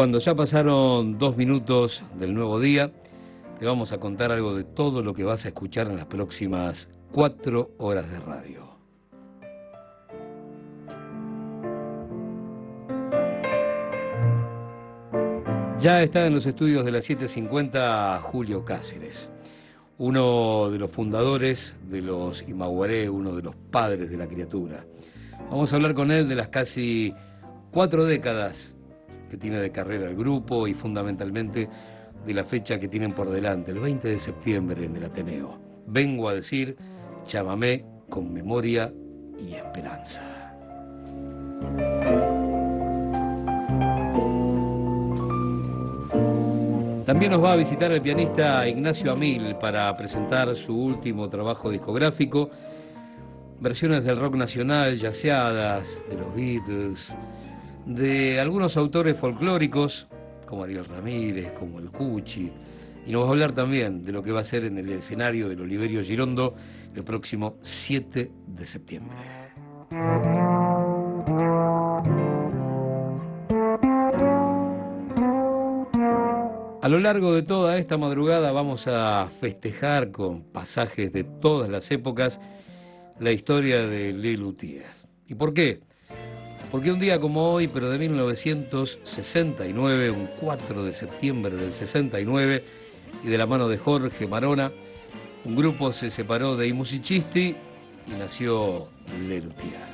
Cuando ya pasaron dos minutos del nuevo día, te vamos a contar algo de todo lo que vas a escuchar en las próximas cuatro horas de radio. Ya está en los estudios de las 750 Julio Cáceres, uno de los fundadores de los Imaguaré, uno de los padres de la criatura. Vamos a hablar con él de las casi cuatro décadas que tiene de carrera el grupo y fundamentalmente de la fecha que tienen por delante, el 20 de septiembre en el Ateneo. Vengo a decir chamamé con memoria y esperanza. También nos va a visitar el pianista Ignacio Amil para presentar su último trabajo discográfico, versiones del rock nacional, yaceadas, de los Beatles, de algunos autores folclóricos, como Ariel Ramírez, como el Cuchi, y nos va a hablar también de lo que va a ser en el escenario del Oliverio Girondo el próximo 7 de septiembre. A lo largo de toda esta madrugada vamos a festejar con pasajes de todas las épocas la historia de Lil Luthier. ¿Y por qué? Porque un día como hoy, pero de 1969, un 4 de septiembre del 69, y de la mano de Jorge Marona, un grupo se separó de I Musicisti y nació Le Luthier.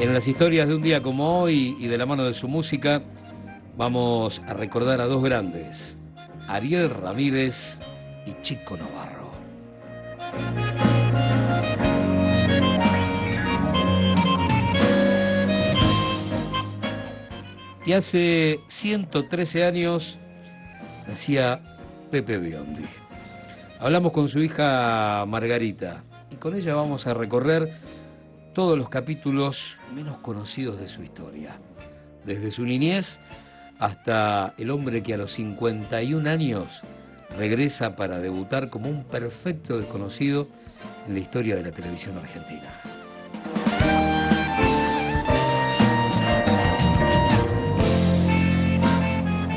En las historias de un día como hoy y de la mano de su música, vamos a recordar a dos grandes, Ariel Ramírez y Chico Navarro. Y hace 113 años nacía Pepe Biondi. Hablamos con su hija Margarita y con ella vamos a recorrer todos los capítulos menos conocidos de su historia, desde su niñez hasta el hombre que a los 51 años regresa para debutar como un perfecto desconocido en la historia de la televisión argentina.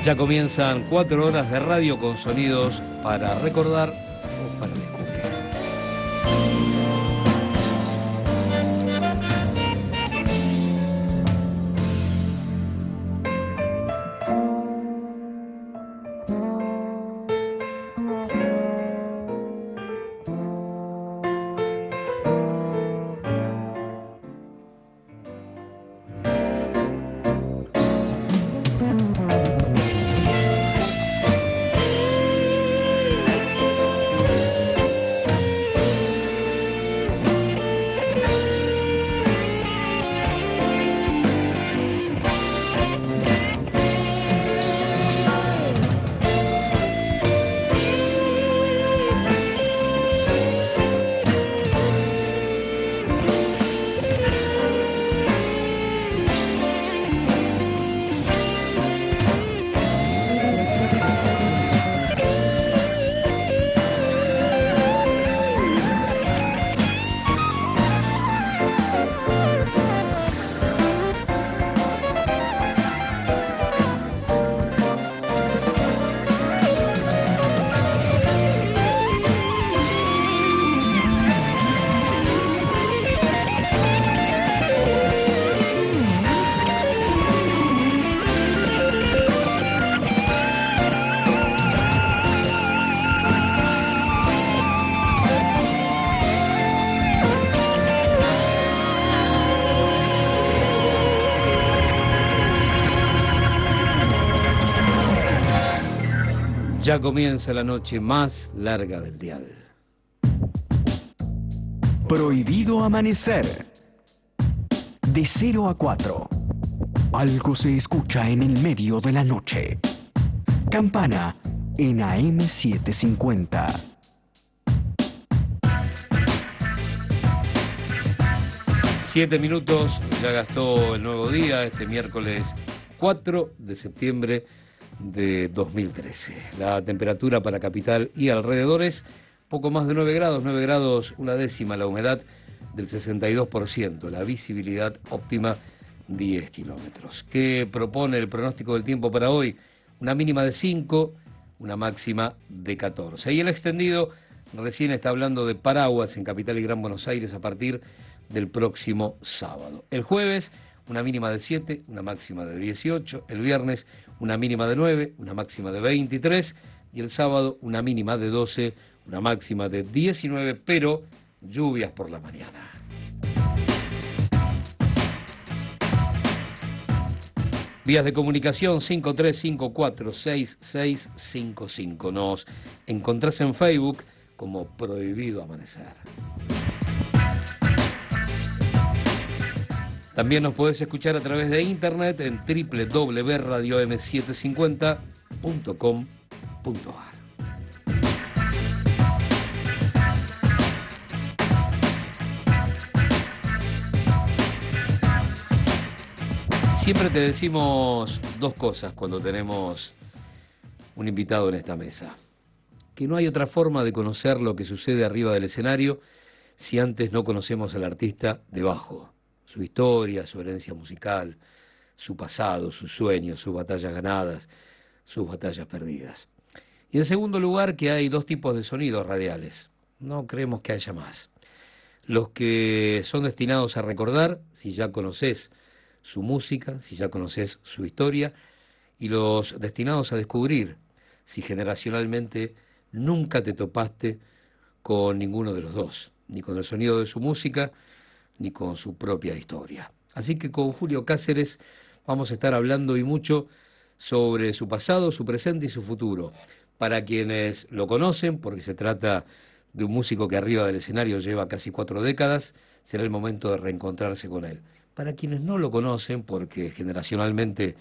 Ya comienzan cuatro horas de radio con sonidos para recordar comienza la noche más larga del día. Prohibido amanecer. De 0 a 4. Algo se escucha en el medio de la noche. Campana en AM750. Siete minutos, ya gastó el nuevo día, este miércoles 4 de septiembre de 2013. La temperatura para capital y alrededores poco más de 9 grados, 9 grados una décima, la humedad del 62%, la visibilidad óptima 10 kilómetros. ¿Qué propone el pronóstico del tiempo para hoy? Una mínima de 5, una máxima de 14. Y el extendido recién está hablando de paraguas en Capital y Gran Buenos Aires a partir del próximo sábado. El jueves, una mínima de 7, una máxima de 18. El viernes, una mínima de 9, una máxima de 23. Y el sábado, una mínima de 12, una máxima de 19, pero lluvias por la mañana. Vías de comunicación 53546655. Nos encontrás en Facebook como Prohibido Amanecer. También nos podés escuchar a través de internet en www.radiom750.com.ar. Siempre te decimos dos cosas cuando tenemos un invitado en esta mesa. Que no hay otra forma de conocer lo que sucede arriba del escenario si antes no conocemos al artista debajo, su historia, su herencia musical, su pasado, sus sueños, sus batallas ganadas, sus batallas perdidas. Y en segundo lugar, que hay dos tipos de sonidos radiales. No creemos que haya más. Los que son destinados a recordar, si ya conoces su música, si ya conoces su historia, y los destinados a descubrir si generacionalmente nunca te topaste con ninguno de los dos, ni con el sonido de su música, ni con su propia historia. Así que con Julio Cáceres vamos a estar hablando y mucho sobre su pasado, su presente y su futuro. Para quienes lo conocen, porque se trata de un músico que arriba del escenario lleva casi cuatro décadas, será el momento de reencontrarse con él para quienes no lo conocen, porque generacionalmente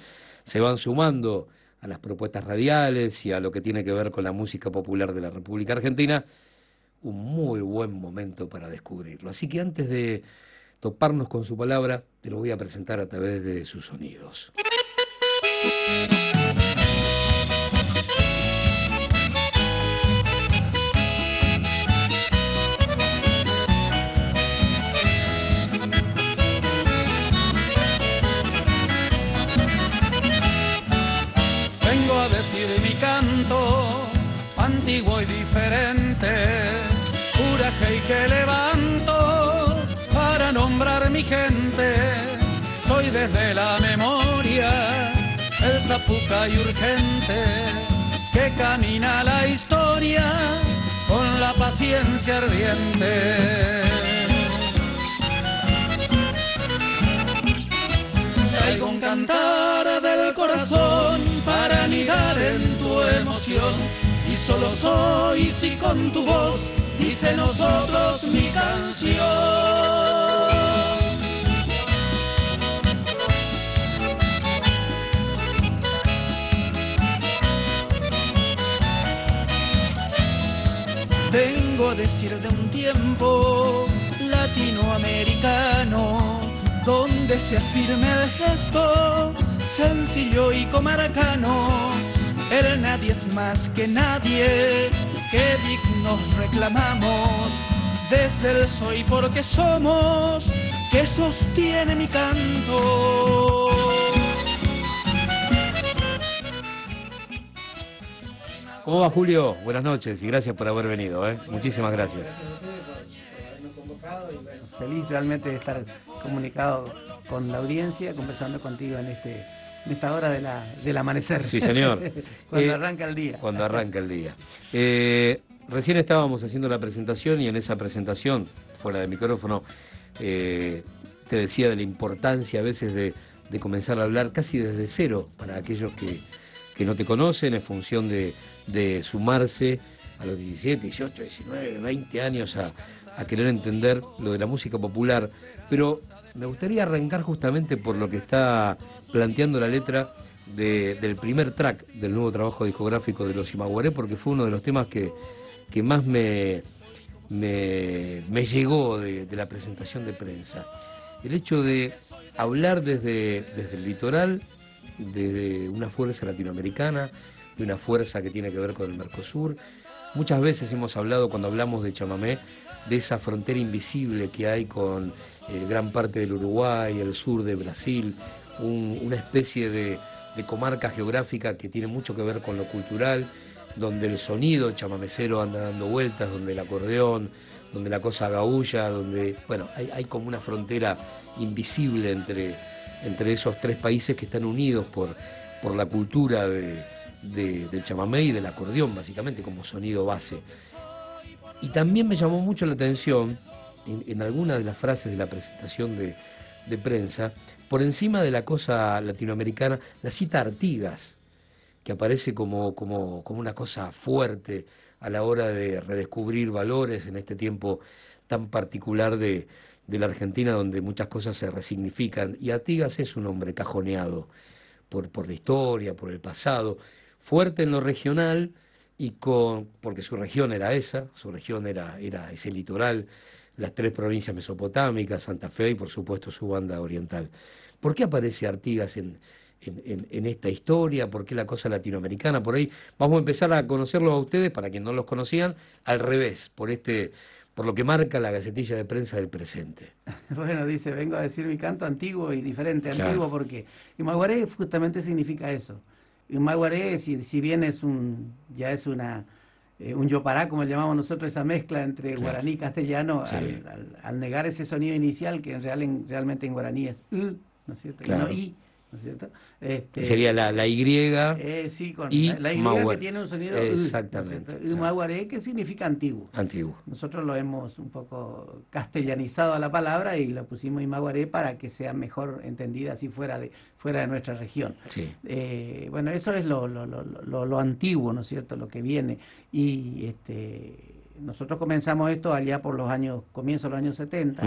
se van sumando a las propuestas radiales y a lo que tiene que ver con la música popular de la República Argentina, un muy buen momento para descubrirlo. Así que antes de toparnos con su palabra, te lo voy a presentar a través de sus sonidos. Zapuca y urgente que camina la historia con la paciencia ardiente. Traigo un cantar del corazón para anidar en tu emoción solo soy si con tu voz dice nosotros mi canción. Latinoamericano donde se afirme el gesto sencillo y comarcano el nadie es más que nadie, que dignos reclamamos desde el soy porque somos, que sostiene mi canto. ¿Cómo va Julio? Buenas noches y gracias por haber venido. ¿eh? Muchísimas gracias. Feliz realmente de estar comunicado con la audiencia, conversando contigo en este en esta hora de la, del amanecer. Sí, señor. cuando eh, arranca el día. Cuando arranca el día. Eh, recién estábamos haciendo la presentación y en esa presentación, fuera de micrófono, eh, te decía de la importancia a veces de, de, comenzar a hablar casi desde cero para aquellos que, que no te conocen en función de, de sumarse a los 17, 18, 19, 20 años a, a querer entender lo de la música popular. Pero me gustaría arrancar justamente por lo que está planteando la letra del primer track del nuevo trabajo discográfico de los Imaguaré, porque fue uno de los temas que, que más me, me, llegó de, la presentación de prensa. El hecho de hablar desde, desde el litoral, de una fuerza latinoamericana, de una fuerza que tiene que ver con el Mercosur, Muchas veces hemos hablado, cuando hablamos de chamamé, de esa frontera invisible que hay con eh, gran parte del Uruguay, el sur de Brasil, una especie de, comarca geográfica que tiene mucho que ver con lo cultural, donde el sonido chamamecero anda dando vueltas, donde el acordeón, donde la cosa gaulla, donde, bueno, hay, como una frontera invisible entre, entre esos tres países que están unidos por, por la cultura de, del chamamé y del acordeón, básicamente, como sonido base. Y también me llamó mucho la atención, en, en alguna de las frases de la presentación de, de prensa, por encima de la cosa latinoamericana, la cita Artigas, que aparece como, como, como una cosa fuerte a la hora de redescubrir valores en este tiempo tan particular de, de la Argentina donde muchas cosas se resignifican. Y Artigas es un hombre cajoneado por, por la historia, por el pasado, fuerte en lo regional y con, porque su región era esa, su región era, era ese litoral las tres provincias mesopotámicas, Santa Fe y por supuesto su banda oriental. ¿Por qué aparece Artigas en, en, esta historia? ¿Por qué la cosa latinoamericana? Por ahí vamos a empezar a conocerlos a ustedes, para quienes no los conocían, al revés, por este por lo que marca la gacetilla de prensa del presente. Bueno, dice, vengo a decir mi canto antiguo y diferente, antiguo porque Imaguaré justamente significa eso. Imaguaré, si, si bien es un, ya es una eh, un yopará, como le llamamos nosotros, esa mezcla entre guaraní y castellano, al, negar ese sonido inicial, que en real, realmente en guaraní es u, ¿no es cierto? no i, este, sería la, la Y. Eh, sí, con y la, Y que tiene un sonido. Exactamente. Y que significa antiguo. Antiguo. Nosotros lo hemos un poco castellanizado a la palabra y lo pusimos Imaguaré para que sea mejor entendida así fuera de fuera de nuestra región. Sí. Eh, bueno, eso es lo, lo, lo, lo, antiguo, ¿no es cierto? Lo que viene. Y este nosotros comenzamos esto allá por los años, comienzo de los años 70,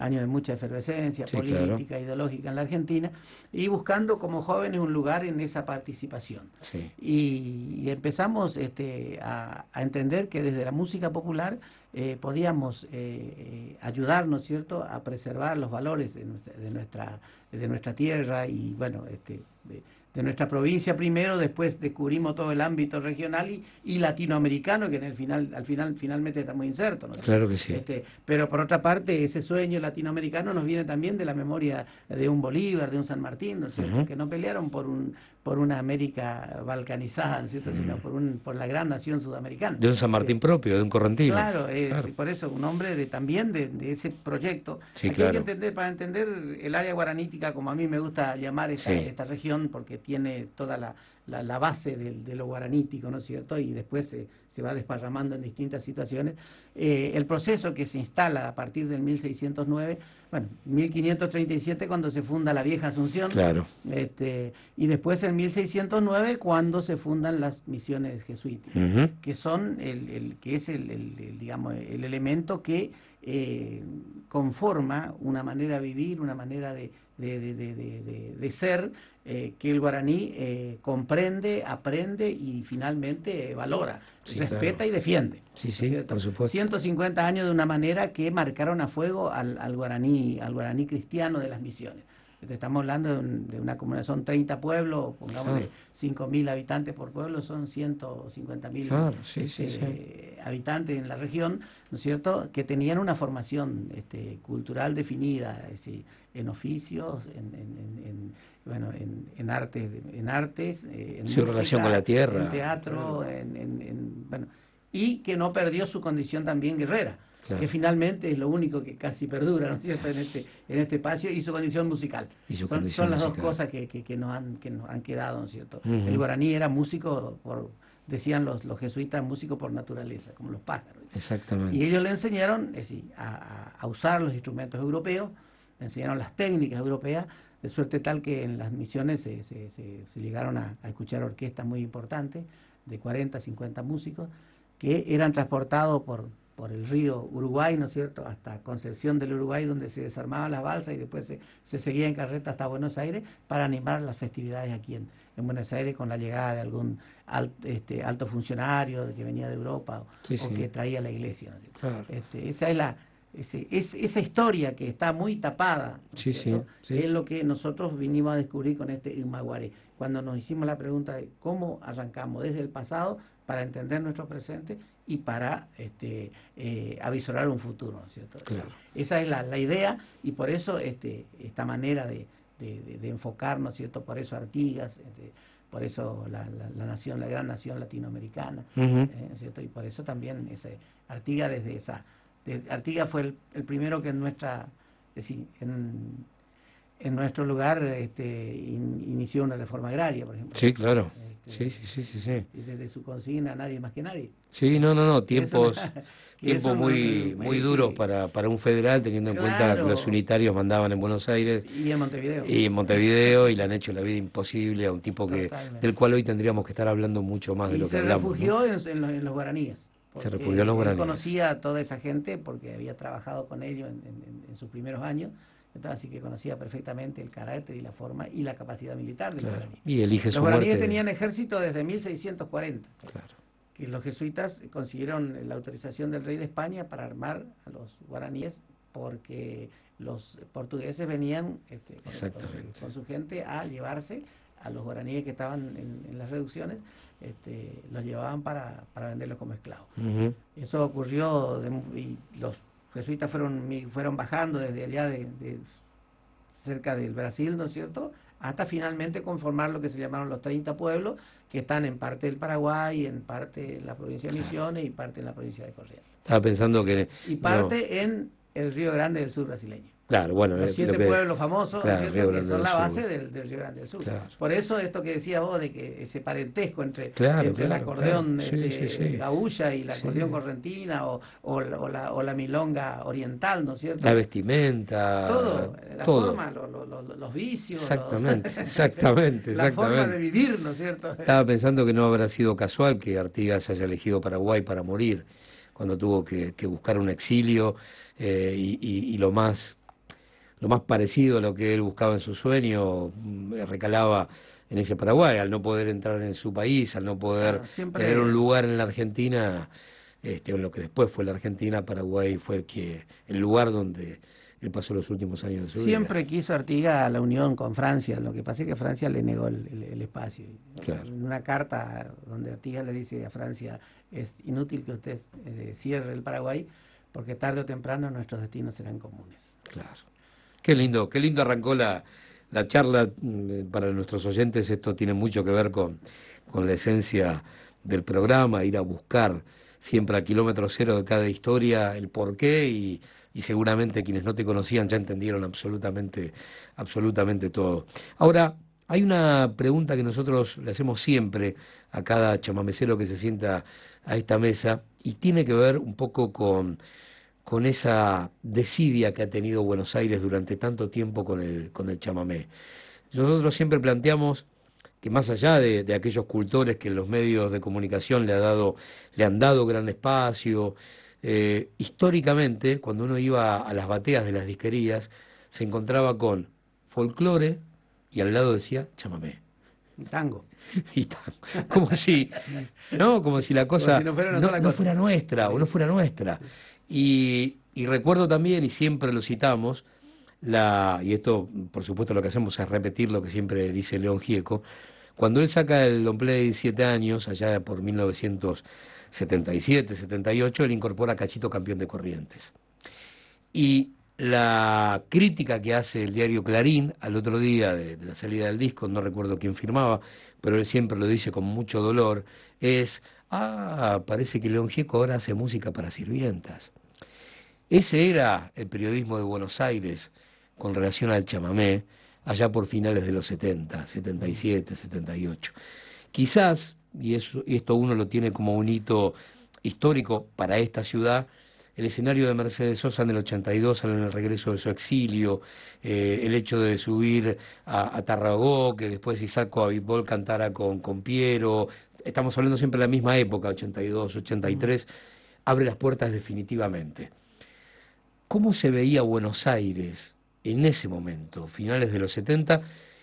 años de mucha efervescencia política, ideológica en la Argentina, y buscando como jóvenes un lugar en esa participación. Y, empezamos este, a, entender que desde la música popular eh, podíamos eh, eh, ayudarnos, ¿cierto?, a preservar los valores de nuestra, de nuestra, de nuestra tierra y, bueno, este, de nuestra provincia primero, después descubrimos todo el ámbito regional y, y latinoamericano, que en el final, al final finalmente está muy inserto. ¿no? Claro que sí. Este, pero por otra parte, ese sueño latinoamericano nos viene también de la memoria de un Bolívar, de un San Martín, ¿no cierto? que no pelearon por un por una América balcanizada, ¿no es cierto? sino por, un, por la gran nación sudamericana. De un San Martín eh, propio, de un correntino. Claro, por eso un hombre de, también de, ese proyecto. hay que entender, para entender el área guaranítica, como a mí me gusta llamar esta, esta región, porque tiene toda la, la, base de, lo guaranítico, ¿no es cierto? Y después se, se va desparramando en distintas situaciones. Eh, el proceso que se instala a partir del 1609, bueno, 1537 cuando se funda la vieja Asunción, claro. este, y después en 1609 cuando se fundan las misiones jesuíticas, que son el, el que es el, el, digamos el elemento que eh, conforma una manera de vivir, una manera de, de, ser eh, que el guaraní eh, comprende, aprende y finalmente valora, respeta y defiende. Sí, sí, por supuesto. 150 años de una manera que marcaron a fuego al, al, guaraní, al guaraní cristiano de las misiones. Estamos hablando de, una comunidad, son 30 pueblos, pongamos 5.000 habitantes por pueblo, son 150.000 mil este, habitantes en la región, ¿no es cierto?, que tenían una formación este, cultural definida, es decir, en oficios, en, en, bueno, en, artes, en artes, eh, en su relación con la tierra, en teatro, en, bueno, y que no perdió su condición también guerrera que finalmente es lo único que casi perdura, ¿no es cierto?, en este, en este espacio, y su condición musical. son, las dos cosas que, que, nos han, que nos han quedado, ¿no es cierto? El guaraní era músico, por, decían los, los jesuitas, músico por naturaleza, como los pájaros. Exactamente. Y ellos le enseñaron es decir, a, a, usar los instrumentos europeos, le enseñaron las técnicas europeas, de suerte tal que en las misiones se, se, se, llegaron a, a escuchar orquestas muy importantes, de 40, 50 músicos, que eran transportados por por el río Uruguay, ¿no es cierto?, hasta Concepción del Uruguay, donde se desarmaban las balsas y después se, se seguía en carreta hasta Buenos Aires para animar las festividades aquí en, en Buenos Aires con la llegada de algún este, alto funcionario que venía de Europa o, que traía la iglesia. ¿no? Este, esa es la, ese, es, esa historia que está muy tapada, sí, sí, es lo que nosotros vinimos a descubrir con este Imaguaré. Cuando nos hicimos la pregunta de cómo arrancamos desde el pasado para entender nuestro presente y para este, eh, avisorar un futuro, ¿cierto? Esa es la, la, idea y por eso este, esta manera de, de, enfocarnos, ¿cierto? Por eso Artigas, este, por eso la, la, nación, la gran nación latinoamericana, ¿eh? ¿cierto? Y por eso también ese Artigas desde esa Artigas fue el, primero que en nuestra, decir, en, en nuestro lugar este, inició una reforma agraria, por ejemplo. Sí, claro. Este, sí, sí, sí, sí, Y desde su consigna, nadie más que nadie. Sí, no, no, no, tiempos, tiempos muy, muy duros para, para un federal, teniendo en cuenta que los unitarios mandaban en Buenos Aires. Y en Montevideo. Y en Montevideo, y le han hecho la vida imposible a un tipo que del cual hoy tendríamos que estar hablando mucho más de lo que hablamos. se refugió en, en los guaraníes. Se refugió los guaraníes. conocía a toda esa gente porque había trabajado con ellos en, sus primeros años. Entonces, así que conocía perfectamente el carácter y la forma y la capacidad militar de los guaraníes. Y elige Los guaraníes tenían ejército desde 1640. Claro. Que los jesuitas consiguieron la autorización del rey de España para armar a los guaraníes porque los portugueses venían este, con, su gente a llevarse a los guaraníes que estaban en las reducciones este, los llevaban para, para venderlos como esclavos. Eso ocurrió y los jesuitas fueron, fueron bajando desde allá de, cerca del Brasil, ¿no es cierto?, hasta finalmente conformar lo que se llamaron los 30 pueblos, que están en parte del Paraguay, en parte en la provincia de Misiones y parte en la provincia de Corrientes. Estaba pensando que... Y parte en el Río Grande del Sur brasileño. Claro, bueno, los siete pueblos famosos que son la base del, Río Grande del Sur. Por eso esto que decía vos de que ese parentesco entre, entre el acordeón este, gaulla y la acordeón correntina o, o, la, o, la, milonga oriental, ¿no es cierto? La vestimenta. Todo, la forma, los vicios. Exactamente, exactamente. la forma de vivir, ¿no es cierto? Estaba pensando que no habrá sido casual que Artigas haya elegido Paraguay para morir cuando tuvo que, buscar un exilio eh, y, y lo más lo más parecido a lo que él buscaba en su sueño, mm, recalaba en ese Paraguay, al no poder entrar en su país, al no poder tener un lugar en la Argentina, este, en lo que después fue la Argentina, Paraguay fue el, que, el lugar donde él pasó los últimos años de su vida. Siempre quiso Artigas la unión con Francia, lo que pasa es que Francia le negó el, espacio. En una carta donde Artigas le dice a Francia, es inútil que usted eh, cierre el Paraguay, porque tarde o temprano nuestros destinos serán comunes. Claro. Qué lindo, qué lindo arrancó la, la charla mm, para nuestros oyentes. Esto tiene mucho que ver con, con la esencia del programa, ir a buscar siempre a kilómetro cero de cada historia el porqué y, y seguramente quienes no te conocían ya entendieron absolutamente, absolutamente todo. Ahora, hay una pregunta que nosotros le hacemos siempre a cada chamamecero que se sienta a esta mesa y tiene que ver un poco con con esa desidia que ha tenido Buenos Aires durante tanto tiempo con el, con el chamamé. Nosotros siempre planteamos que más allá de, aquellos cultores que en los medios de comunicación le, ha dado, le han dado gran espacio, eh, históricamente, cuando uno iba a las bateas de las disquerías, se encontraba con folclore y al lado decía chamamé. Y tango. Y tango. Como si, ¿no? Como si la cosa, no, fuera, nuestra o no fuera nuestra. Y, recuerdo también, y siempre lo citamos, la, y esto por supuesto lo que hacemos es repetir lo que siempre dice León Gieco, cuando él saca el long play siete años, allá por 1977, 78, él incorpora Cachito Campeón de Corrientes. Y la crítica que hace el diario Clarín al otro día de, de, la salida del disco, no recuerdo quién firmaba, pero él siempre lo dice con mucho dolor, es, ah, parece que León Gieco ahora hace música para sirvientas. Ese era el periodismo de Buenos Aires con relación al chamamé allá por finales de los 70, 77, 78. Quizás, y, eso, y esto uno lo tiene como un hito histórico para esta ciudad, el escenario de Mercedes Sosa en el 82, en el regreso de su exilio, eh, el hecho de subir a, a Tarragó, que después Isaco Abitbol cantara con, con Piero, estamos hablando siempre de la misma época, 82, 83, abre las puertas definitivamente. ¿Cómo se veía Buenos Aires en ese momento, finales de los 70,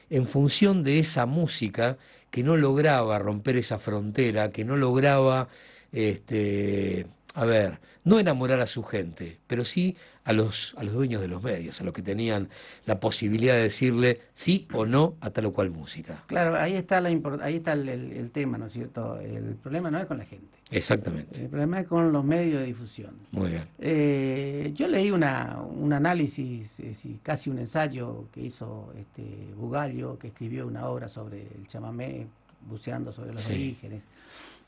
en función de esa música que no lograba romper esa frontera, que no lograba este, a ver, no enamorar a su gente, pero sí a los, a los dueños de los medios, a los que tenían la posibilidad de decirle sí o no a tal o cual música. Claro, ahí está, la ahí está el, tema, ¿no es cierto? El problema no es con la gente. Exactamente. El problema es con los medios de difusión. Muy bien. Eh, yo leí una, un análisis, casi un ensayo que hizo este Bugallo, que escribió una obra sobre el chamamé, buceando sobre los orígenes.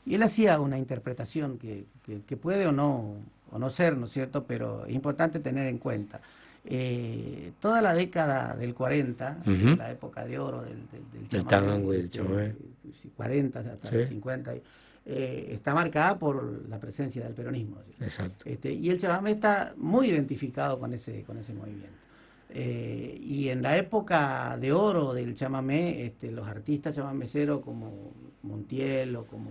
Y él hacía una interpretación que, que, puede o no, o no ser, ¿no es cierto?, pero es importante tener en cuenta. Eh, toda la década del 40, la época de oro del, del, del tango, del 40 hasta el 50, eh, está marcada por la presencia del peronismo. Exacto. Este, y el chamamé está muy identificado con ese, con ese movimiento. Eh, y en la época de oro del chamamé, este, los artistas chamameceros como Montiel o como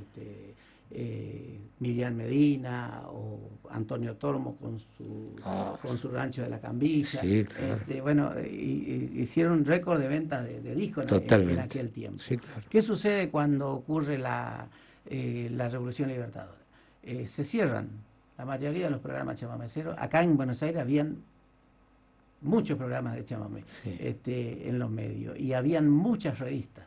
este, eh, Miriam Medina o Antonio Tormo con su, ah. con su rancho de la Cambilla. este, bueno, hicieron un récord de ventas de, discos en, aquel tiempo. ¿Qué sucede cuando ocurre la, eh, la Revolución Libertadora? Eh, se cierran la mayoría de los programas chamameceros. Acá en Buenos Aires habían muchos programas de chamamé este, en los medios y habían muchas revistas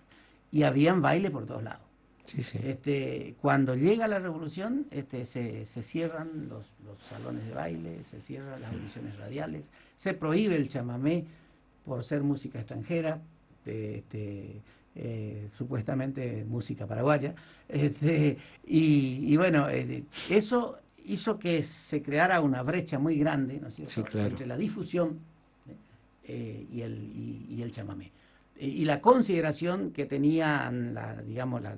y habían baile por todos lados. Este, cuando llega la revolución, este, se, se cierran los, los, salones de baile, se cierran las audiciones radiales, se prohíbe el chamamé por ser música extranjera, este, eh, supuestamente música paraguaya, este, y, bueno, eh, eso hizo que se creara una brecha muy grande, ¿no es cierto?, entre la difusión eh, y, el, y, el chamamé. Y, la consideración que tenían, la, digamos, las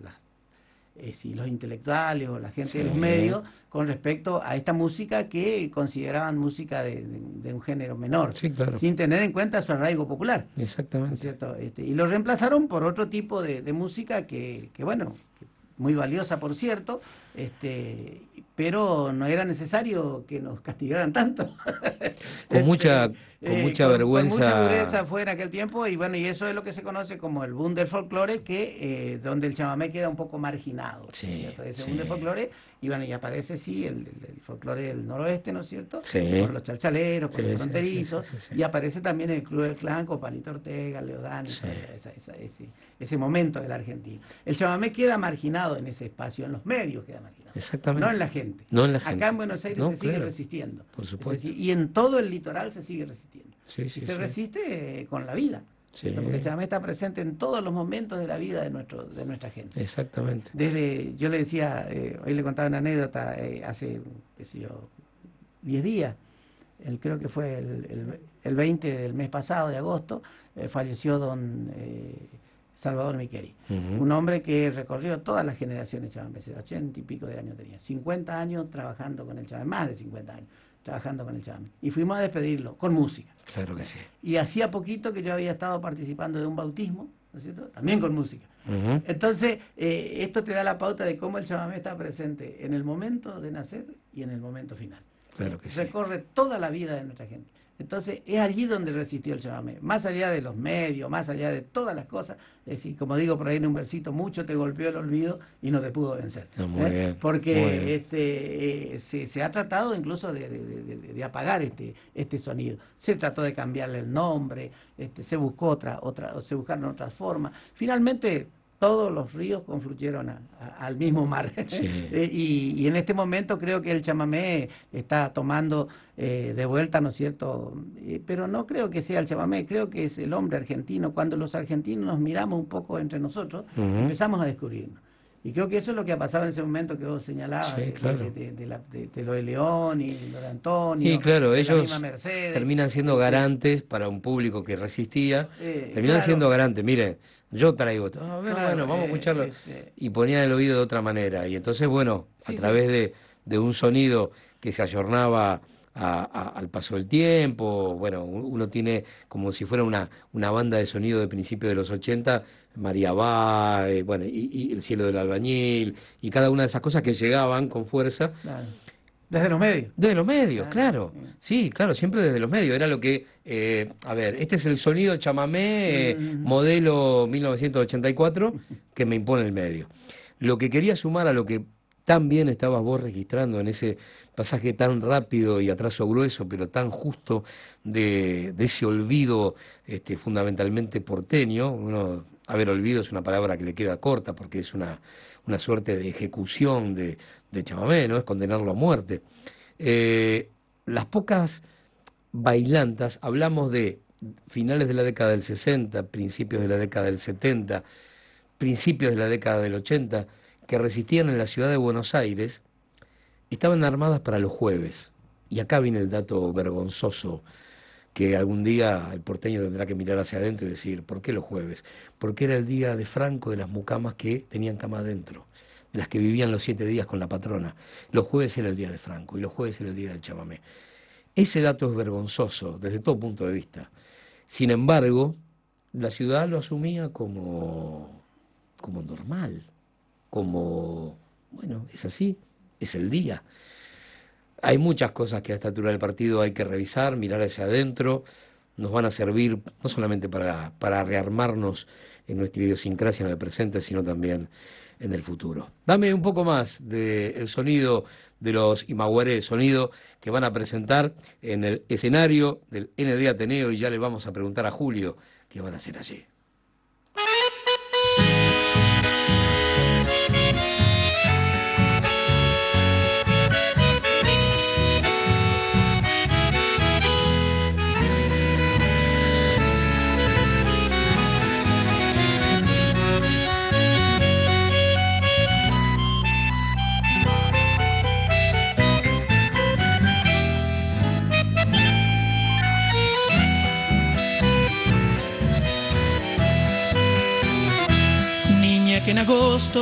eh, si los intelectuales o la gente de los medios con respecto a esta música que consideraban música de, un género menor, sin tener en cuenta su arraigo popular. Exactamente. Este, y lo reemplazaron por otro tipo de, música que, que bueno, muy valiosa por cierto, este, pero no era necesario que nos castigaran tanto. con mucha, con eh, mucha vergüenza. Con mucha dureza fue en aquel tiempo y bueno, y eso es lo que se conoce como el boom del folclore, que eh, donde el chamamé queda un poco marginado. Sí, Ese boom del folclore y bueno, y aparece sí el, folclore del noroeste, ¿no es cierto? Sí. Por los chalchaleros, por los fronterizos, y aparece también el Club del Clan con Panito Ortega, Leodán, ese, ese momento de la Argentina. El chamamé queda marginado en ese espacio, en los medios queda marginado. Exactamente. No en la gente. No en la gente. Acá en Buenos Aires se sigue resistiendo. Por supuesto. y en todo el litoral se sigue resistiendo. Sí, y se resiste eh, con la vida. Porque el chamamé está presente en todos los momentos de la vida de nuestro de nuestra gente. Exactamente. Desde, yo le decía, eh, hoy le contaba una anécdota, eh, hace, qué sé yo, 10 días, el, creo que fue el, el, 20 del mes pasado, de agosto, falleció don Salvador Miqueri, un hombre que recorrió todas las generaciones chamameceras, 80 y pico de años tenía, 50 años trabajando con el chamamé, más de 50 años trabajando con el chamamé. Y fuimos a despedirlo con música. Claro que sí. Y hacía poquito que yo había estado participando de un bautismo, ¿no es cierto? También con música. Entonces, eh, esto te da la pauta de cómo el chamamé está presente en el momento de nacer y en el momento final. Claro que sí. Recorre toda la vida de nuestra gente. Entonces es allí donde resistió el chamamé, más allá de los medios, más allá de todas las cosas, es decir, como digo por ahí en un versito, mucho te golpeó el olvido y no te pudo vencer. ¿eh? Porque este eh, se, ha tratado incluso de, apagar este, este sonido. Se trató de cambiarle el nombre, este, se buscó otra, otra, se buscaron otras formas. Finalmente todos los ríos confluyeron al mismo mar. Eh, y, en este momento creo que el chamamé está tomando eh, de vuelta, ¿no es cierto? Eh, pero no creo que sea el chamamé, creo que es el hombre argentino. Cuando los argentinos nos miramos un poco entre nosotros, empezamos a descubrirnos. Y creo que eso es lo que ha pasado en ese momento que vos señalabas, de, lo de León y lo de Antonio. Sí, claro, ellos terminan siendo garantes para un público que resistía, terminan siendo garantes. Mire, yo traigo, a ver, bueno, vamos a escucharlo. Y ponía el oído de otra manera. Y entonces, bueno, a través de, de un sonido que se ayornaba al paso del tiempo, bueno, uno tiene como si fuera una, una banda de sonido de principios de los 80, María eh, bueno, y, El cielo del albañil, y cada una de esas cosas que llegaban con fuerza. Desde los medios. Desde los medios, claro. Sí, claro, siempre desde los medios. Era lo que, eh, a ver, este es el sonido chamamé eh, modelo 1984 que me impone el medio. Lo que quería sumar a lo que también estabas vos registrando en ese pasaje tan rápido y atraso grueso, pero tan justo de, ese olvido este, fundamentalmente porteño. Uno, a ver, olvido es una palabra que le queda corta porque es una, una suerte de ejecución de, de chamamé, ¿no? Es condenarlo a muerte. Eh, las pocas bailantas, hablamos de finales de la década del 60, principios de la década del 70, principios de la década del 80, que resistían en la ciudad de Buenos Aires, estaban armadas para los jueves. Y acá viene el dato vergonzoso que algún día el porteño tendrá que mirar hacia adentro y decir, ¿por qué los jueves? Porque era el día de Franco de las mucamas que tenían cama adentro, de las que vivían los siete días con la patrona. Los jueves era el día de Franco y los jueves era el día del chamamé. Ese dato es vergonzoso desde todo punto de vista. Sin embargo, la ciudad lo asumía como, como normal, como, bueno, es así, es el día. Hay muchas cosas que a esta altura del partido hay que revisar, mirar hacia adentro, nos van a servir no solamente para, para rearmarnos en nuestra idiosincrasia en el presente, sino también en el futuro. Dame un poco más del sonido de los Imaguaré, sonido que van a presentar en el escenario del ND Ateneo y ya le vamos a preguntar a Julio qué van a hacer allí.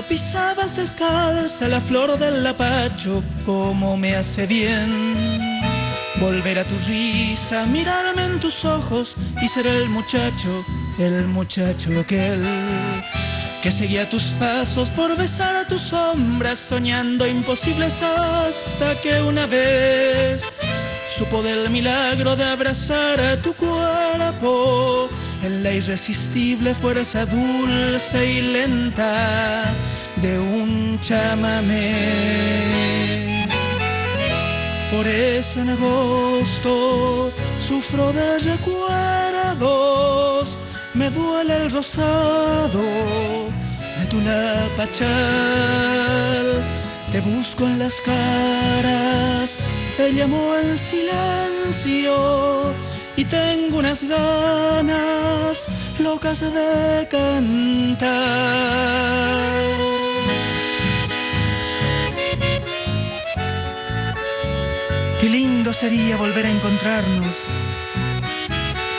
Pisabas descalza la flor del lapacho, como me hace bien. Volver a tu risa, mirarme en tus ojos y ser el muchacho, el muchacho aquel que seguía tus pasos por besar a tus sombras, soñando imposibles hasta que una vez supo del milagro de abrazar a tu cuerpo en la irresistible fuerza dulce y lenta de un chamamé. Por eso en agosto sufro de recuerdos, me duele el rosado de tu lapachal. Te busco en las caras, te llamo en silencio y tengo unas ganas locas de cantar. Qué lindo sería volver a encontrarnos,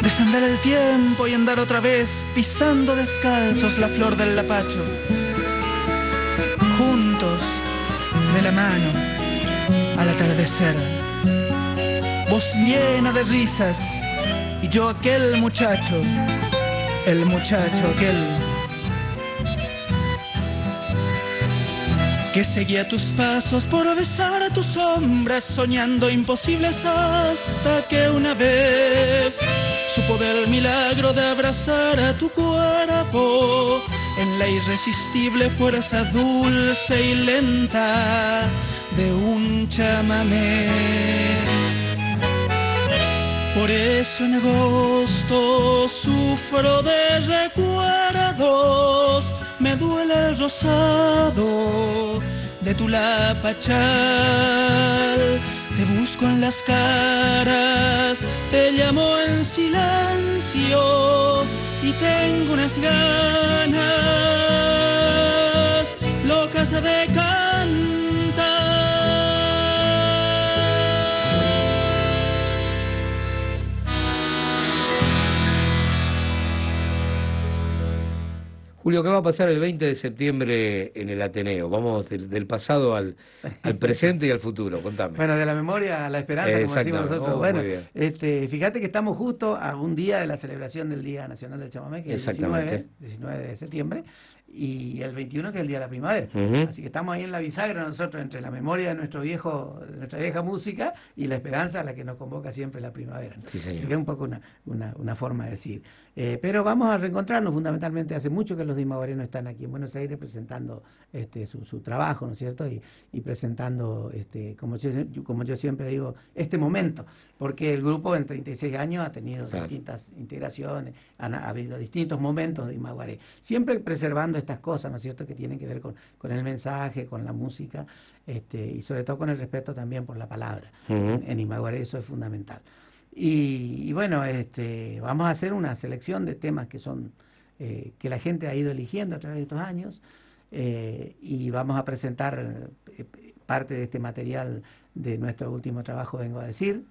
descender el tiempo y andar otra vez pisando descalzos la flor del lapacho, juntos, de la mano, al atardecer, voz llena de risas y yo aquel muchacho, el muchacho aquel que seguía tus pasos por besar a tus sombras, soñando imposibles hasta que una vez supo del milagro de abrazar a tu cuerpo en la irresistible fuerza dulce y lenta de un chamamé. Por eso en agosto sufro de recuerdos, me duele el rosado de tu lapachal. Te busco en las caras, te llamo en silencio y tengo unas ganas locas de Julio, ¿qué va a pasar el 20 de septiembre en el Ateneo? Vamos del, pasado al, presente y al futuro, contame. Bueno, de la memoria a la esperanza, como decimos nosotros. Oh, bueno, este, fíjate que estamos justo a un día de la celebración del Día Nacional del Chamamé, que es el 19, 19 de septiembre. y el 21 que es el Día de la Primavera. Así que estamos ahí en la bisagra nosotros entre la memoria de nuestro viejo, de nuestra vieja música y la esperanza a la que nos convoca siempre la primavera. Sí, señor. Así que es un poco una, una, una forma de decir. Eh, pero vamos a reencontrarnos fundamentalmente, hace mucho que los dimaguarenos están aquí en Buenos Aires presentando este, su, su trabajo, ¿no es cierto? Y, y presentando, este, como, yo, como yo siempre digo, este momento, porque el grupo en 36 años ha tenido distintas integraciones, han ha habido distintos momentos de Imaguaré, siempre preservando estas cosas, ¿no es cierto?, que tienen que ver con, con el mensaje, con la música, este, y sobre todo con el respeto también por la palabra. en, en Imaguaré eso es fundamental. Y, y, bueno, este, vamos a hacer una selección de temas que son eh, que la gente ha ido eligiendo a través de estos años eh, y vamos a presentar eh, parte de este material de nuestro último trabajo, vengo a decir,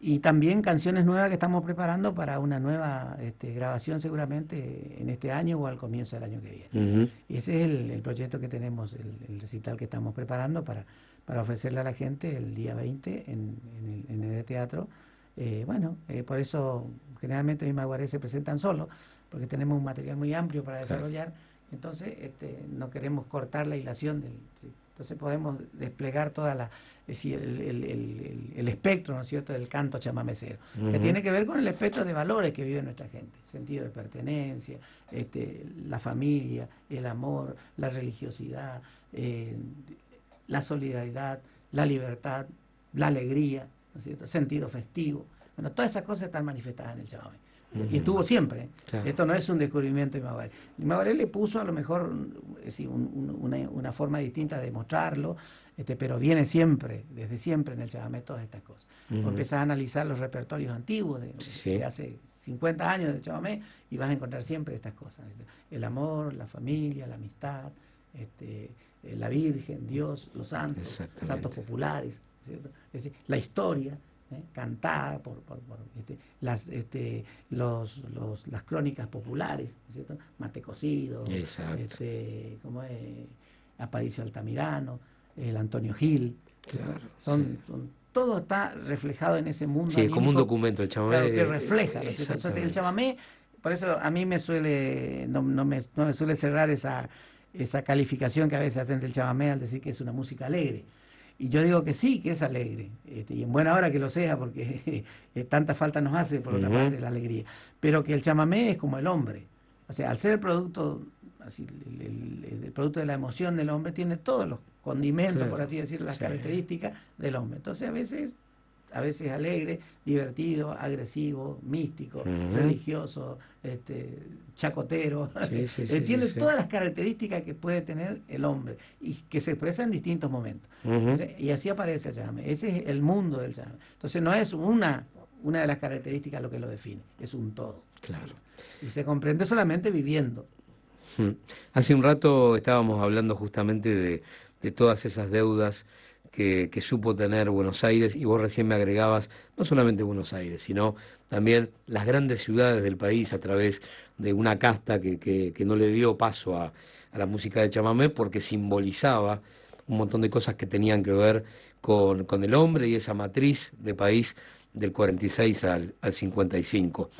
y también canciones nuevas que estamos preparando para una nueva este, grabación seguramente en este año o al comienzo del año que viene. Uh -huh. Y ese es el, el, proyecto que tenemos, el, el, recital que estamos preparando para, para ofrecerle a la gente el día 20 en, en, el, en el teatro eh, bueno, eh, por eso generalmente mis maguarés se presentan solos, porque tenemos un material muy amplio para desarrollar, claro. entonces este, no queremos cortar la hilación del... ¿sí? Entonces podemos desplegar toda la, es decir, el, el, el, el, espectro, ¿no es cierto?, del canto chamamecero, uh -huh. que tiene que ver con el espectro de valores que vive nuestra gente, sentido de pertenencia, este, la familia, el amor, la religiosidad, eh, la solidaridad, la libertad, la alegría, ¿no es cierto? sentido festivo. Bueno, todas esas cosas están manifestadas en el chamamé. Uh -huh. Y estuvo siempre. ¿eh? Claro. Esto no es un descubrimiento de Maguaré. Maguaré le puso a lo mejor decir, un, un, una, una, forma distinta de mostrarlo, este, pero viene siempre, desde siempre en el chamamé todas estas cosas. Uh -huh. Empiezas a analizar los repertorios antiguos de, sí, sí. de, hace 50 años del chamamé y vas a encontrar siempre estas cosas. El amor, la familia, la amistad, este, la Virgen, Dios, los santos, santos populares. ¿Cierto? Es decir, la historia ¿eh? cantada por, por, por este, las, este, los, los, las crónicas populares, ¿cierto? Mate Cocido, este, ¿cómo es? Aparicio Altamirano, el Antonio Gil, claro, son, sí. son, todo está reflejado en ese mundo. Sí, como un documento el chamamé. Claro, que refleja. el chamamé, por eso a mí me suele, no, no, me, no me suele cerrar esa, esa calificación que a veces hacen del chamamé al decir que es una música alegre y yo digo que sí, que es alegre, este, y en buena hora que lo sea, porque eh, tanta falta nos hace, por otra uh -huh. parte, la alegría. Pero que el chamamé es como el hombre. O sea, al ser el producto, así, el, el, el producto de la emoción del hombre, tiene todos los condimentos, sí. por así decirlo, las sí. características del hombre. Entonces, a veces a veces alegre, divertido, agresivo, místico, uh -huh. religioso, este, chacotero. Sí, sí, sí, tiene todas las características que puede tener el hombre y que se expresa en distintos momentos. Uh -huh. Entonces, y así aparece el llame. Ese es el mundo del llame. Entonces no es una, una de las características lo que lo define, es un todo. Claro. Y se comprende solamente viviendo. Hace un rato estábamos hablando justamente de, de todas esas deudas que, supo tener Buenos Aires y vos recién me agregabas no solamente Buenos Aires, sino también las grandes ciudades del país a través de una casta que, que, que no le dio paso a, a, la música de chamamé porque simbolizaba un montón de cosas que tenían que ver con, con el hombre y esa matriz de país del 46 al, al 55.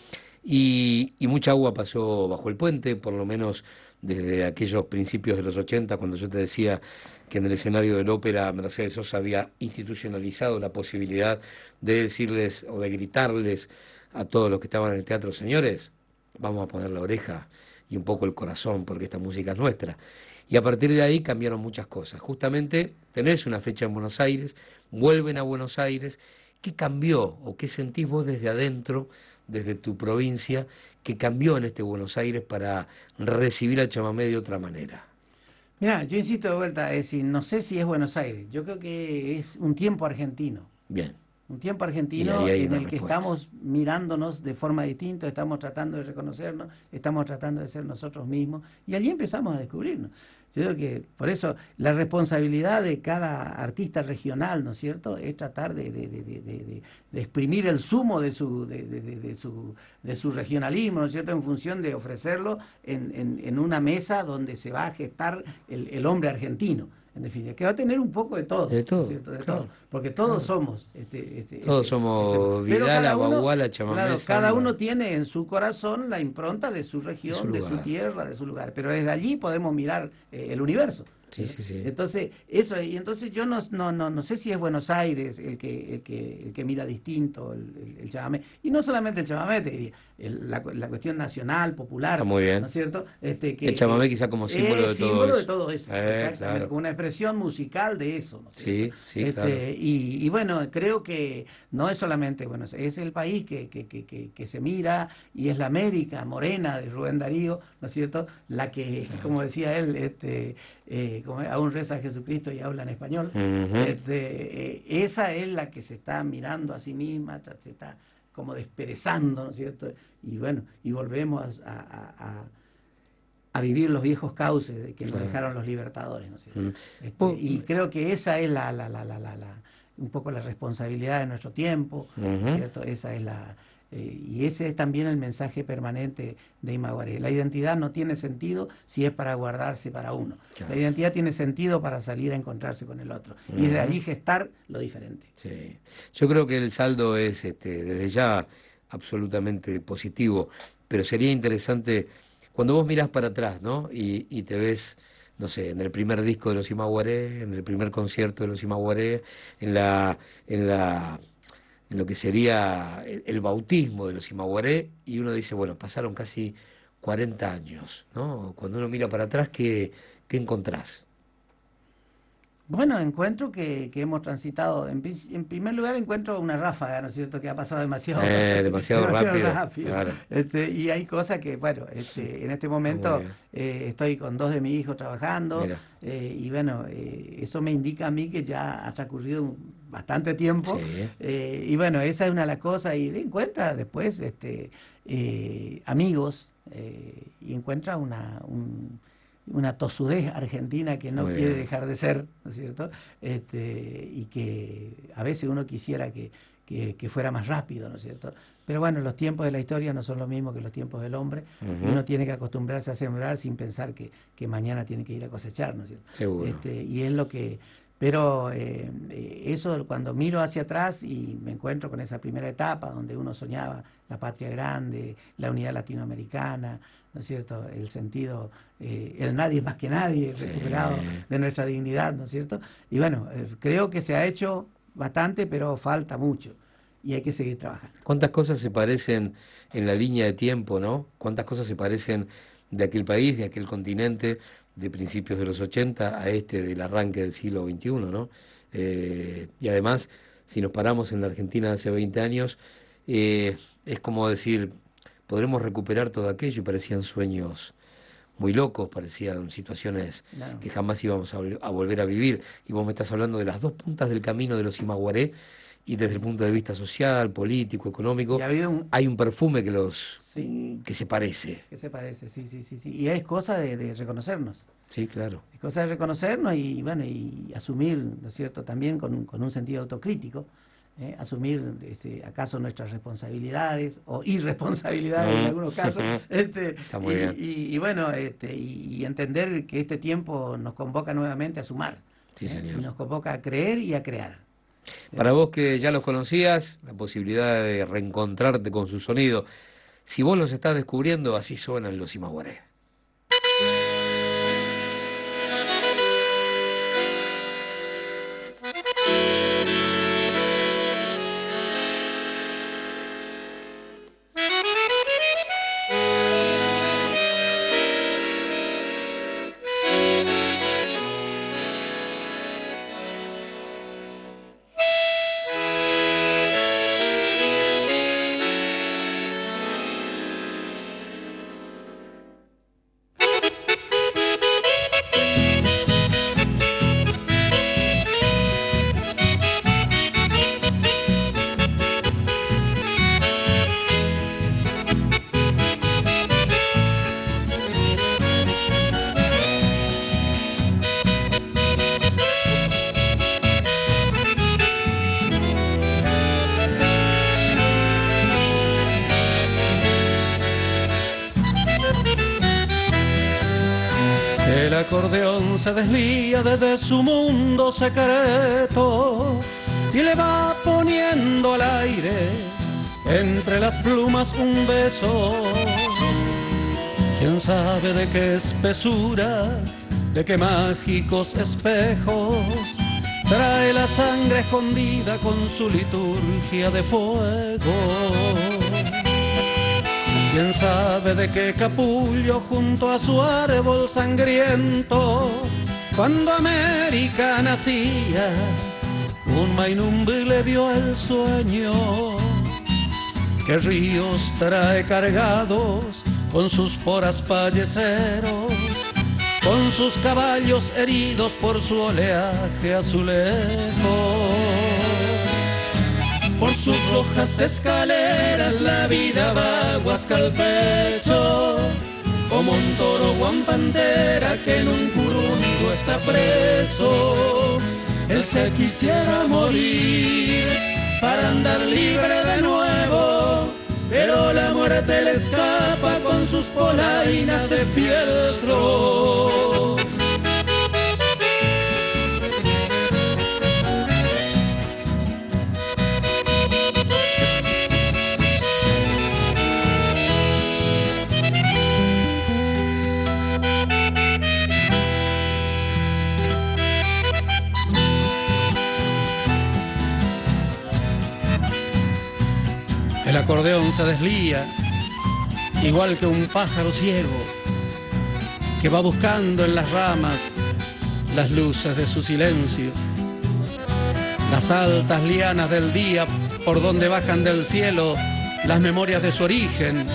Y, y mucha agua pasó bajo el puente, por lo menos desde aquellos principios de los 80, cuando yo te decía que en el escenario del ópera Mercedes Sosa había institucionalizado la posibilidad de decirles o de gritarles a todos los que estaban en el teatro, señores, vamos a poner la oreja y un poco el corazón porque esta música es nuestra. Y a partir de ahí cambiaron muchas cosas. Justamente tenés una fecha en Buenos Aires, vuelven a Buenos Aires. ¿Qué cambió o qué sentís vos desde adentro, desde tu provincia, que cambió en este Buenos Aires para recibir al chamamé de otra manera? Mira, yo insisto de vuelta, es decir, no sé si es Buenos Aires, yo creo que es un tiempo argentino. Bien. Un tiempo argentino en el que estamos mirándonos de forma distinta, estamos tratando de reconocernos, estamos tratando de ser nosotros mismos, y allí empezamos a descubrirnos. Yo creo que por eso la responsabilidad de cada artista regional, ¿no es cierto?, es tratar de, de, de, de, exprimir el zumo de su, de, su, de su regionalismo, ¿no es cierto?, en función de ofrecerlo en, en, en, una mesa donde se va a gestar el, el hombre argentino. En definitiva, que va a tener un poco de todo. De todo, ¿cierto? De claro, todo, porque todos claro. somos. Este, este, Todos este- somos cada uno- Baguala, Chamamé, Claro, cada Samba. uno tiene en su corazón la impronta de su región, De de su tierra, de su lugar. Pero desde allí podemos mirar eh, el universo. Sí, sí, sí. Entonces, eso, y entonces yo no, no, no, no sé si es Buenos Aires el que, el que, el que mira distinto el, el, el chamamé. Y no solamente el chamamé, te diría, el- la, la cuestión nacional, popular. Está muy bien. ¿No es cierto? Este, que, El chamamé quizá como símbolo de todo símbolo de todo eso. Eh, exactamente, claro. como una expresión musical de eso. ¿no es Sí, sí, Este, claro. y, y bueno, creo que no es solamente, bueno, es el país que, que, que, que, se mira y es la América morena de Rubén Darío, ¿no es cierto? La que, como decía él, este, eh, como aún reza a Jesucristo y habla en español. Este, eh, esa es la que se está mirando a sí misma, ta- se está como desperezando, ¿no es cierto? Y bueno, y volvemos a, a- a- a vivir los viejos cauces de que nos dejaron los libertadores, ¿no es cierto? Este, Vos- y creo que esa es la, la, la, la, la, la- un poco la responsabilidad de nuestro tiempo, ¿no es Ujú. ¿cierto? Esa es la eh, y ese es también el mensaje permanente de Imaguaré. La identidad no tiene sentido si es para guardarse para uno. Claro. La identidad tiene sentido para salir a encontrarse con el otro y de allí gestar lo diferente. Sí. Yo creo que el saldo es este, desde ya absolutamente positivo, pero sería interesante cuando vos mirás para atrás, ¿no? Y, y te ves, no sé, en el primer disco de los Imaguaré, en el primer concierto de los Imaguaré, en la, en la, lo que sería el, bautismo de los Imaguaré, y uno dice, bueno, pasaron casi 40 años, ¿no? Cuando uno mira para atrás, ¿qué, qué encontrás? Bueno, encuentro que, que hemos transitado, en, primer lugar encuentro una ráfaga, ¿no es cierto?, que ha pasado demasiado, Eh, demasiado rápido, claro. Este, y hay cosas que, bueno, este, en este momento eh, estoy con dos de mis hijos trabajando, eh, y bueno, eh, eso me indica a mí que ya ha transcurrido bastante tiempo, Sí. eh, y bueno, esa es una de las cosas, y encuentra después este, amigos, eh, y encuentra una... un- una tosudez argentina que no Muy quiere bien. dejar de ser, ¿no es cierto? Este, y que a veces uno quisiera que, que, que fuera más rápido, ¿no es cierto? Pero bueno, los tiempos de la historia no son lo mismo que los tiempos del hombre. Y Uno tiene que acostumbrarse a sembrar sin pensar que, que mañana tiene que ir a cosechar, ¿no es cierto? Seguro. Este, y es lo que... Pero eh, eh, eso cuando miro hacia atrás y me encuentro con esa primera etapa donde uno soñaba la patria grande, la unidad latinoamericana, ¿no es cierto? El sentido, eh, el nadie más que nadie, recuperado de nuestra dignidad, ¿no es cierto? Y bueno, eh, creo que se ha hecho bastante, pero falta mucho y hay que seguir trabajando. ¿Cuántas cosas se parecen en la línea de tiempo, no? ¿Cuántas cosas se parecen de aquel país, de aquel continente, de principios de los 80 a este del arranque del siglo XXI, no? Eh, y además, si nos paramos en la Argentina hace 20 años, eh, es como decir, podremos recuperar todo aquello y parecían sueños muy locos, parecían situaciones Claro. que jamás íbamos a, vol- a volver a vivir. Y vos me estás hablando de las dos puntas del camino de los Imaguaré y desde el punto de vista social, político, económico, ha un... hay un perfume que los Sí, que se parece. que se parece, sí, sí, sí, sí. Y es cosa de, de reconocernos. Sí, claro. Es cosa de reconocernos y bueno y asumir, ¿no es cierto?, también con, un- con un sentido autocrítico, ¿eh? asumir ese, acaso nuestras responsabilidades o irresponsabilidades en Mm. algunos casos, este, Está muy y, bien. y- y bueno, este, y, y entender que este tiempo nos convoca nuevamente a sumar, Sí, ¿eh? señor. y nos convoca a creer y a crear. Para vos que ya los conocías, la posibilidad de reencontrarte con su sonido. Si vos los estás descubriendo, así suenan los Imaguaré. Secreto y le va poniendo al aire entre las plumas un beso. ¿Quién sabe de qué espesura, de qué mágicos espejos trae la sangre escondida con su liturgia de fuego? ¿Quién sabe de qué capullo junto a su árbol sangriento, cuando América nacía, un mainumbi le dio el sueño? ¿Qué ríos trae cargados con sus poras falleceros, con sus caballos heridos por su oleaje azulejo? Por sus rojas escaleras la vida va guasca al pecho, como un toro o pantera que en un está preso. Él se quisiera morir para andar libre de nuevo, pero la muerte le escapa con sus polainas de fieltro. Acordeón se deslía, igual que un pájaro ciego, que va buscando en las ramas las luces de su silencio, las altas lianas del día por donde bajan del cielo las memorias de su origen,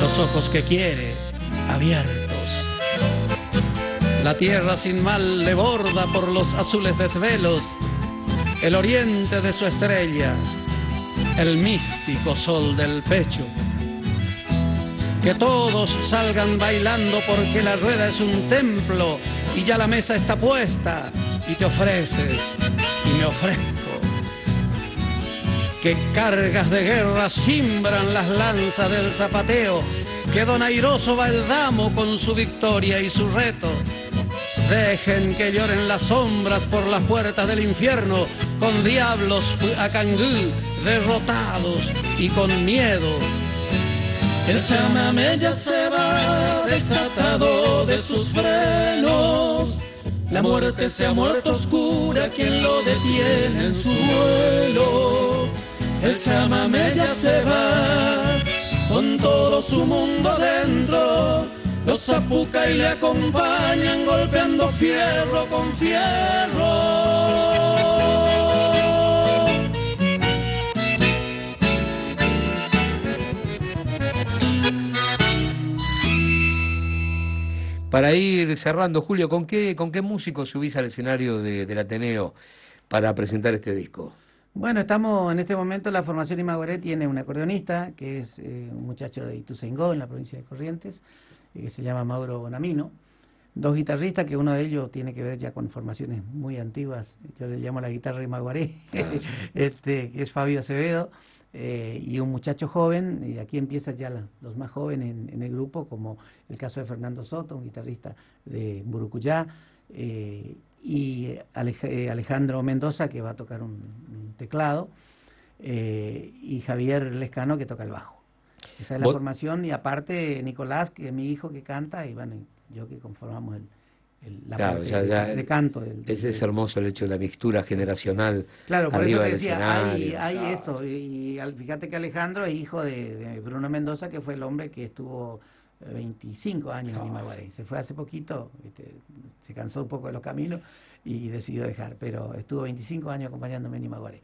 los ojos que quiere, abiertos. La tierra sin mal le borda por los azules desvelos, el oriente de su estrella, el místico sol del pecho. Que todos salgan bailando porque la rueda es un templo y ya la mesa está puesta y te ofreces y me ofrezco. Que cargas de guerra simbran las lanzas del zapateo, que don Airoso va el damo con su victoria y su reto. Dejen que lloren las sombras por las puertas del infierno, con diablos a cangú derrotados y con miedo. El chamamé ya se va desatado de sus frenos. La muerte se ha muerto oscura, quien lo detiene en su vuelo. El chamamé ya se va con todo su mundo dentro. Los zapuca y le acompañan golpeando fierro con fierro. Para ir cerrando, Julio, ¿con qué, con qué músicos subís al escenario de, del Ateneo para presentar este disco? Bueno, estamos en este momento, la formación Imaguaré tiene un acordeonista, que es eh, un muchacho de Ituzaingó, en la provincia de Corrientes, eh, que se llama Mauro Bonamino. Dos guitarristas, que uno de ellos tiene que ver ya con formaciones muy antiguas, yo le llamo la guitarra Imaguaré, este, que es Fabio Acevedo. Eh, y un muchacho joven, y aquí empiezan ya los más jóvenes en, el grupo, como el caso de Fernando Soto, un guitarrista de Burucuyá, eh, y eh, Alejandro Mendoza, que va a tocar un, teclado, y Javier Lescano, que toca el bajo. Esa es la formación, y aparte Nicolás, que es mi hijo que canta, y bueno, yo que conformamos el, la claro, ya, de, canto. ese es hermoso el hecho de la mixtura generacional claro, por arriba eso decía, Hay, hay esto, y, fíjate que Alejandro es hijo de, Bruno Mendoza, que fue el hombre que estuvo 25 años en Imaguaré. Se fue hace poquito, se cansó un poco de los caminos y decidió dejar, pero estuvo 25 años acompañándome en Imaguaré.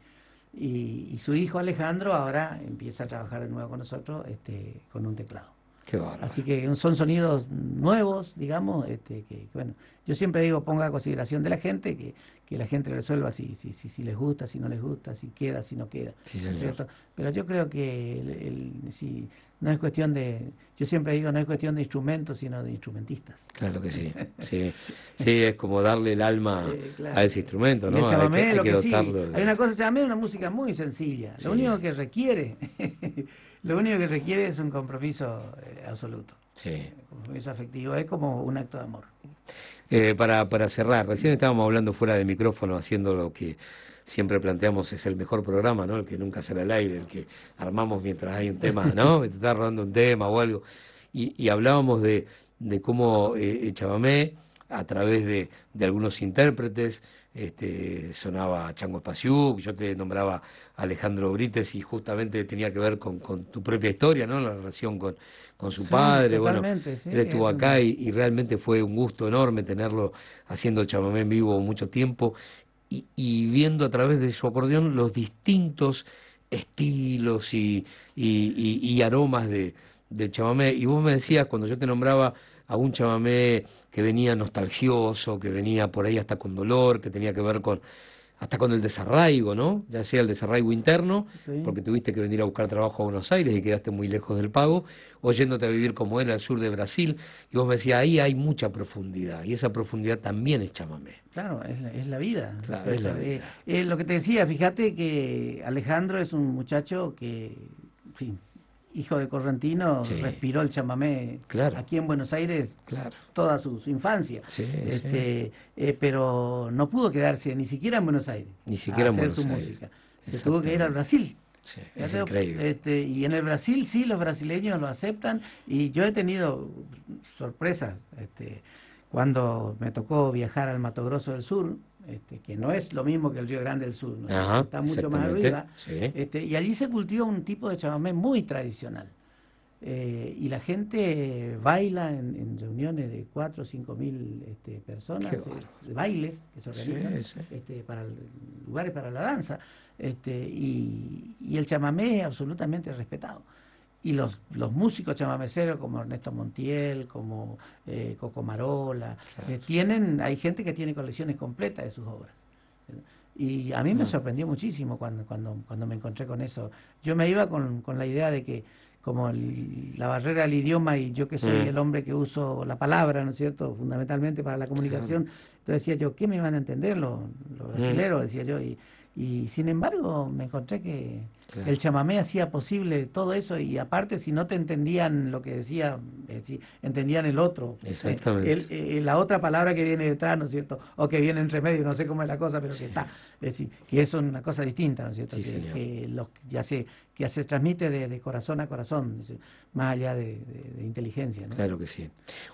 Y, y su hijo Alejandro ahora empieza a trabajar de nuevo con nosotros este, con un teclado. Así que son sonidos nuevos, digamos, este, que, bueno, yo siempre digo ponga a consideración de la gente, que, que la gente resuelva si, si, si, si, les gusta, si no les gusta, si queda, si no queda. Pero yo creo que el, si no es cuestión de, yo siempre digo, no es cuestión de instrumentos, sino de instrumentistas. Claro que sí, sí, sí es como darle el alma a ese instrumento, ¿no? hay que, hay una cosa, chamamé es una música muy sencilla, lo único que requiere lo único que requiere es un compromiso eh, absoluto. Sí. Un compromiso afectivo, es como un acto de amor. Eh, para, para cerrar, recién estábamos hablando fuera de micrófono, haciendo lo que siempre planteamos es el mejor programa, ¿no? El que nunca sale al aire, el que armamos mientras hay un tema, ¿no? Te está rodando un tema o algo. Y, hablábamos de, de cómo eh, Chabamé, a través de, de algunos intérpretes, este, sonaba Chango Espaciuc, yo te nombraba Alejandro Brites y justamente tenía que ver con, con tu propia historia, ¿no? La relación con, con su padre, bueno, él estuvo acá y, realmente fue un gusto enorme tenerlo haciendo chamamé en vivo mucho tiempo y, y viendo a través de su acordeón los distintos estilos y, y aromas de, de chamamé. Y vos me decías, cuando yo te nombraba a un chamamé que venía nostalgioso, que venía por ahí hasta con dolor, que tenía que ver con hasta con el desarraigo, ¿no? Ya sea el desarraigo interno, porque tuviste que venir a buscar trabajo a Buenos Aires y quedaste muy lejos del pago, o yéndote a vivir como él al sur de Brasil, y vos me decías, ahí hay mucha profundidad, y esa profundidad también es chamamé. Claro, es la, es la vida. Claro, es la vida. Eh, lo que te decía, fíjate que Alejandro es un muchacho que, en fin, hijo de correntino, respiró el chamamé aquí en Buenos Aires toda su, infancia. este, eh, pero no pudo quedarse ni siquiera en Buenos Aires ni siquiera a hacer su música. Se tuvo que ir al Brasil. es increíble. Este, y en el Brasil sí, los brasileños lo aceptan y yo he tenido sorpresas. Este, cuando me tocó viajar al Mato Grosso del Sur, este, que no es lo mismo que el Río Grande del Sur, está mucho más arriba, este, y allí se cultiva un tipo de chamamé muy tradicional. Eh, y la gente baila en, reuniones de 4 o 5 mil este, personas, bailes que se organizan este, para lugares para la danza, este, y, y el chamamé es absolutamente respetado y los, los músicos chamameceros como Ernesto Montiel, como eh, Coco Marola, eh, tienen, hay gente que tiene colecciones completas de sus obras. Y a mí me sorprendió muchísimo cuando, cuando, cuando me encontré con eso. Yo me iba con, con la idea de que como la barrera del idioma y yo que soy mm. el hombre que uso la palabra, ¿no es cierto?, fundamentalmente para la comunicación, entonces decía yo, ¿qué me van a entender los, los mm. brasileros? Decía yo, y, y sin embargo me encontré que el chamamé hacía posible todo eso y aparte si no te entendían lo que decía, eh, si entendían el otro. Exactamente. Eh, la otra palabra que viene detrás, ¿no es cierto? O que viene entre medio, no sé cómo es la cosa, pero que está. Es decir, que es una cosa distinta, ¿no es cierto? que, ya, se, que ya se transmite de, corazón a corazón, más allá de, de inteligencia. ¿no? Claro que sí.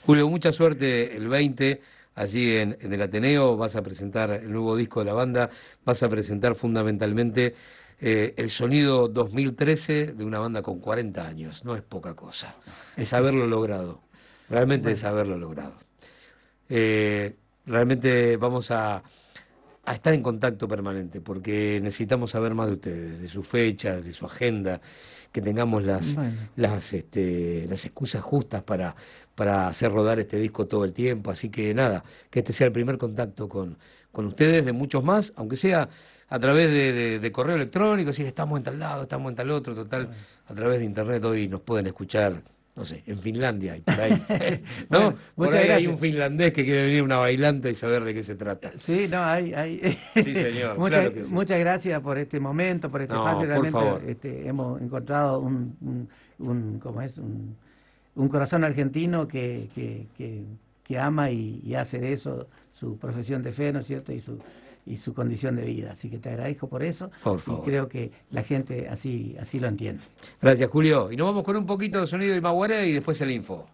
Julio, mucha suerte el 20 allí en, el Ateneo, vas a presentar el nuevo disco de la banda, vas a presentar fundamentalmente eh, el sonido 2013 de una banda con 40 años, no es poca cosa, es haberlo logrado, realmente es haberlo logrado. Eh, realmente vamos a, a estar en contacto permanente, porque necesitamos saber más de ustedes, de sus fechas, de su agenda, que tengamos las, las, este, las excusas justas para, para hacer rodar este disco todo el tiempo. Así que nada, que este sea el primer contacto con, con ustedes, de muchos más, aunque sea a través de, de, correo electrónico, si estamos en tal lado, estamos en tal otro, total, a través de internet hoy nos pueden escuchar no sé, en Finlandia y por ahí. ¿No? por ahí hay un finlandés que quiere venir una bailante y saber de qué se trata. Sí, no, hay. hay... sí, señor. muchas, gracias por este momento, por este espacio. Realmente este, hemos encontrado un, un, ¿cómo es? Un, un corazón argentino que, que, que, que ama y, y, hace de eso su profesión de fe, ¿no es cierto? Y su y su condición de vida. Así que te agradezco por eso y creo que la gente así, así lo entiende. Gracias, Julio. Y nos vamos con un poquito de sonido de Maguare y después el info.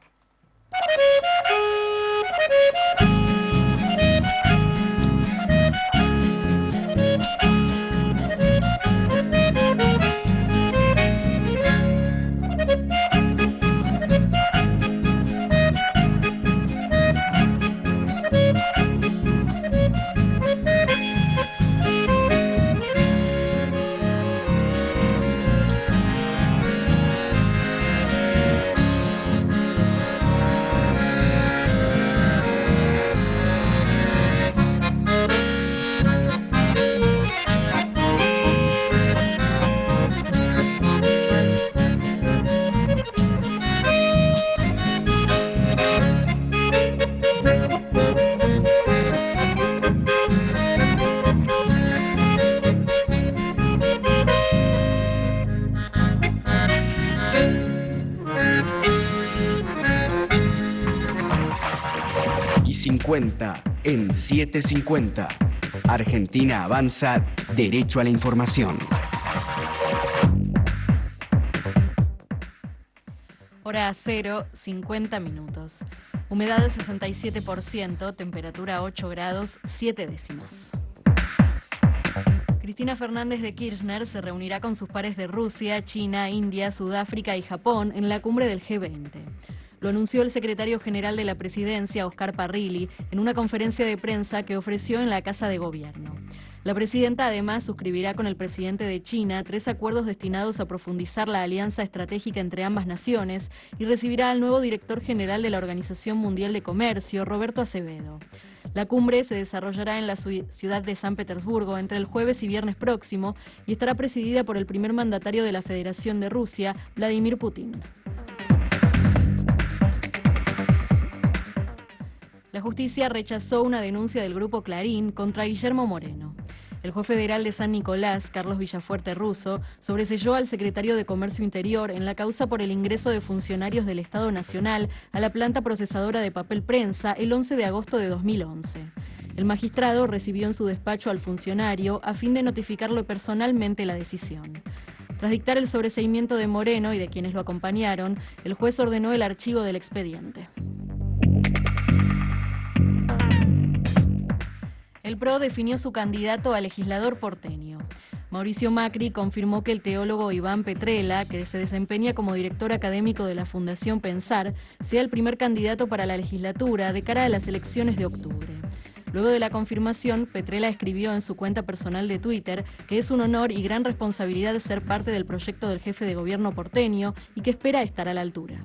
750. Argentina avanza derecho a la información. Hora cero, 50 minutos. Humedad de 67%, temperatura 8 grados, 7 décimas. Cristina Fernández de Kirchner se reunirá con sus pares de Rusia, China, India, Sudáfrica y Japón en la cumbre del G20. Lo anunció el secretario general de la presidencia, Oscar Parrilli, en una conferencia de prensa que ofreció en la Casa de Gobierno. La presidenta además suscribirá con el presidente de China tres acuerdos destinados a profundizar la alianza estratégica entre ambas naciones y recibirá al nuevo director general de la Organización Mundial de Comercio, Roberto Acevedo. La cumbre se desarrollará en la ciudad de San Petersburgo entre el jueves y viernes próximo y estará presidida por el primer mandatario de la Federación de Rusia, Vladimir Putin. La justicia rechazó una denuncia del grupo Clarín contra Guillermo Moreno. El juez federal de San Nicolás, Carlos Villafuerte Russo, sobreselló al secretario de Comercio Interior en la causa por el ingreso de funcionarios del Estado Nacional a la planta procesadora de papel prensa el 11 de agosto de 2011. El magistrado recibió en su despacho al funcionario a fin de notificarle personalmente la decisión. Tras dictar el sobreseimiento de Moreno y de quienes lo acompañaron, el juez ordenó el archivo del expediente. PRO definió su candidato a legislador porteño. Mauricio Macri confirmó que el teólogo Iván Petrela, que se desempeña como director académico de la Fundación Pensar, sea el primer candidato para la legislatura de cara a las elecciones de octubre. Luego de la confirmación, Petrela escribió en su cuenta personal de Twitter que es un honor y gran responsabilidad ser parte del proyecto del jefe de gobierno porteño y que espera estar a la altura.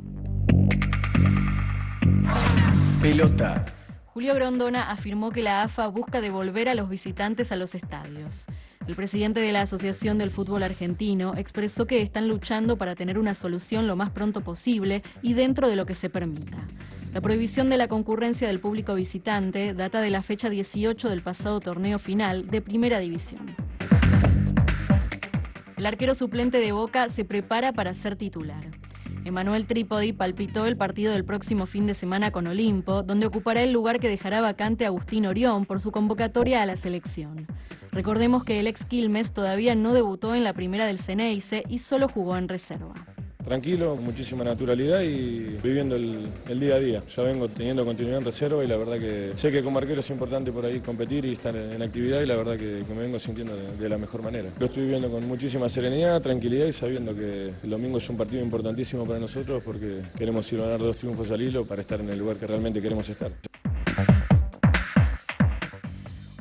Pelota. Julio Grondona afirmó que la AFA busca devolver a los visitantes a los estadios. El presidente de la Asociación del Fútbol Argentino expresó que están luchando para tener una solución lo más pronto posible y dentro de lo que se permita. La prohibición de la concurrencia del público visitante data de la fecha 18 del pasado torneo final de Primera División. El arquero suplente de Boca se prepara para ser titular. Emanuel Trípodi palpitó el partido del próximo fin de semana con Olimpo, donde ocupará el lugar que dejará vacante Agustín Orión por su convocatoria a la selección. Recordemos que el ex Quilmes todavía no debutó en la primera del Ceneice y solo jugó en reserva tranquilo, muchísima naturalidad y viviendo el, día a día. Ya vengo teniendo continuidad en reserva y la verdad que sé que como arquero es importante por ahí competir y estar en, actividad y la verdad que, me vengo sintiendo de, la mejor manera. Lo estoy viviendo con muchísima serenidad, tranquilidad y sabiendo que el domingo es un partido importantísimo para nosotros porque queremos ir a ganar dos triunfos al hilo para estar en el lugar que realmente queremos estar.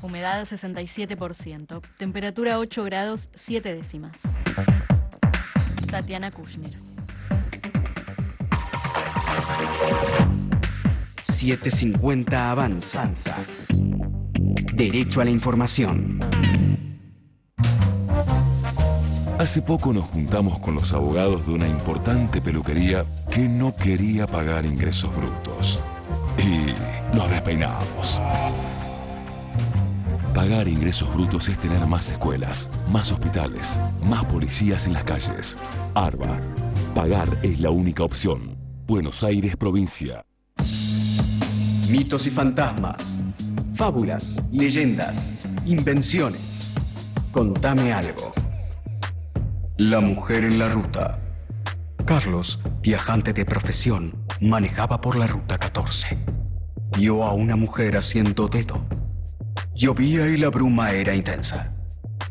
Humedad 67%, temperatura 8 grados 7 décimas. Tatiana Kushner. 750 Avanza. Derecho a la información. Hace poco nos juntamos con los abogados de una importante peluquería que no quería pagar ingresos brutos. Y los despeinamos. Pagar ingresos brutos es tener más escuelas, más hospitales, más policías en las calles. ARBA. Pagar es la única opción. Buenos Aires, provincia. Mitos y fantasmas. Fábulas, leyendas, invenciones. Contame algo. La mujer en la ruta. Carlos, viajante de profesión, manejaba por la ruta 14. Vio a una mujer haciendo dedo. Llovía y la bruma era intensa.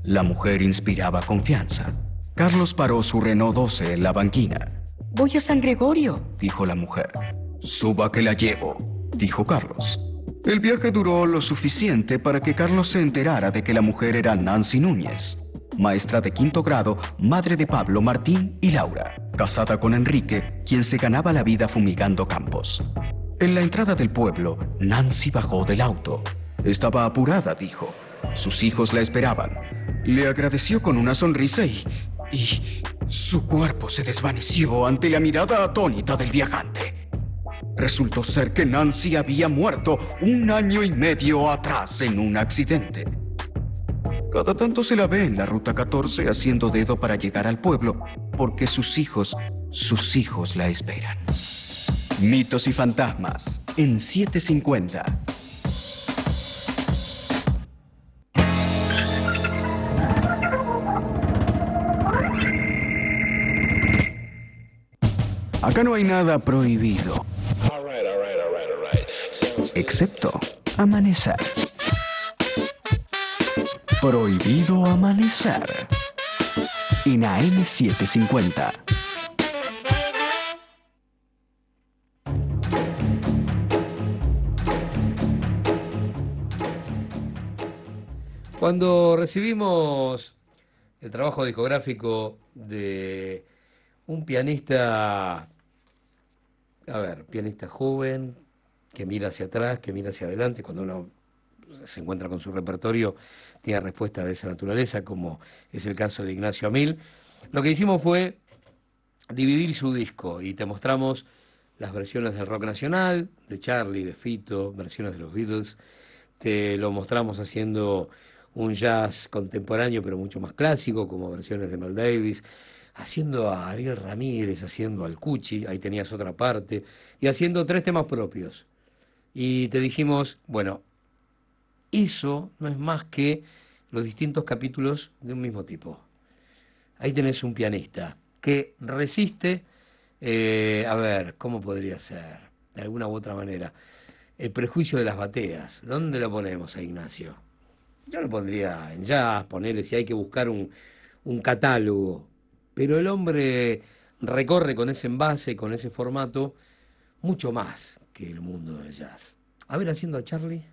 La mujer inspiraba confianza. Carlos paró su Renault 12 en la banquina. Voy a San Gregorio, dijo la mujer. Suba que la llevo, dijo Carlos. El viaje duró lo suficiente para que Carlos se enterara de que la mujer era Nancy Núñez, maestra de quinto grado, madre de Pablo, Martín y Laura, casada con Enrique, quien se ganaba la vida fumigando campos. En la entrada del pueblo, Nancy bajó del auto. Estaba apurada, dijo. Sus hijos la esperaban. Le agradeció con una sonrisa y y su cuerpo se desvaneció ante la mirada atónita del viajante. Resultó ser que Nancy había muerto un año y medio atrás en un accidente. Cada tanto se la ve en la ruta 14 haciendo dedo para llegar al pueblo, porque sus hijos, sus hijos la esperan. Mitos y fantasmas en 750. Acá no hay nada prohibido. Excepto amanecer. Prohibido amanecer. En AM750. Cuando recibimos el trabajo discográfico de un pianista, a ver, pianista joven, que mira hacia atrás, que mira hacia adelante, cuando uno se encuentra con su repertorio, tiene respuestas de esa naturaleza, como es el caso de Ignacio Amil. Lo que hicimos fue dividir su disco y te mostramos las versiones del rock nacional, de Charlie, de Fito, versiones de los Beatles, te lo mostramos haciendo un jazz contemporáneo pero mucho más clásico, como versiones de Mel Davis, haciendo a Ariel Ramírez, haciendo al Cuchi, ahí tenías otra parte, y haciendo tres temas propios. Y te dijimos, bueno, eso no es más que los distintos capítulos de un mismo tipo. Ahí tenés un pianista que resiste, eh, a ver, ¿cómo podría ser? De alguna u otra manera. El prejuicio de las bateas. ¿Dónde lo ponemos a Ignacio? Yo lo pondría en jazz, ponerle si hay que buscar un, un catálogo. Pero el hombre recorre con ese envase, con ese formato, mucho más que el mundo del jazz. A ver, haciendo a Charlie.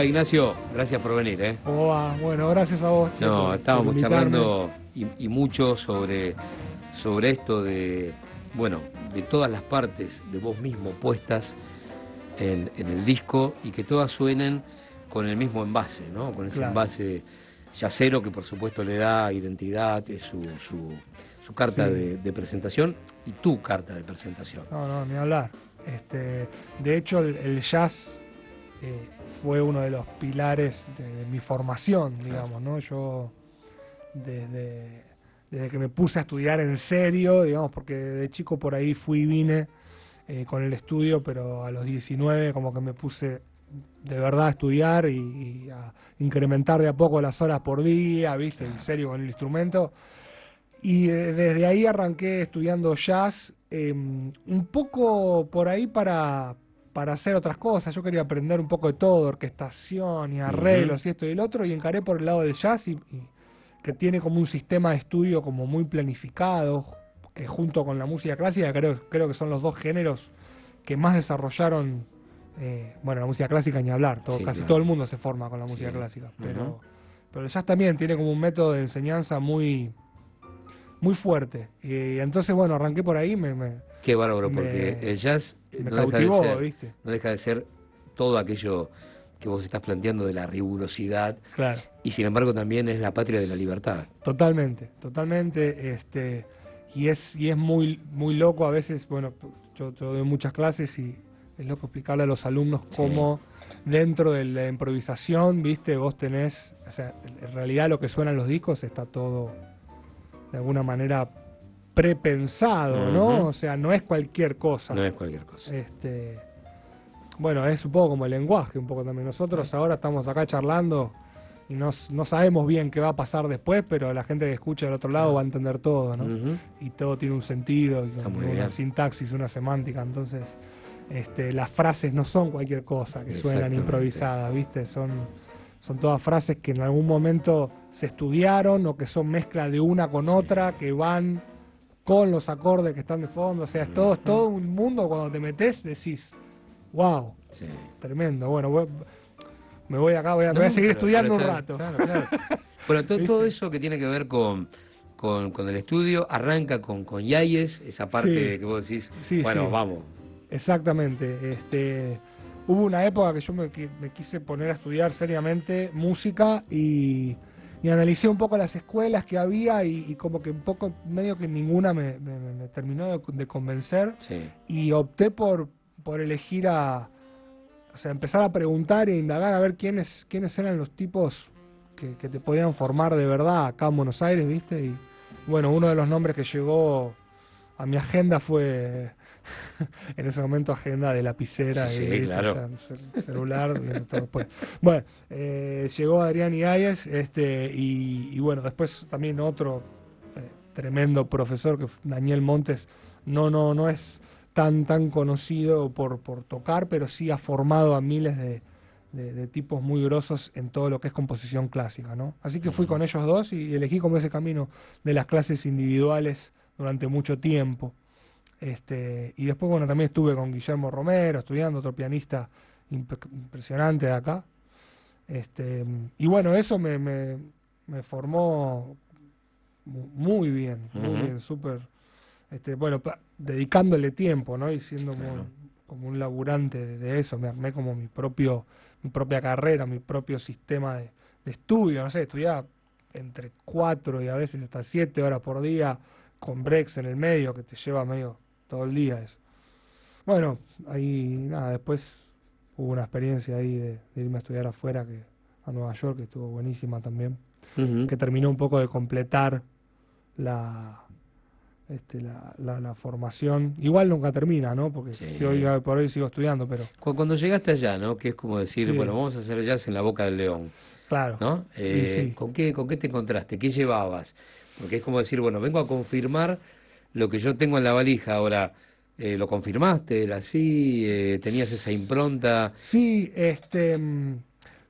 ¿Cómo va, Ignacio? Gracias por venir, ¿eh? ¿Cómo va? Bueno, gracias a vos. che, No, por- estábamos por charlando y, y mucho sobre, sobre esto de, bueno, de todas las partes de vos mismo puestas en, en el disco y que todas suenen con el mismo envase, ¿no? Con ese Claro. envase yacero que por supuesto le da identidad, es su, su, su carta Sí. de, de presentación y tu carta de presentación. No, no, ni hablar. Este, de hecho, el, el jazz eh, fue uno de los pilares de, de mi formación, digamos, ¿no? Yo, desde, desde que me puse a estudiar en serio, digamos, porque de chico por ahí fui y vine eh, con el estudio, pero a los 19 como que me puse de verdad a estudiar y, y a incrementar de a poco las horas por día, ¿viste? En serio con el instrumento. Y eh, desde ahí arranqué estudiando jazz, eh, un poco por ahí para, para hacer otras cosas. Yo quería aprender un poco de todo, orquestación y arreglos y esto y el otro, y encaré por el lado del jazz, y, y que tiene como un sistema de estudio como muy planificado, que junto con la música clásica creo, creo que son los dos géneros que más desarrollaron, eh, bueno, la música clásica ni hablar, todo, Sí, casi claro. todo el mundo se forma con la música Sí. clásica, pero, pero el jazz también tiene como un método de enseñanza muy muy fuerte. Y entonces, bueno, arranqué por ahí, me, me, Qué bárbaro, Me- porque el jazz me no, deja de cautivó, ser, ¿viste? no deja de ser todo aquello que vos estás planteando de la rigurosidad Claro, y sin embargo también es la patria de la libertad. totalmente, totalmente, este, y es, y es muy, muy loco a veces, bueno, yo, yo doy muchas clases y es loco explicarle a los alumnos Sí. cómo dentro de la improvisación, viste, vos tenés, o sea, en realidad lo que suenan los discos está todo de alguna manera prepensado, ¿no? O sea, no es cualquier cosa. No es cualquier cosa. Este, bueno, es un poco como el lenguaje, un poco también. Nosotros ahora estamos acá charlando y no, no sabemos bien qué va a pasar después, pero la gente que escucha del otro lado va a entender todo, ¿no? Y todo tiene un sentido, y una bien. sintaxis, una semántica. Entonces, este, las frases no son cualquier cosa que suenan improvisadas, ¿viste? Son, son todas frases que en algún momento se estudiaron o que son mezcla de una con otra, que van con los acordes que están de fondo. O sea, es todo, es todo un mundo cuando te metes, decís, wow, Sí. tremendo. Bueno, voy- me voy acá, voy a, voy a No, seguir pero- estudiando pero un rato. claro, claro. Bueno, to- ¿Viste? todo eso que tiene que ver con, con, con el estudio arranca con, con Yayes, esa parte Sí. que vos decís, Sí, bueno, vamos. Exactamente. Este, hubo una época que yo me, me quise poner a estudiar seriamente música y, y analicé un poco las escuelas que había y, y como que un poco medio que ninguna me, me- terminó de, de convencer Sí. y opté por, por elegir a, o sea, empezar a preguntar e indagar a ver quiénes, quiénes eran los tipos que, que te podían formar de verdad acá en Buenos Aires, ¿viste? Y bueno, uno de los nombres que llegó a mi agenda fue en ese momento agenda de lapicera Sí, y celular todo después. bueno eh, llegó Adrián Iáñez este y, y bueno después también otro eh, tremendo profesor que Daniel Montes no no no es tan tan conocido por por tocar pero sí ha formado a miles de de, de tipos muy grosos en todo lo que es composición clásica, ¿no? Así que fui con ellos dos y elegí como ese camino de las clases individuales durante mucho tiempo. Este, y después, bueno, también estuve con Guillermo Romero, estudiando, otro pianista imp- impresionante de acá. Este, y bueno, eso me, me, me formó mu- muy bien, muy bien, súper, este, bueno, dedicándole tiempo, ¿no? Y siendo como, un laburante de, de eso, me armé como mi propio, mi propia carrera, mi propio sistema de, de estudio, no sé, estudiaba entre cuatro y a veces hasta siete horas por día, con breaks en el medio, que te lleva medio todo el día eso. Bueno, ahí nada, después hubo una experiencia ahí de, de irme a estudiar afuera, que a Nueva York, que estuvo buenísima también, que terminó un poco de completar la, este, la, la, la formación. Igual nunca termina, ¿no? Porque Sí. si hoy por hoy sigo estudiando, pero Cu- Cuando llegaste allá, ¿no? Que es como decir, Sí. bueno, vamos a hacer jazz en la boca del león, claro. ¿no? Eh, sí. ¿con, qué, ¿Con qué te encontraste? ¿Qué llevabas? Porque es como decir, bueno, vengo a confirmar lo que yo tengo en la valija. Ahora, eh, ¿lo confirmaste? ¿Era así? Eh, ¿Tenías esa impronta? Sí, este, mm,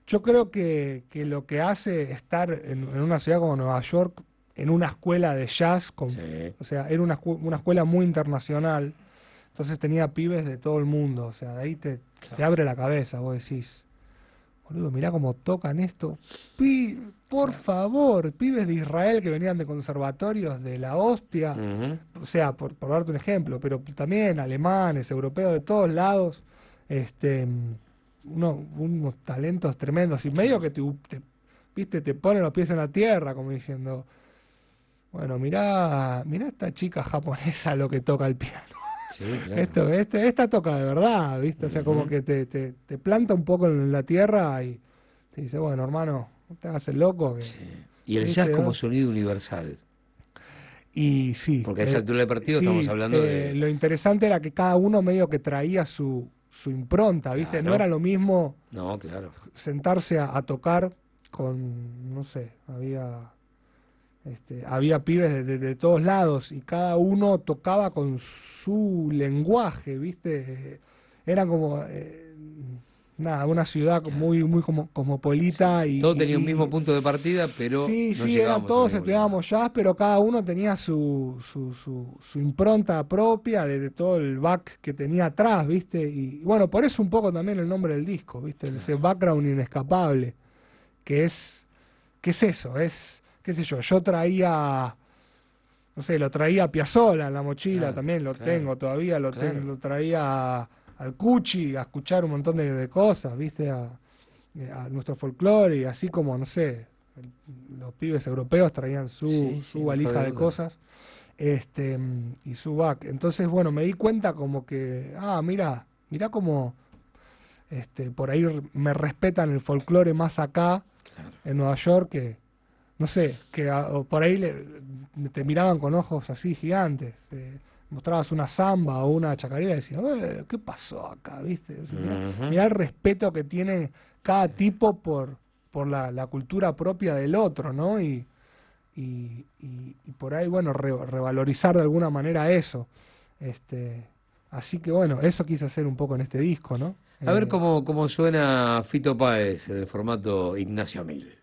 yo creo que, que lo que hace estar en, en una ciudad como Nueva York, en una escuela de jazz, con, Sí. o sea, era una, una escuela muy internacional, entonces tenía pibes de todo el mundo, o sea, de ahí te, te abre la cabeza, vos decís, boludo, mirá cómo tocan esto. Pi, por favor, pibes de Israel que venían de conservatorios de la hostia, o sea, por, por darte un ejemplo, pero también alemanes, europeos, de todos lados, este unos, unos talentos tremendos, y medio que te, viste, te ponen los pies en la tierra, como diciendo, bueno, mirá, mirá esta chica japonesa lo que toca el piano. Esto, este, esta toca de verdad, ¿viste? O sea, como que te, te, te, planta un poco en la tierra y te dice, bueno, hermano, no te hagas el loco. Y el jazz como sonido universal. Y sí. Porque a esa eh, altura del partido estamos hablando de... Eh, lo interesante era que cada uno medio que traía su, su impronta, ¿viste? No era lo mismo no, claro. sentarse a, tocar con, no sé, había este, había pibes de, todos lados y cada uno tocaba con su lenguaje, ¿viste? Era como eh, nada, una ciudad muy muy como, cosmopolita y todo tenía un mismo punto de partida, pero sí, sí, eran todos estudiábamos jazz, pero cada uno tenía su su, su, impronta propia de, todo el back que tenía atrás, ¿viste? Y bueno, por eso un poco también el nombre del disco, ¿viste? Ese background inescapable, que es qué es eso, es qué sé yo, yo traía no sé, lo traía a Piazzola en la mochila, también lo tengo todavía, lo, tengo, lo traía al Cuchi, a escuchar un montón de, cosas, ¿viste? A, nuestro folclore y así como, no sé, los pibes europeos traían su, su valija de cosas este y su back. Entonces, bueno, me di cuenta como que, ah, mira, mira como este, por ahí me respetan el folclore más acá en Nueva York que, no sé, que por ahí le, te miraban con ojos así gigantes. Eh, mostrabas una samba o una chacarera y decías, eh, ¿qué pasó acá? ¿Viste? mira, el respeto que tiene cada tipo por, por la, la cultura propia del otro, ¿no? Y, y, y, por ahí, bueno, revalorizar de alguna manera eso. Este, así que bueno, eso quise hacer un poco en este disco, ¿no? A ver eh, cómo, cómo suena Fito Páez en el formato Ignacio Mil.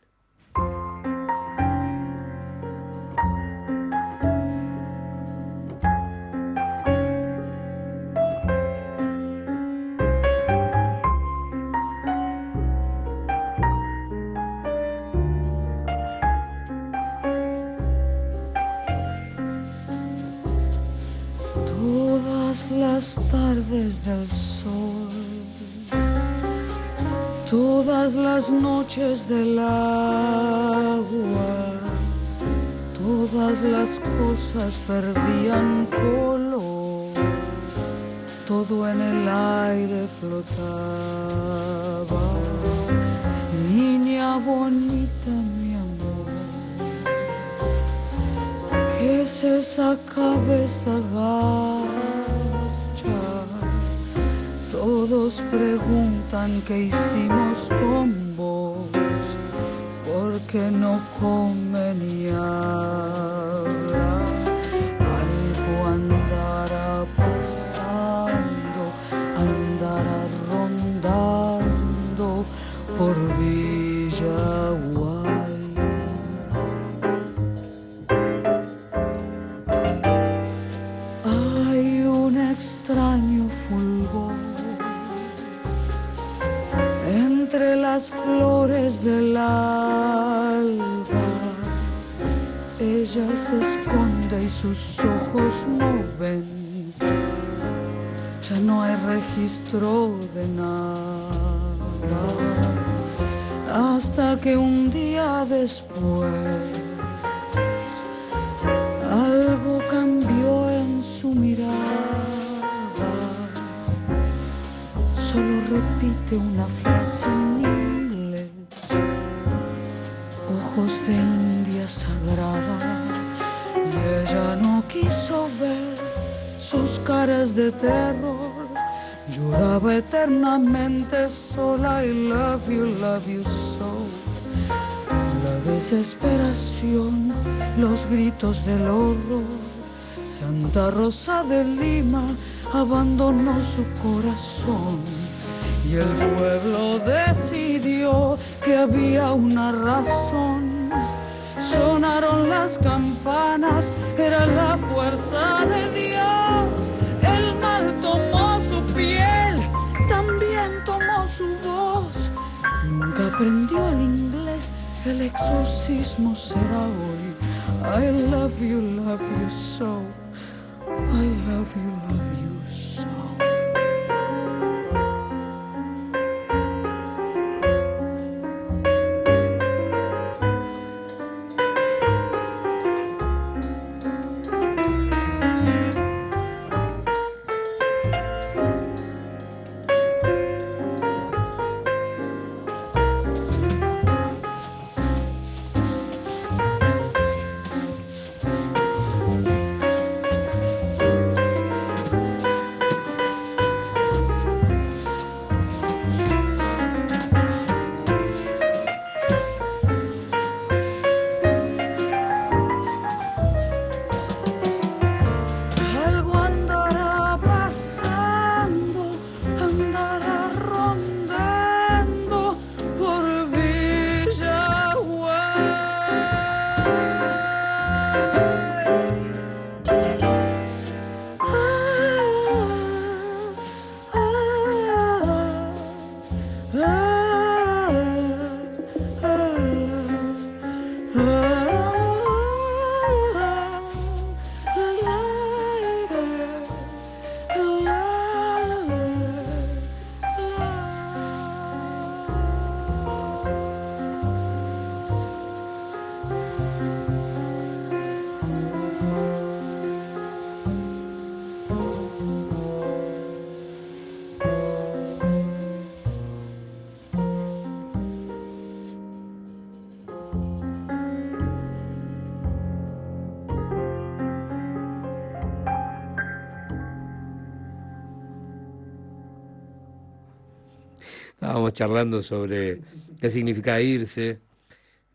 Charlando sobre qué significa irse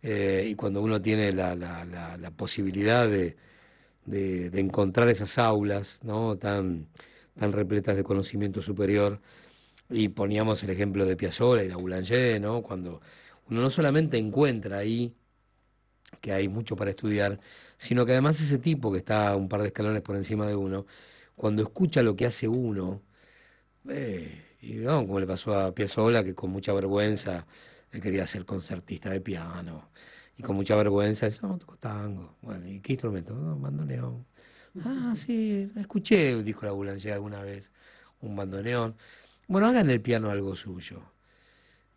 eh, y cuando uno tiene la, la, la, posibilidad de encontrar esas aulas ¿no? tan, tan repletas de conocimiento superior y poníamos el ejemplo de Piazzolla y la Boulanger, ¿no? cuando uno no solamente encuentra ahí que hay mucho para estudiar, sino que además ese tipo que está un par de escalones por encima de uno, cuando escucha lo que hace uno, eh, y no, como le pasó a Piazzolla, que con mucha vergüenza él quería ser concertista de piano, y con mucha vergüenza dice, no, toco tango. Bueno, ¿y qué instrumento? No, bandoneón. Ah, sí, escuché, dijo la Boulanger alguna vez, un bandoneón. Bueno, hagan el piano algo suyo.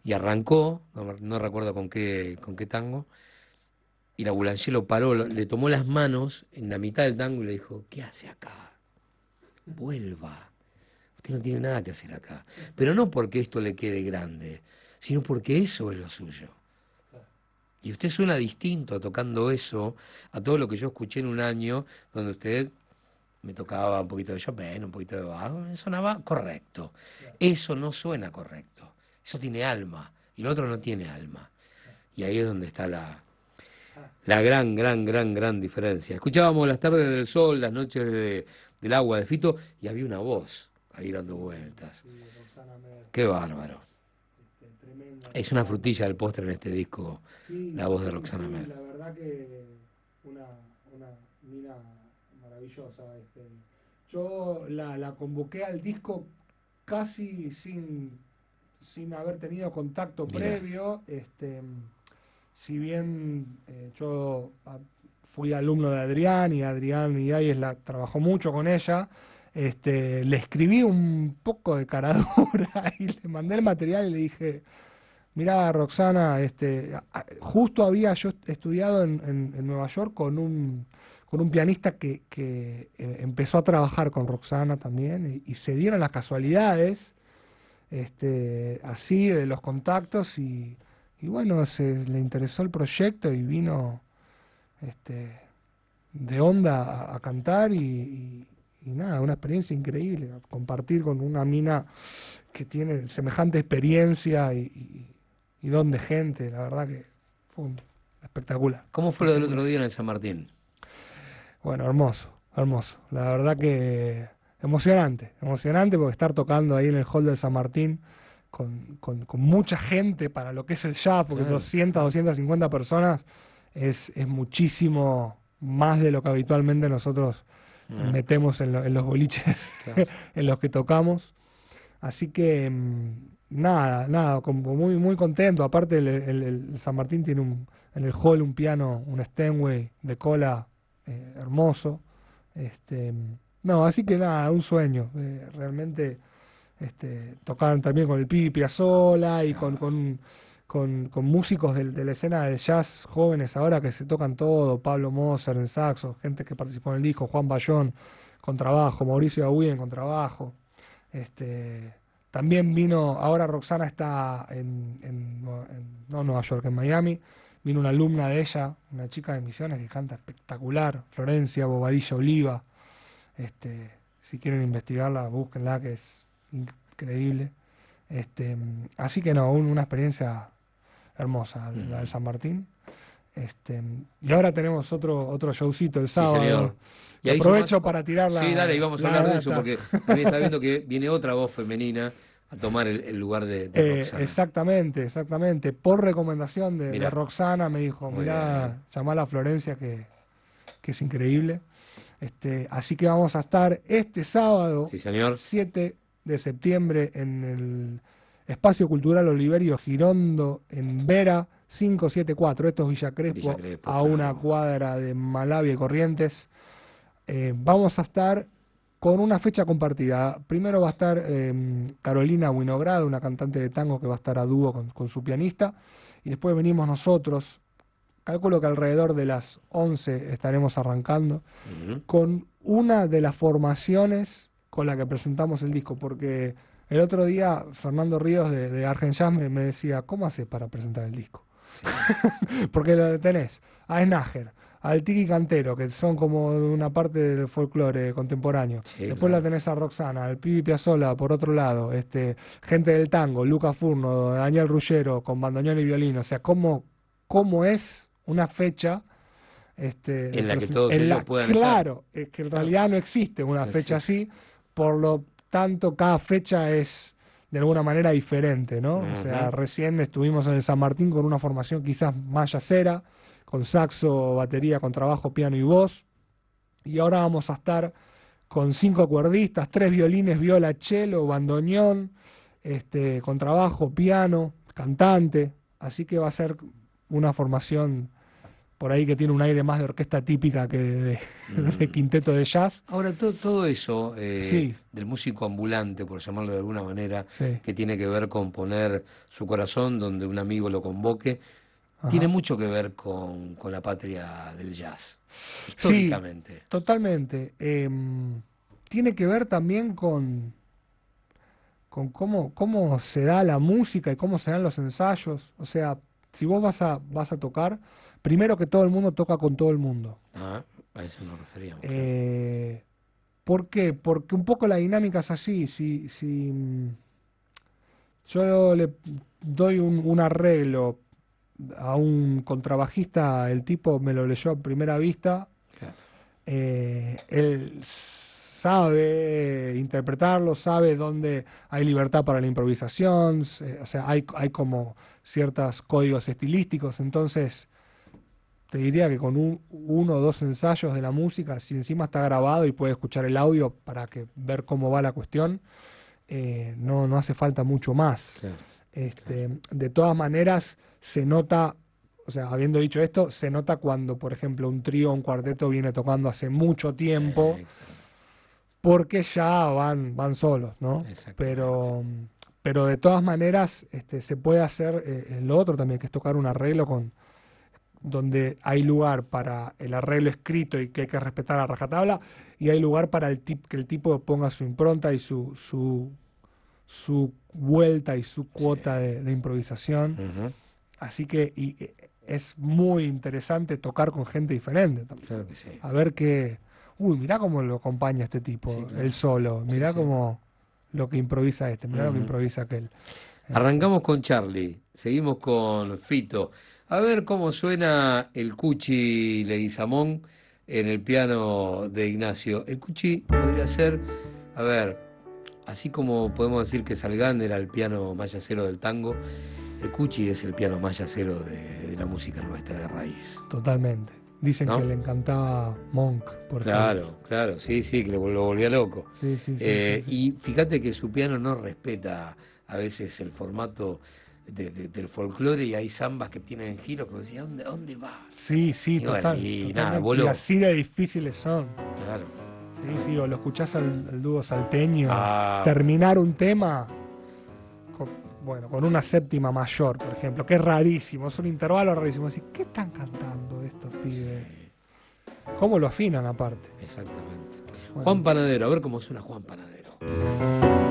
Y arrancó, no, recuerdo con qué, con qué tango, y la Boulanger lo paró, le tomó las manos en la mitad del tango y le dijo, ¿qué hace acá? Vuelva. Usted no tiene nada que hacer acá. Pero no porque esto le quede grande, sino porque eso es lo suyo. Y usted suena distinto tocando eso a todo lo que yo escuché en un año donde usted me tocaba un poquito de Chopin, un poquito de Bach, sonaba correcto. Eso no suena correcto. Eso tiene alma y lo otro no tiene alma. Y ahí es donde está la, la gran, gran, gran, gran diferencia. Escuchábamos las tardes del sol, las noches de- del agua de Fito y había una voz ahí dando vueltas. Qué bárbaro. Es una frutilla del postre en este disco, la voz de Roxana Mer. La verdad que una, una mina maravillosa. Este. Yo la, la convoqué al disco casi sin, sin haber tenido contacto Mirá. previo. Este, si bien eh, yo ah, fui alumno de Adrián y Adrián Miguel la trabajó mucho con ella, este, le escribí un poco de caradura y le mandé el material y le dije, Mira, Roxana, este, justo había yo estudiado en, en- en Nueva York con un, con un pianista que, que eh, empezó a trabajar con Roxana también y, se dieron las casualidades, este, así de los contactos y, y bueno, se le interesó el proyecto y vino, este, de onda a cantar y, y- nada, una experiencia increíble, compartir con una mina que tiene semejante experiencia y, y, y don de gente, la verdad que fue espectacular. ¿Cómo fue lo del otro día en el San Martín? Bueno, hermoso, hermoso. La verdad que emocionante, emocionante porque estar tocando ahí en el hall de San Martín con, con, con mucha gente para lo que es el jazz, porque Claro. 200, 250 personas es, es muchísimo más de lo que habitualmente nosotros Mm. metemos en, lo- en los boliches Claro. en los que tocamos. Así que mm, nada, nada, como muy muy contento. Aparte el, el- el San Martín tiene un, en el hall un piano, un Steinway de cola eh, hermoso. Este, no, así que nada, un sueño. eh, realmente este, tocaron también con el Pipi Piazzolla y con, con, con, con músicos del- de, la escena de jazz jóvenes ahora que se tocan todo, Pablo Moser en saxo, gente que participó en el disco, Juan Bayón con trabajo, Mauricio Agüín con trabajo. Este, también vino, ahora Roxana está en, en, en- no Nueva York, en Miami, vino una alumna de ella, una chica de Misiones que canta espectacular, Florencia Bobadilla Oliva, este, si quieren investigarla, búsquenla que es increíble. Este, así que no, un- una experiencia hermosa la de San Martín. Este, y ahora tenemos otro otro showcito el Sí, sábado. señor. Y aprovecho para tirar la Sí, dale, y vamos a la hablar de eso porque también está viendo que viene otra voz femenina a tomar el, el lugar de, de Eh, Roxana. exactamente, exactamente. Por recomendación de. Roxana me dijo, mirá, llamá a Florencia que, que es increíble. Este, así que vamos a estar este sábado, Sí, señor. 7 de septiembre, en el Espacio Cultural Oliverio Girondo, en Vera 574. Esto es Villa Crespo, Villa Crespo, a claro. una cuadra de Malavia y Corrientes. Eh, vamos a estar con una fecha compartida. Primero va a estar eh, Carolina Winograd, una cantante de tango que va a estar a dúo con, con su pianista. Y después venimos nosotros. Calculo que alrededor de las 11 estaremos arrancando con una de las formaciones con la que presentamos el disco, porque el otro día Fernando Ríos de, de me, me decía, ¿cómo haces para presentar el disco? porque lo tenés a Snager, al Tiki Cantero, que son como una parte del folclore contemporáneo. Sí, Después claro. la tenés a Roxana, al Pibi Piazzolla, por otro lado, este, gente del tango, Luca Furno, Daniel Ruggero, con bandoneón y violín. O sea, ¿cómo, cómo es una fecha este, En la que todos ellos la- puedan estar. Claro, es que en realidad no existe una No fecha así, por lo tanto cada fecha es de alguna manera diferente, ¿no? O sea, recién estuvimos en el San Martín con una formación quizás más yacera, con saxo, batería, con trabajo, piano y voz, y ahora vamos a estar con cinco cuerdistas, tres violines, viola, cello, bandoneón, este, con trabajo, piano, cantante, así que va a ser una formación por ahí que tiene un aire más de orquesta típica que de, de quinteto de jazz. Ahora, todo, todo eso eh, Sí. del músico ambulante, por llamarlo de alguna manera, Sí. que tiene que ver con poner su corazón donde un amigo lo convoque, Ajá. tiene mucho que ver con, con la patria del jazz, Sí, históricamente. totalmente. Em, tiene que ver también con, con cómo, cómo se da la música y cómo se dan los ensayos. O sea, si vos vas a, vas a tocar, primero que todo el mundo toca con todo el mundo. Ah, a eso nos referíamos. Eh, ¿Por qué? Porque un poco la dinámica es así. Si, si mm, yo le doy un, un arreglo a un contrabajista, el tipo me lo leyó a primera vista, Claro. eh, él sabe interpretarlo, sabe dónde hay libertad para la improvisación, o sea, hay, hay como ciertos códigos estilísticos, entonces te diría que con un, uno o dos ensayos de la música, si encima está grabado y puede escuchar el audio para que ver cómo va la cuestión, eh, no, no hace falta mucho más. Claro. Este, de todas maneras, se nota, o sea, habiendo dicho esto, se nota cuando, por ejemplo, un trío o un cuarteto viene tocando hace mucho tiempo, Eh, porque ya van, van solos, ¿no? Pero, pero de todas maneras, este, se puede hacer eh, lo otro también, que es tocar un arreglo con donde hay lugar para el arreglo escrito y que hay que respetar a rajatabla, y hay lugar para el tip, que el tipo ponga su impronta y su, su, su vuelta y su cuota de, de improvisación. Así que y, es muy interesante tocar con gente diferente también. Claro que sí. A ver qué... Uy, mirá cómo lo acompaña este tipo, Sí, claro. el solo. Mirá cómo lo que improvisa este, mirá lo que improvisa aquel. Arrancamos con Charlie, seguimos con Fito. A ver cómo suena el Cuchi Leguizamón en el piano de Ignacio. El Cuchi podría ser, a ver, así como podemos decir que Salgán era el piano mayacero del tango, el Cuchi es el piano mayacero de, de la música nuestra de raíz. Totalmente, Dicen ¿No? que le encantaba Monk, por ejemplo. Claro, claro, sí, sí, que lo, lo volvía loco. Sí, sí, sí, Eh, sí, sí. Y fíjate que su piano no respeta a veces el formato de- de- del folclore y hay zambas que tienen giros que vos decís, ¿a dónde, dónde va? Sí, sí, Y bueno, total. y nada. Y así de difíciles son. Claro. Sí, sí, o lo escuchás al, al dúo salteño Ah. terminar un tema, con, bueno, con una séptima mayor, por ejemplo, que es rarísimo, es un intervalo rarísimo. Decís, ¿qué están cantando estos pibes? ¿Cómo lo afinan aparte? Exactamente. Bueno. Juan Panadero, a ver cómo suena Juan Panadero.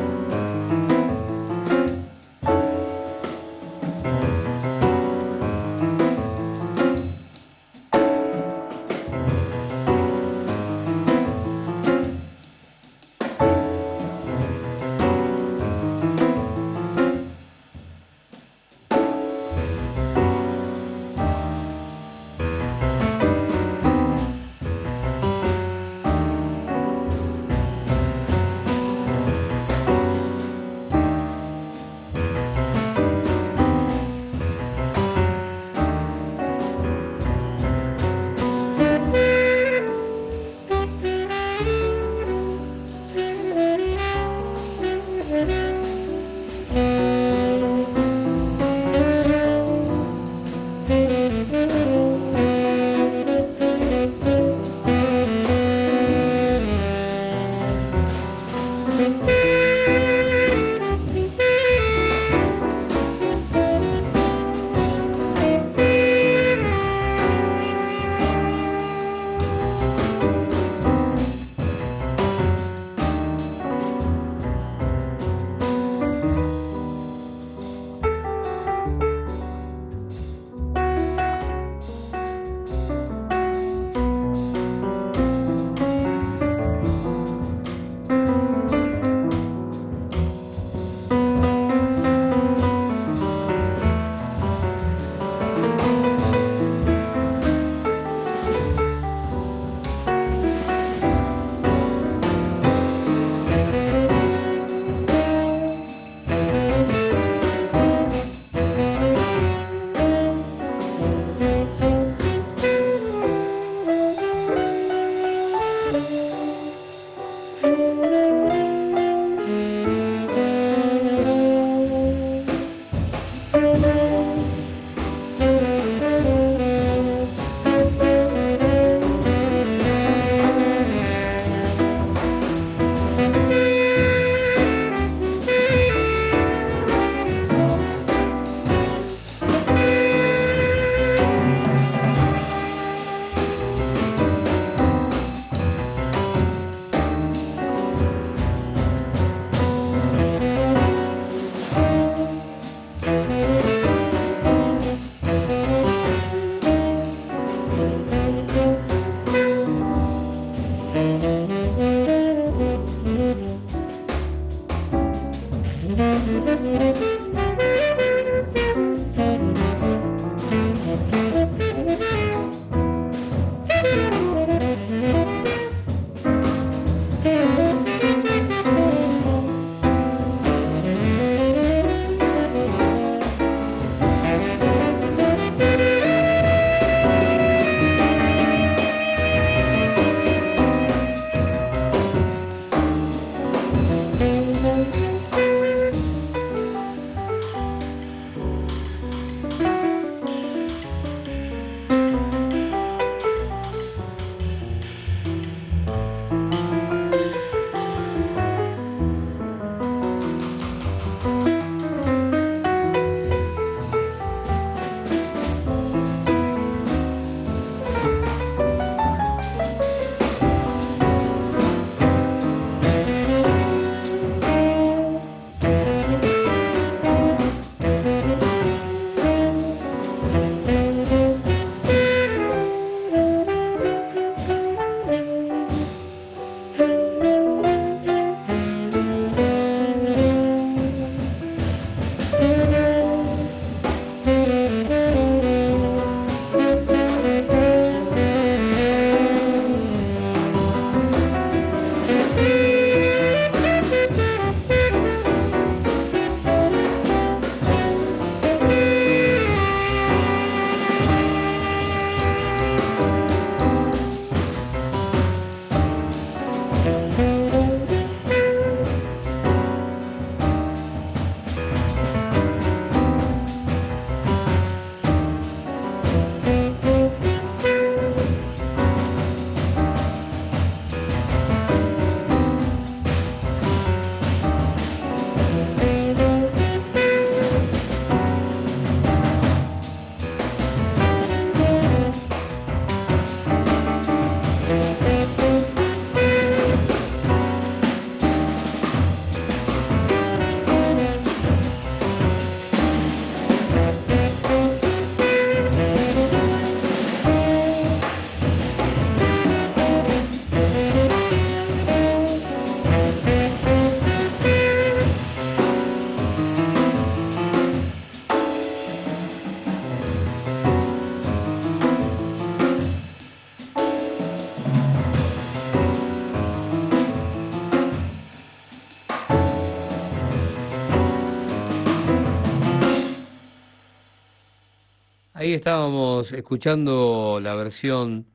Estábamos escuchando la versión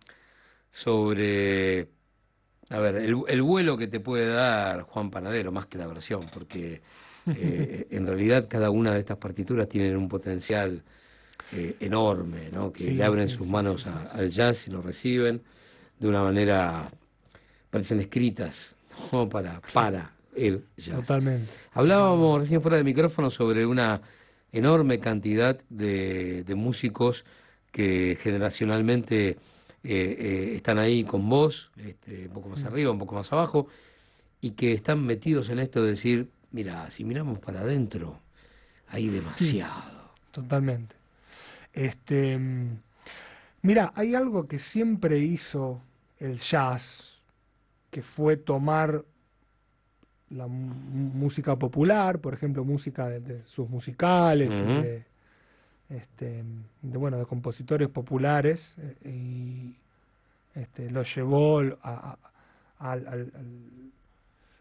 sobre, a ver, el, el vuelo que te puede dar Juan Panadero, más que la versión, porque eh, en realidad cada una de estas partituras tienen un potencial eh, enorme, ¿no? que Sí, le abren sí, sus sí, manos a- al jazz y lo reciben de una manera, parecen escritas ¿no? para, para el jazz. Totalmente. Hablábamos recién fuera de micrófono sobre una enorme cantidad de, de músicos que generacionalmente eh, eh, están ahí con vos, este, un poco más arriba, un poco más abajo, y que están metidos en esto de decir, mira, si miramos para adentro, hay demasiado. Totalmente. Este, mm, mira, hay algo que siempre hizo el jazz, que fue tomar la música popular, por ejemplo, música de, de sus musicales, de, este, de, bueno, de compositores populares, eh, y este, lo llevó a- a- al, al- al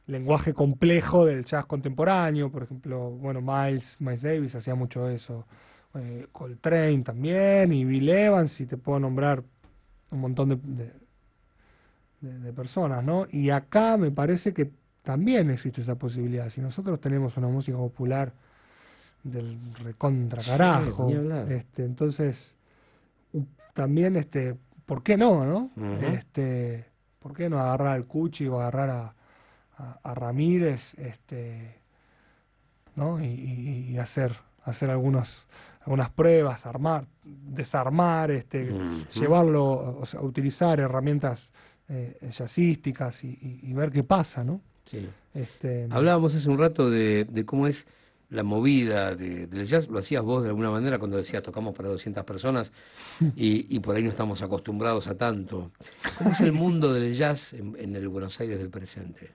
lenguaje complejo del jazz contemporáneo, por ejemplo, bueno, Miles, Miles Davis hacía mucho eso, eh, Coltrane también, y Bill Evans, y te puedo nombrar un montón de, de, de- de personas, ¿no? Y acá me parece que también existe esa posibilidad. Si nosotros tenemos una música popular del recontra carajo, este, entonces también, este, ¿por qué no, no? Este, ¿por qué no agarrar al Cuchi o agarrar a, a, a Ramírez, este, ¿no? Y, y- y hacer, hacer algunos, algunas pruebas, armar, desarmar, este, llevarlo, o sea, utilizar herramientas eh, jazzísticas y, y- y ver qué pasa, ¿no? Sí. Este, Hablábamos hace un rato de, de cómo es la movida de- del jazz, lo hacías vos de alguna manera cuando decías tocamos para 200 personas y, y por ahí no estamos acostumbrados a tanto. ¿Cómo es el mundo del jazz en, en el Buenos Aires del presente?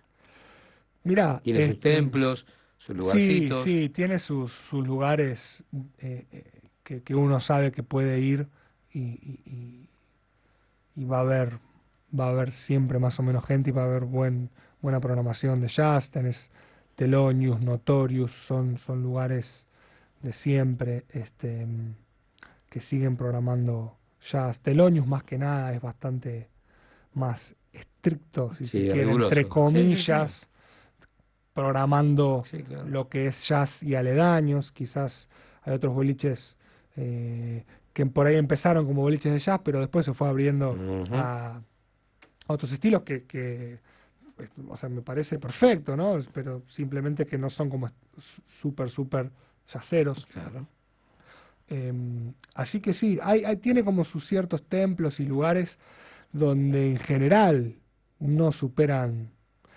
Mira, Tiene sus este, templos, sus Sí, lugarcitos. sí, tiene sus, sus lugares eh, eh, que, que uno sabe que puede ir y, y- y- y va a haber va a haber siempre más o menos gente y va a haber buen buena programación de jazz. Tenés Telonius, Notorious, son, son lugares de siempre este, que siguen programando jazz. Telonius más que nada es bastante más estricto, si Sí, se quiere, riguroso. entre Sí, sí, sí. comillas, programando Sí, claro. lo que es jazz y aledaños. Quizás hay otros boliches eh, que por ahí empezaron como boliches de jazz, pero después se fue abriendo a otros estilos que, que o sea, me parece perfecto, ¿no? Pero simplemente que no son como súper, súper jazzeros. Claro. Eh, así que sí, hay, hay- tiene como sus ciertos templos y lugares donde en general no superan,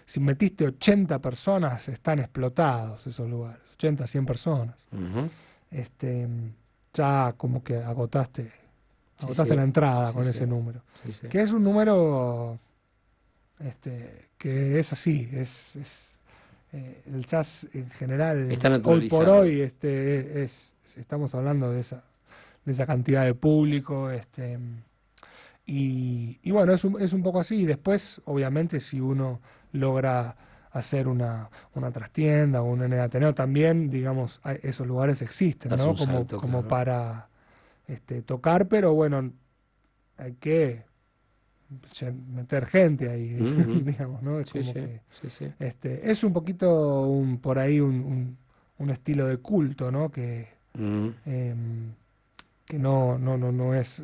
si metiste 80 personas, están explotados esos lugares, 80, 100 personas. Este, ya como que agotaste, agotaste sí. la entrada Sí, con ese número. Sí, sí. Que es un número este, que es así, es, es, eh, el jazz en general, Está hoy por hoy, este, es, estamos hablando de esa, de esa cantidad de público, este, y, y bueno, es un, es un poco así. Y después, obviamente, si uno logra hacer una, una trastienda o un Ateneo, también, digamos, esos lugares existen, ¿no? Como, salto, como claro. para este, tocar, pero bueno, hay que meter gente ahí, digamos, ¿no? Es Sí, como sí, que sí, este, es un poquito un, por ahí un, un, un estilo de culto, ¿no? Que, em, que no, no, no, no es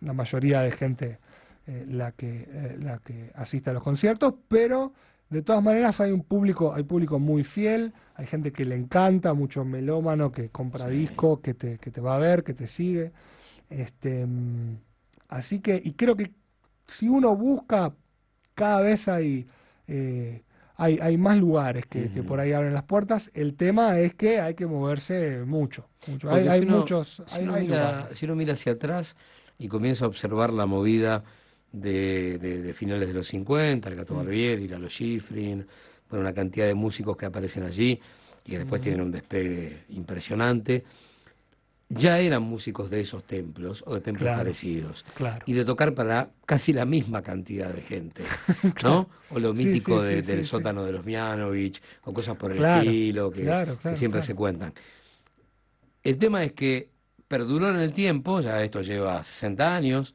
la mayoría de gente eh, la que eh, la que asiste a los conciertos, pero de todas maneras hay un público, hay público muy fiel, hay gente que le encanta, mucho melómano que compra disco, que te, que te va a ver, que te sigue. Este, mm, así que, y creo que si uno busca, cada vez hay eh, hay, hay más lugares que, por ahí abren las puertas. El tema es que hay que moverse mucho. mucho. Hay, hay uno- muchos. si hay, uno mira, si uno mira hacia atrás y comienza a observar la movida de, de- de finales de los 50, el Gato Mm. Barbieri, Lalo Schifrin, bueno, una cantidad de músicos que aparecen allí y que después Ujú. tienen un despegue impresionante, ya eran músicos de esos templos o de templos Claro. parecidos. Claro. Y de tocar para casi la misma cantidad de gente, Claro. ¿no? O lo mítico sí, de- sí, del sótano de los Mianovich, o cosas por el estilo que, siempre se cuentan. El tema es que perduró en el tiempo, ya esto lleva 60 años,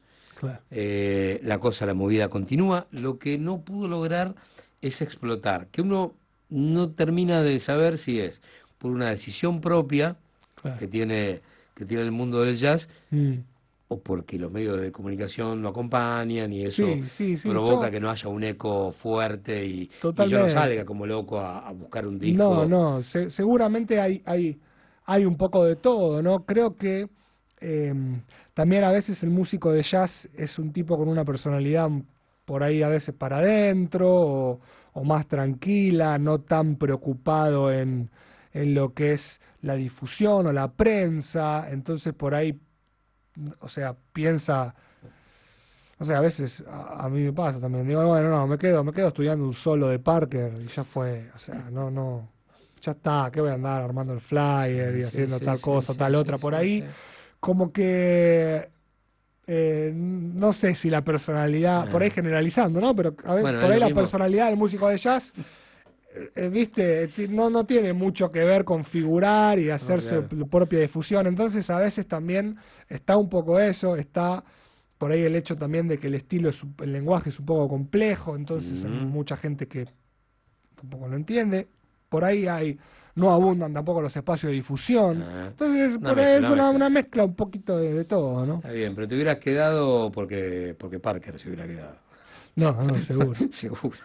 eh, la cosa, la movida continúa, lo que no pudo lograr es explotar, que uno no termina de saber si es por una decisión propia que tiene que tiene el mundo del jazz Mm. o porque los medios de comunicación lo acompañan y eso Sí, sí, sí, provoca yo- que no haya un eco fuerte y, y yo no salga como loco a, a buscar un disco. No, no, se- seguramente hay, hay, hay un poco de todo, ¿no? Creo que eh, también a veces el músico de jazz es un tipo con una personalidad por ahí a veces para adentro o, o más tranquila, no tan preocupado en, en lo que es la difusión o la prensa, entonces por ahí, o sea, piensa... O sea, a veces a, a mí me pasa también. Digo, bueno, no, me quedo, me quedo estudiando un solo de Parker y ya fue. O sea, no, no, ya está. ¿Qué voy a andar armando el flyer y Sí, haciendo sí, tal cosa, tal otra por ahí? Como que eh, no sé si la personalidad, por ahí generalizando, ¿no? Pero a ver, Bueno, por ahí la mismo. personalidad del músico de jazz, eh, eh, viste, ti- no, no tiene mucho que ver con figurar y hacerse su propia difusión. Entonces a veces también está un poco eso, está por ahí el hecho también de que el estilo, es, el lenguaje es un poco complejo, entonces hay mucha gente que tampoco lo entiende. Por ahí hay no abundan tampoco los espacios de difusión. Ah. Entonces, por ahí mezcla, es una una, mezcla. una mezcla un poquito de, de todo, ¿no? Está bien, pero te hubieras quedado porque porque Parker se hubiera quedado. No, no, seguro. Seguro.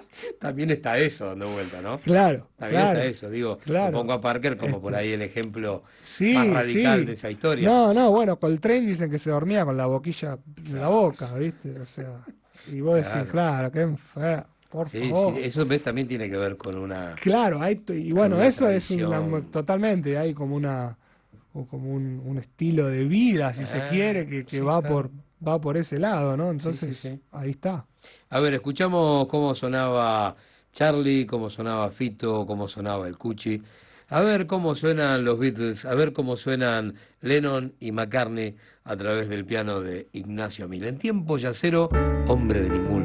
También está eso dando vuelta, ¿no? Claro, También claro. está eso, digo, claro. lo pongo a Parker como por Este. ahí el ejemplo Sí, más radical sí. de esa historia. No, no, bueno, Coltrane dicen que se dormía con la boquilla de la boca, ¿viste? O sea, y vos decís, Claro. claro, qué por Sí, favor. sí, eso ves también tiene que ver con una Claro, hay y bueno, eso es una, totalmente, hay como una como un, un estilo de vida, si se Ah, quiere, que, que sí, va claro. por va por ese lado, ¿no? Entonces, sí, sí. ahí está. A ver, escuchamos cómo sonaba Charlie, cómo sonaba Fito, cómo sonaba el Cuchi. A ver cómo suenan los Beatles, a ver cómo suenan Lennon y McCartney a través del piano de Ignacio Mil. En tiempo yacero, hombre de ningún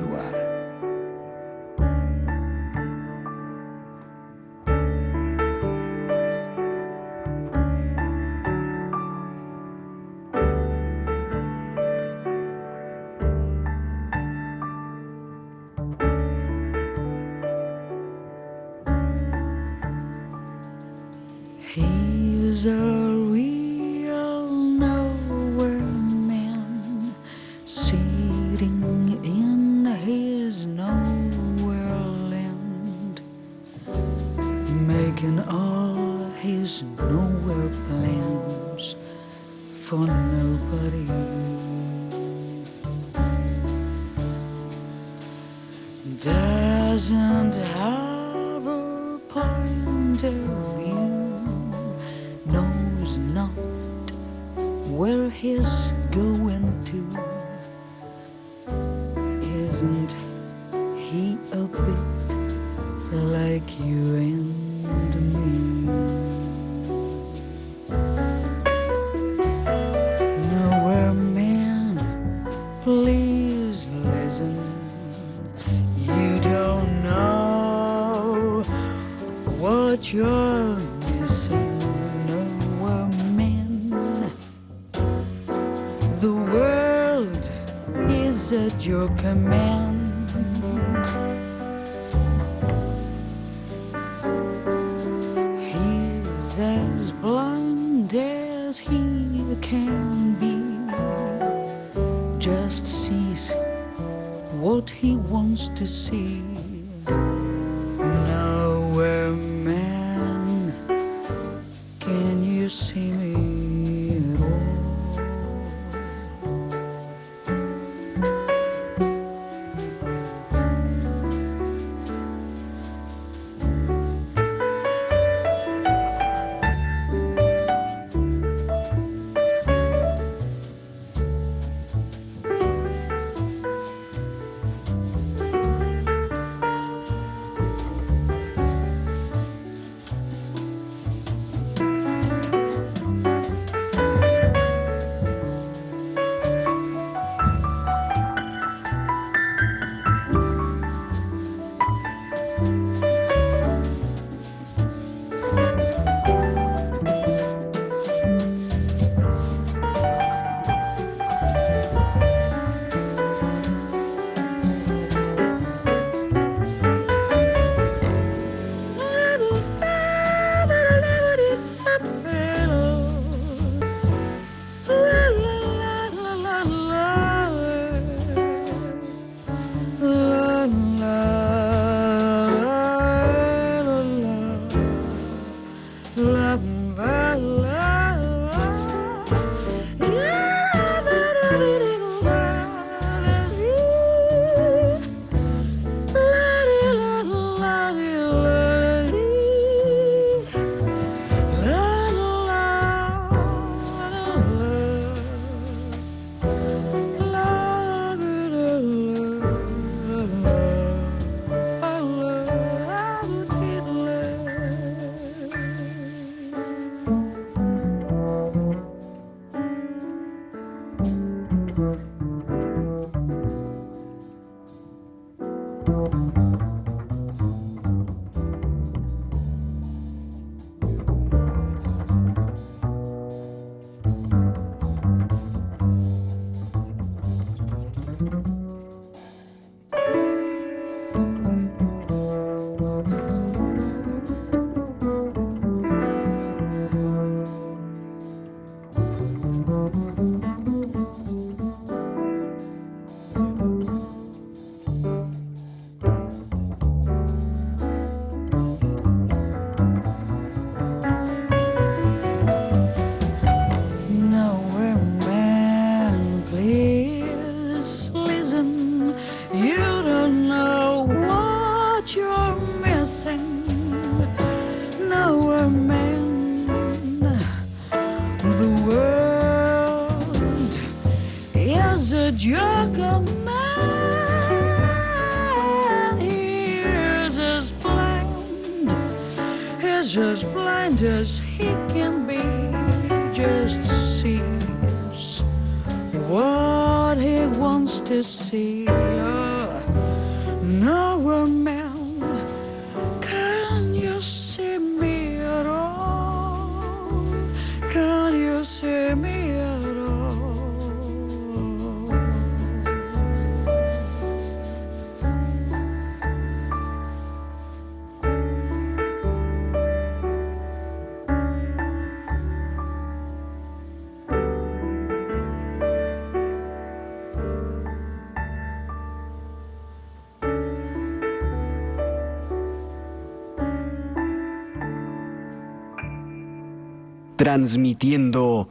Transmitiendo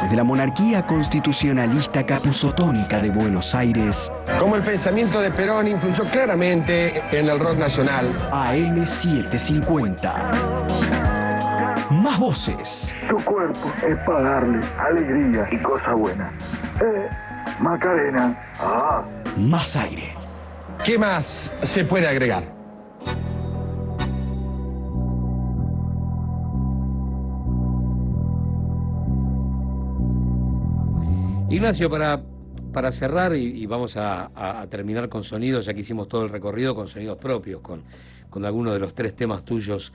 desde la monarquía constitucionalista capuzotónica de Buenos Aires Como el pensamiento de Perón influyó claramente en el rock nacional. AM750. Más voces, Tu cuerpo es para darle alegría y cosa buena. Eh, Macarena. Ah. más aire. ¿Qué más se puede agregar? Ignacio, para, para cerrar y, vamos a, terminar con sonidos, ya que hicimos todo el recorrido con sonidos propios, con, con algunos de los tres temas tuyos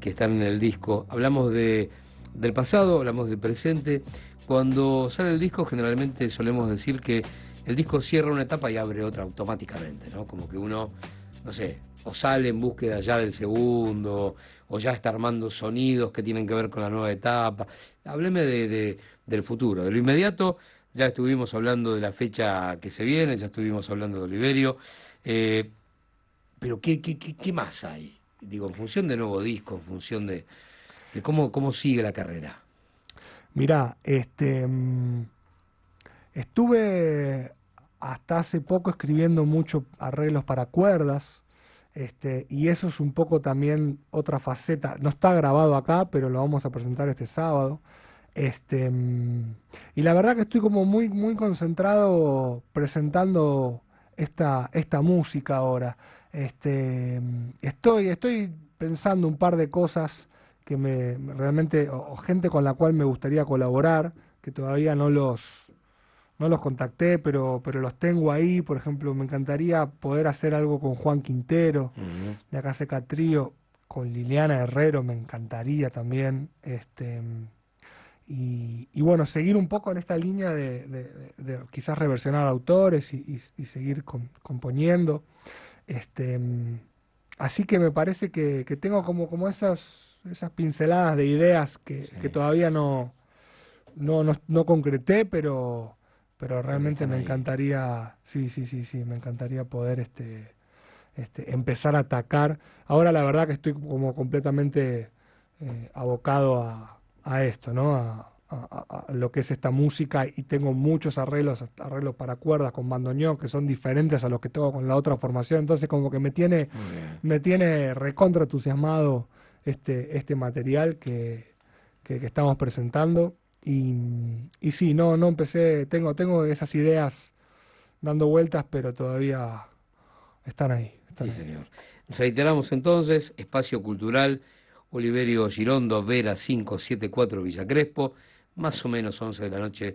que están en el disco. Hablamos de, del pasado, hablamos del presente. Cuando sale el disco generalmente solemos decir que el disco cierra una etapa y abre otra automáticamente, ¿no? Como que uno, no sé, o sale en búsqueda ya del segundo, o ya está armando sonidos que tienen que ver con la nueva etapa. Hábleme de- del futuro, de lo inmediato. Ya estuvimos hablando de la fecha que se viene, ya estuvimos hablando de Oliverio. eh, pero ¿qué, qué, qué, qué más hay? Digo, en función de nuevo disco, en función de, cómo, cómo sigue la carrera. Mirá, este, mm, estuve hasta hace poco escribiendo mucho arreglos para cuerdas, este, y eso es un poco también otra faceta. No está grabado acá, pero lo vamos a presentar este sábado. Este, y la verdad que estoy como muy, muy concentrado presentando esta, esta música ahora. Este, estoy, estoy pensando un par de cosas que me me- realmente, o, o gente con la cual me gustaría colaborar, que todavía no los, no los contacté, pero, pero los tengo ahí. Por ejemplo, me encantaría poder hacer algo con Juan Quintero, de acá Seca Trío, con Liliana Herrero, me encantaría también. Este, y, y bueno, seguir un poco en esta línea de, de- quizás reversionar autores y, y- y seguir com- componiendo. Este, así que me parece que, que tengo como, como esas, esas pinceladas de ideas que, que todavía no, no, no, no concreté, pero, pero realmente me encantaría, sí, sí, sí, sí, me encantaría poder este, este, empezar a atacar. Ahora la verdad que estoy como completamente eh, abocado a, a esto, ¿no? A, a- a- a lo que es esta música y tengo muchos arreglos, arreglos para cuerdas con bandoneón que son diferentes a los que tengo con la otra formación, entonces como que me tiene, me tiene recontra entusiasmado este, este material que, que, que estamos presentando y, y sí, no, no empecé, tengo, tengo esas ideas dando vueltas, pero todavía están ahí. Están Sí, ahí. señor. Reiteramos entonces, Espacio Cultural, Oliverio Girondo, Vera 574 Villa Crespo, más o menos 11 de la noche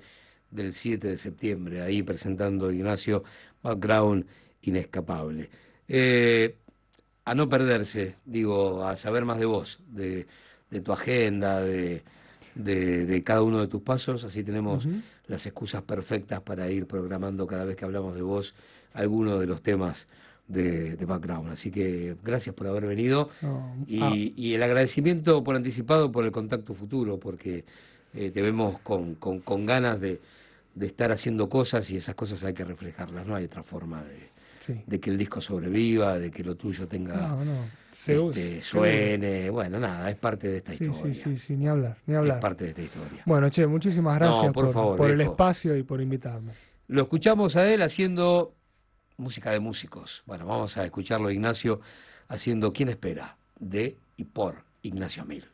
del 7 de septiembre, ahí presentando Ignacio Background Inescapable. Eh, a no perderse, digo, a saber más de vos, de, de tu agenda, de, de, de cada uno de tus pasos, así tenemos las excusas perfectas para ir programando cada vez que hablamos de vos alguno de los temas de, de background. Así que gracias por haber venido y, ah, y el agradecimiento por anticipado por el contacto futuro, porque eh, te vemos con, con, con ganas de, de estar haciendo cosas y esas cosas hay que reflejarlas, no hay otra forma de, sí. de que el disco sobreviva, de que lo tuyo tenga No, no. Se este, suene, bueno, nada, es parte de esta Sí, historia. sí, sí, sí, ni hablar, ni hablar. Es parte de esta historia. Bueno, che, muchísimas No, gracias por por, favor, por el espacio y por invitarme. Lo escuchamos a él haciendo música de músicos. Bueno, vamos a escucharlo Ignacio haciendo ¿Quién espera? de y por Ignacio Mil.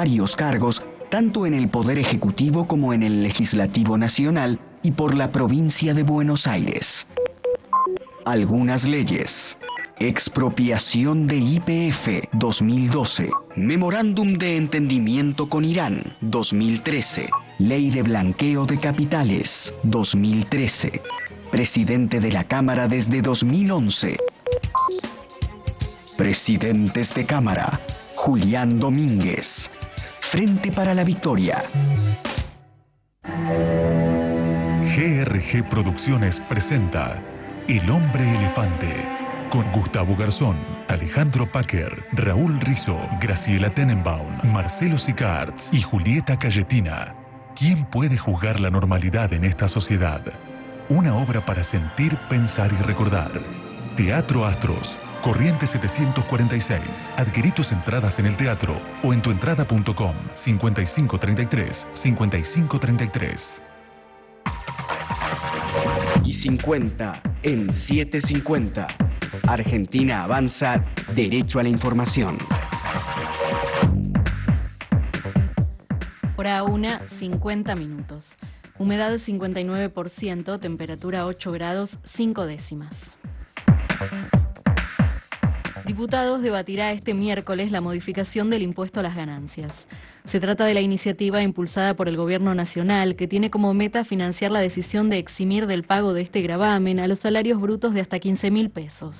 Varios cargos, tanto en el Poder Ejecutivo como en el Legislativo Nacional y por la provincia de Buenos Aires. Algunas leyes. Expropiación de IPF 2012. Memorándum de entendimiento con Irán 2013. Ley de blanqueo de capitales 2013. Presidente de la Cámara desde 2011. Presidentes de Cámara. Julián Domínguez. Frente para la Victoria. GRG Producciones presenta El Hombre Elefante con Gustavo Garzón, Alejandro Packer, Raúl Rizzo, Graciela Tenenbaum, Marcelo Sicards y Julieta Cayetina. ¿Quién puede juzgar la normalidad en esta sociedad? Una obra para sentir, pensar y recordar. Teatro Astros, Corriente 746. Adquirí tus entradas en el teatro o en tuentrada.com 5533 5533. Y 50 en 750. Argentina avanza derecho a la información. Hora 1, 50 minutos. Humedad 59%, temperatura 8 grados 5 décimas. Diputados debatirá este miércoles la modificación del impuesto a las ganancias. Se trata de la iniciativa impulsada por el Gobierno Nacional que tiene como meta financiar la decisión de eximir del pago de este gravamen a los salarios brutos de hasta 15 mil pesos.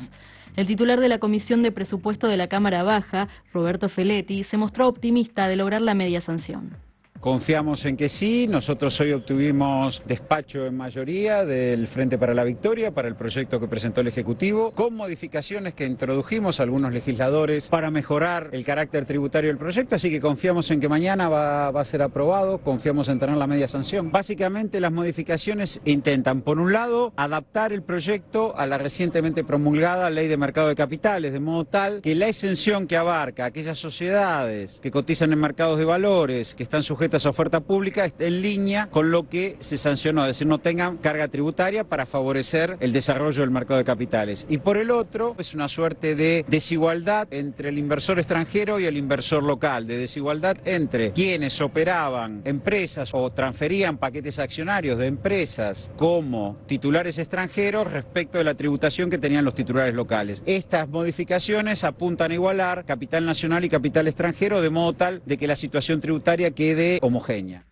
El titular de la Comisión de Presupuesto de la Cámara Baja, Roberto Feletti, se mostró optimista de lograr la media sanción. Confiamos en que sí. Nosotros hoy obtuvimos despacho en mayoría del Frente para la Victoria para el proyecto que presentó el Ejecutivo, con modificaciones que introdujimos algunos legisladores para mejorar el carácter tributario del proyecto, así que confiamos en que mañana va, a ser aprobado, confiamos en tener la media sanción. Básicamente las modificaciones intentan, por un lado, adaptar el proyecto a la recientemente promulgada Ley de Mercado de Capitales, de modo tal que la exención que abarca aquellas sociedades que cotizan en mercados de valores, que están sujetas esa oferta pública en línea con lo que se sancionó, es decir, no tengan carga tributaria para favorecer el desarrollo del mercado de capitales. Y por el otro, es una suerte de desigualdad entre el inversor extranjero y el inversor local, de desigualdad entre quienes operaban empresas o transferían paquetes accionarios de empresas como titulares extranjeros respecto de la tributación que tenían los titulares locales. Estas modificaciones apuntan a igualar capital nacional y capital extranjero de modo tal de que la situación tributaria quede homogénea.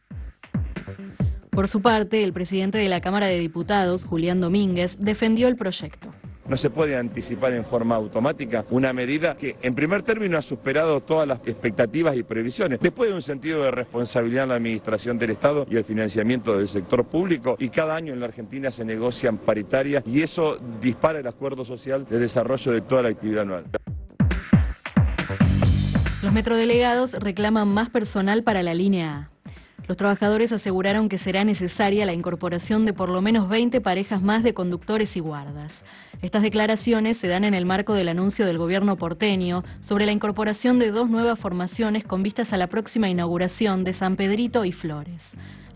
Por su parte, el presidente de la Cámara de Diputados, Julián Domínguez, defendió el proyecto. No se puede anticipar en forma automática una medida que en primer término ha superado todas las expectativas y previsiones. Después de un sentido de responsabilidad en la administración del Estado y el financiamiento del sector público y cada año en la Argentina se negocian paritarias y eso dispara el acuerdo social de desarrollo de toda la actividad anual. Los metrodelegados reclaman más personal para la línea A. Los trabajadores aseguraron que será necesaria la incorporación de por lo menos 20 parejas más de conductores y guardas. Estas declaraciones se dan en el marco del anuncio del gobierno porteño sobre la incorporación de dos nuevas formaciones con vistas a la próxima inauguración de San Pedrito y Flores.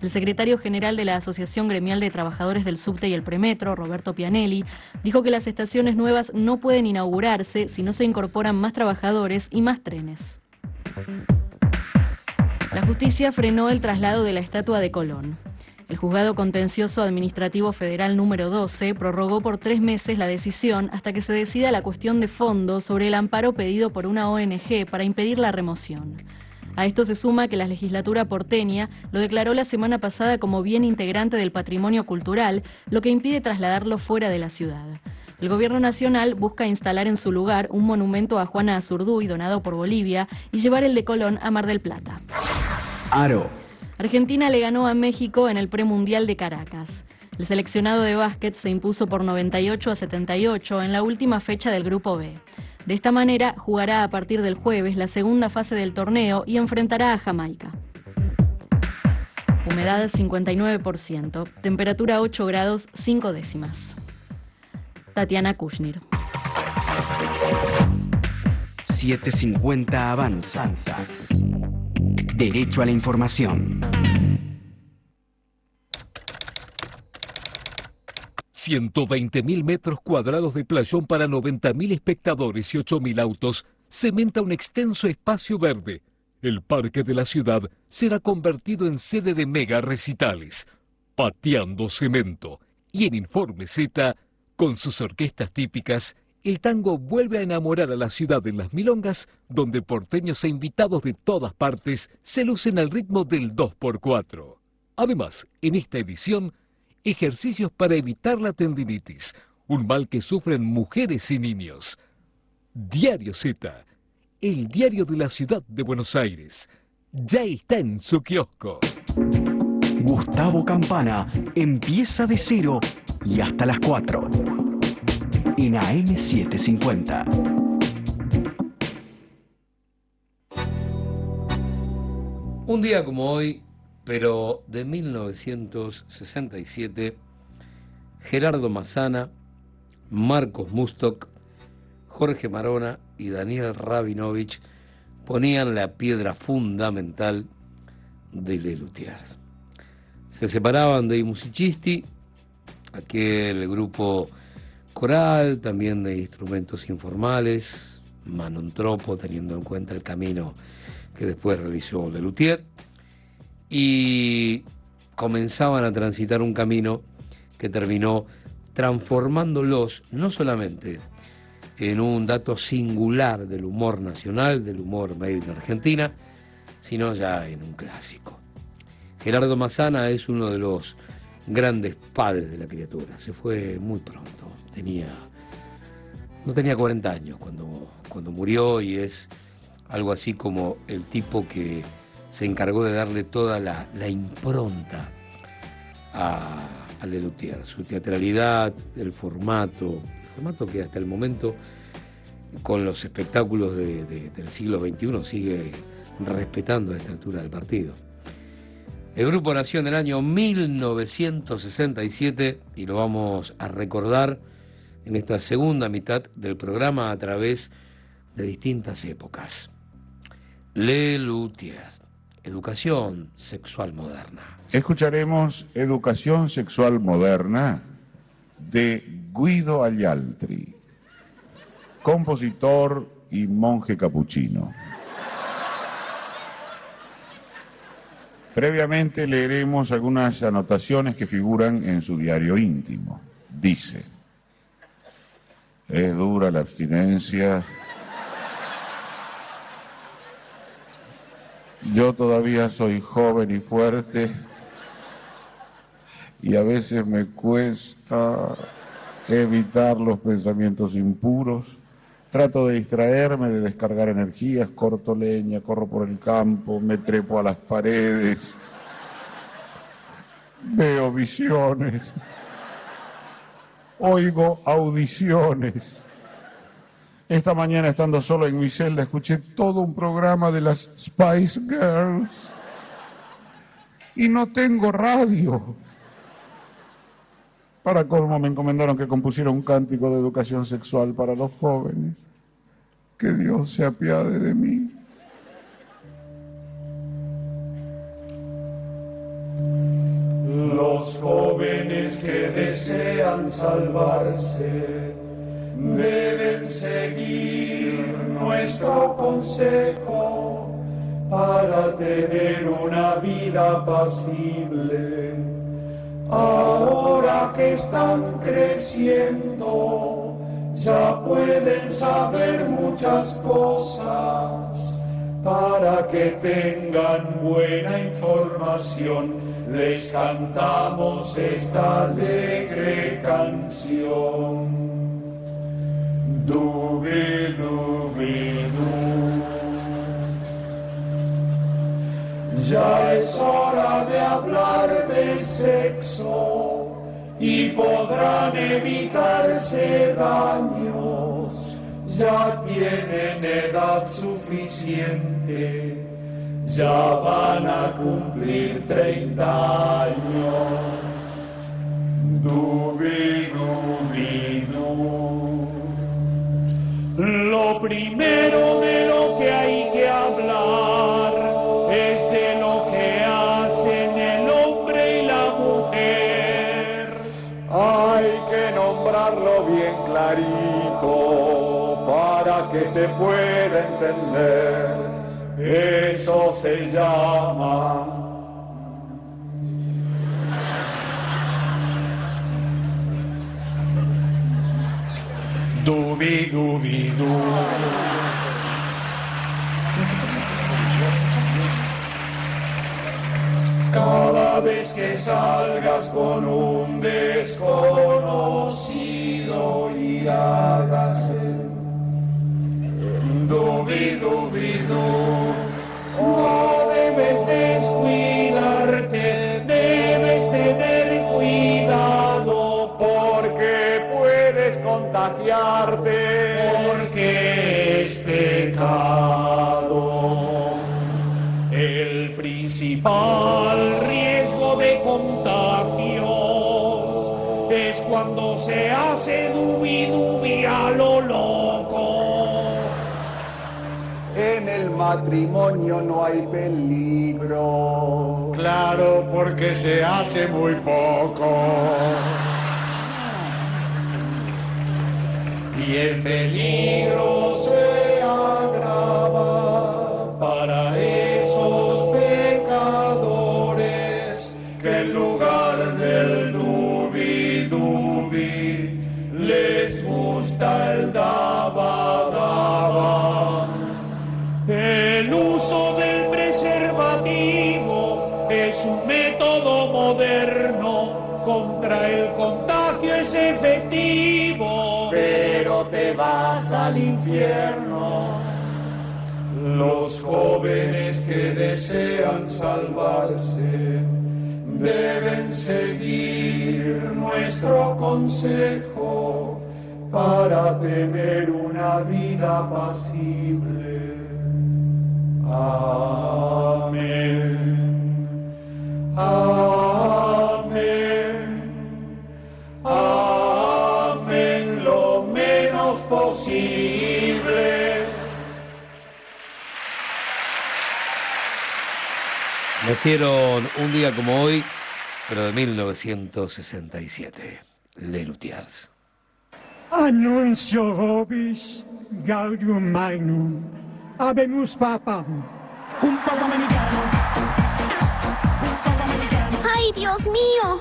El secretario general de la Asociación Gremial de Trabajadores del Subte y el Premetro, Roberto Pianelli, dijo que las estaciones nuevas no pueden inaugurarse si no se incorporan más trabajadores y más trenes. La justicia frenó el traslado de la estatua de Colón. El juzgado contencioso administrativo federal número 12 prorrogó por tres meses la decisión hasta que se decida la cuestión de fondo sobre el amparo pedido por una ONG para impedir la remoción. A esto se suma que la legislatura porteña lo declaró la semana pasada como bien integrante del patrimonio cultural, lo que impide trasladarlo fuera de la ciudad. El gobierno nacional busca instalar en su lugar un monumento a Juana Azurduy donado por Bolivia y llevar el de Colón a Mar del Plata. Aro. Argentina le ganó a México en el premundial de Caracas. El seleccionado de básquet se impuso por 98 a 78 en la última fecha del Grupo B. De esta manera jugará a partir del jueves la segunda fase del torneo y enfrentará a Jamaica. Humedad 59%, temperatura 8 grados 5 décimas. Tatiana Kushnir. 750 Avanza. Derecho a la información. 120.000 metros cuadrados de playón para 90.000 espectadores y 8.000 autos cementa un extenso espacio verde. El parque de la ciudad será convertido en sede de mega recitales, pateando cemento. Y en Informe Z, con sus orquestas típicas, el tango vuelve a enamorar a la ciudad en las milongas, donde porteños e invitados de todas partes se lucen al ritmo del 2x4. Además, en esta edición, ejercicios para evitar la tendinitis, un mal que sufren mujeres y niños. Diario Z, el diario de la ciudad de Buenos Aires, ya está en su kiosco. Gustavo Campana empieza de cero y hasta las 4 en AM750. Un día como hoy, pero de 1967, Gerardo Mazzana, Marcos Mustok, Jorge Marona y Daniel Rabinovich ponían la piedra fundamental de Lelutier. Se separaban de I Musicisti, aquel grupo coral, también de instrumentos informales, manontropo, teniendo en cuenta el camino que después realizó Lelutier, y comenzaban a transitar un camino que terminó transformándolos no solamente en un dato singular del humor nacional, del humor made in Argentina, sino ya en un clásico. Gerardo Mazzana es uno de los grandes padres de la criatura. Se fue muy pronto. Tenía no tenía 40 años cuando cuando murió y es algo así como el tipo que se encargó de darle toda la, impronta a, a su teatralidad, el formato, el formato que hasta el momento con los espectáculos del siglo XXI sigue respetando a esta altura del partido. El grupo nació en el año 1967 y lo vamos a recordar en esta segunda mitad del programa a través de distintas épocas. Le Luthier, Educación Sexual Moderna. Escucharemos Educación Sexual Moderna de Guido Aglialtri, compositor y monje capuchino. Previamente leeremos algunas anotaciones que figuran en su diario íntimo. Dice, es dura la abstinencia. Yo todavía soy joven y fuerte y a veces me cuesta evitar los pensamientos impuros. Trato de distraerme, de descargar energías, corto leña, corro por el campo, me trepo a las paredes, veo visiones, oigo audiciones. Esta mañana estando solo en mi celda escuché todo un programa de las Spice Girls y no tengo radio. Para colmo me encomendaron que compusiera un cántico de educación sexual para los jóvenes. Que Dios se apiade de mí. Los jóvenes que desean salvarse deben seguir nuestro consejo para tener una vida apacible Ahora que están creciendo, ya pueden saber muchas cosas. Para que tengan buena información, les cantamos esta alegre canción. Ya es hora de hablar de sexo y podrán evitarse daños. Ya tienen edad suficiente, ya van a cumplir 30 años. Dubi, dubi, Lo primero de lo que hay que hablar es de lo que hacen el hombre y la mujer. Hay que nombrarlo bien clarito para que se pueda entender. Eso se llama Dubi, dubi, du. Cada vez que salgas con un desconocido hagas el dubi, dubi, du. No debes descuidarte, debes tener cuidado porque puedes contagiarte. Porque es pecado. El principal cuando se hace dubi dubi a lo loco. En el matrimonio no hay peligro. Claro, porque se hace muy poco. Y el peligro se agrava el daba daba. El uso del preservativo es un método moderno contra el contagio es efectivo. pero te vas al infierno. Los jóvenes que desean salvarse deben seguir nuestro consejo para tener una vida apacible. Amén. Amén. Amén lo menos posible. Nacieron un día como hoy, pero de 1967. Les Luthiers. Annuncio vobis gaudium magnum, habemus papam. Un papa americano. ¡Ay, Dios mío!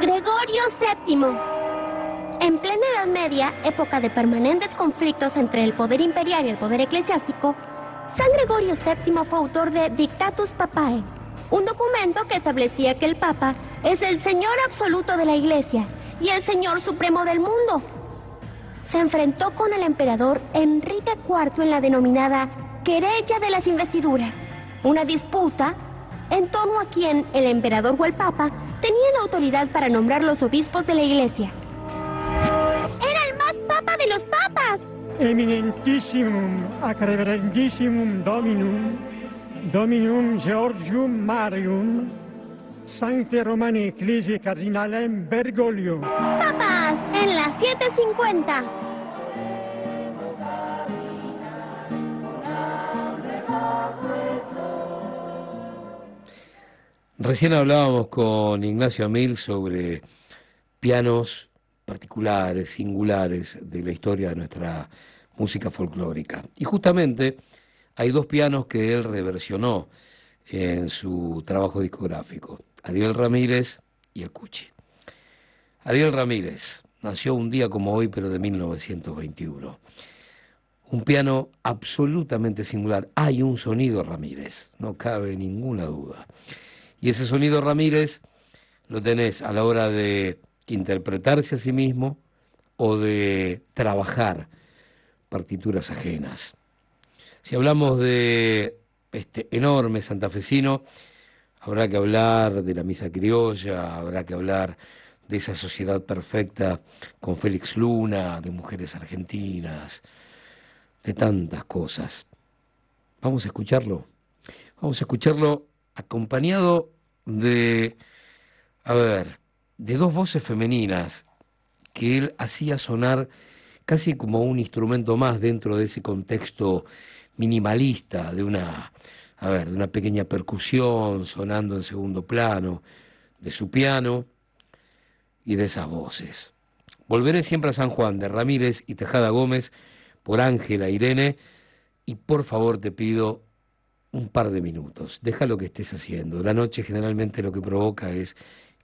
Gregorio VII. En plena Edad Media, época de permanentes conflictos entre el poder imperial y el poder eclesiástico, San Gregorio VII fue autor de Dictatus Papae, un documento que establecía que el Papa es el Señor absoluto de la Iglesia y el Señor supremo del mundo. Se enfrentó con el emperador Enrique IV en la denominada querella de las investiduras, una disputa en torno a quien el emperador o el Papa tenían autoridad para nombrar los obispos de la Iglesia. ¡Era el más papa de los papas! Eminentissimum ac reverendissimum Dominum, Dominum Georgium Marium, Sancte Romani Ecclesiae Cardinalem Bergoglio. ¡Papas! En las 7.50. Recién hablábamos con Ignacio Amil sobre pianos particulares, singulares de la historia de nuestra música folclórica. Y justamente hay dos pianos que él reversionó en su trabajo discográfico, Ariel Ramírez y el Cuchi. Ariel Ramírez nació un día como hoy, pero de 1921. Un piano absolutamente singular. Hay un sonido Ramírez, no cabe ninguna duda. Y ese sonido Ramírez lo tenés a la hora de interpretarse a sí mismo o de trabajar partituras ajenas. Si hablamos de este enorme santafesino, habrá que hablar de la misa criolla, habrá que hablar de esa sociedad perfecta con Félix Luna, de mujeres argentinas, de tantas cosas. Vamos a escucharlo. Vamos a escucharlo acompañado de, a ver, de dos voces femeninas que él hacía sonar casi como un instrumento más dentro de ese contexto minimalista de una, a ver, de una pequeña percusión sonando en segundo plano, de su piano y de esas voces. Volveré siempre a San Juan de Ramírez y Tejada Gómez por Ángela Irene y por favor te pido un par de minutos, deja lo que estés haciendo. La noche generalmente lo que provoca es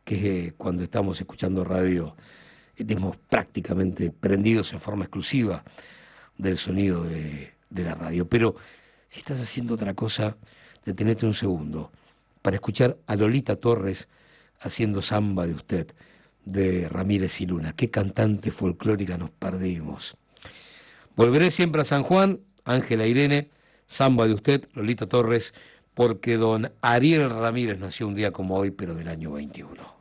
que cuando estamos escuchando radio estemos prácticamente prendidos en forma exclusiva del sonido de, de la radio. Pero si estás haciendo otra cosa, detenete un segundo para escuchar a Lolita Torres haciendo samba de usted, de Ramírez y Luna. Qué cantante folclórica nos perdimos. Volveré siempre a San Juan, Ángela Irene, samba de usted, Lolita Torres, porque don Ariel Ramírez nació un día como hoy, pero del año 21.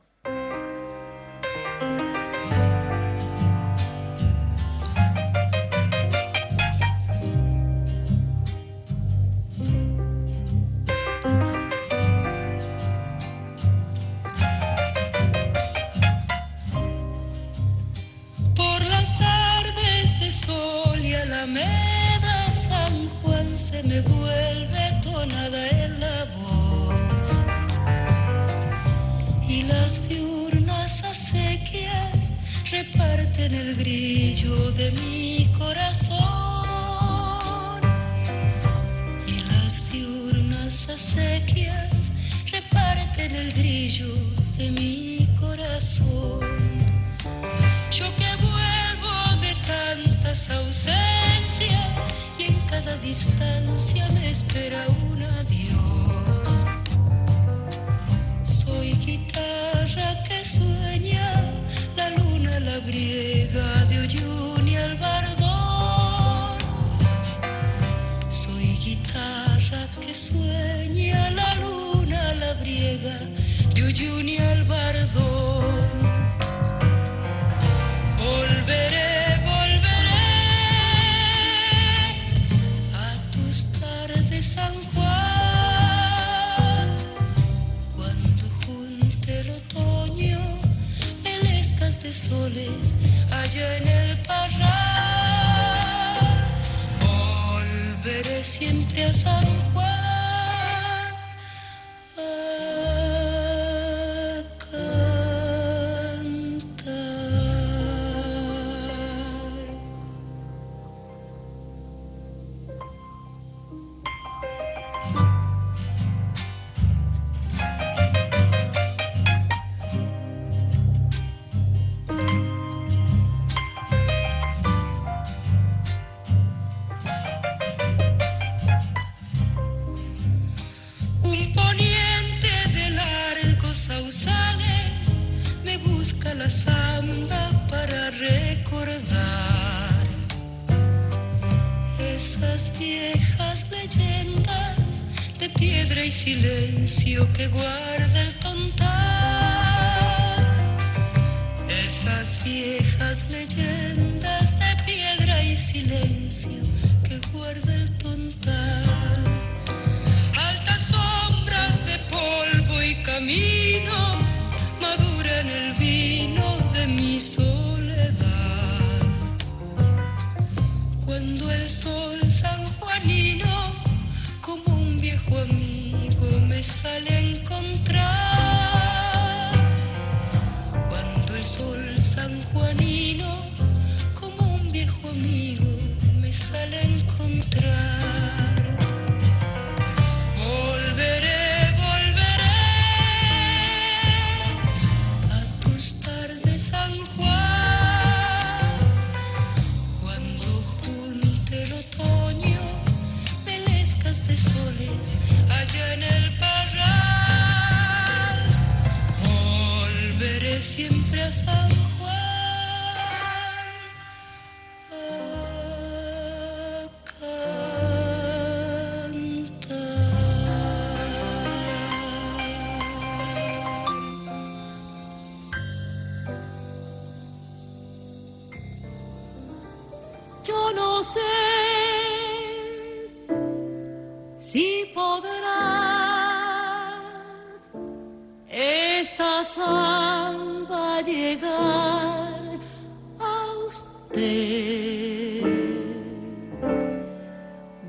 a usted.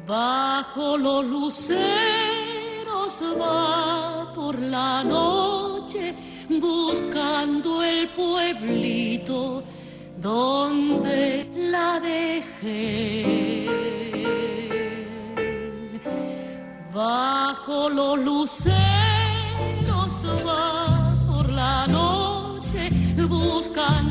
Bajo los luceros va por la noche buscando el pueblito donde la dejé bajo los luceros buscan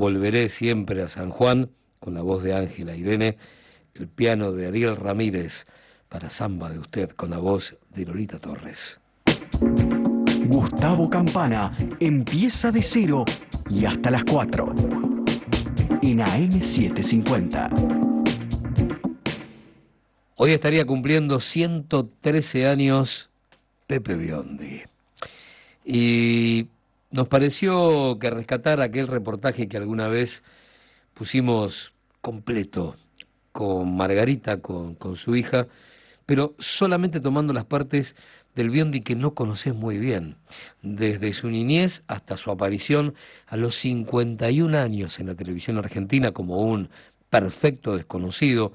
Volveré siempre a San Juan, con la voz de Ángela Irene, el piano de Ariel Ramírez, para Samba de usted, con la voz de Lolita Torres. Gustavo Campana empieza de cero y hasta las 4 en AM750. Hoy estaría cumpliendo 113 años Pepe Biondi. Y nos pareció que rescatar aquel reportaje que alguna vez pusimos completo con Margarita, con, con su hija, pero solamente tomando las partes del Biondi que no conoces muy bien, desde su niñez hasta su aparición a los 51 años en la televisión argentina como un perfecto desconocido,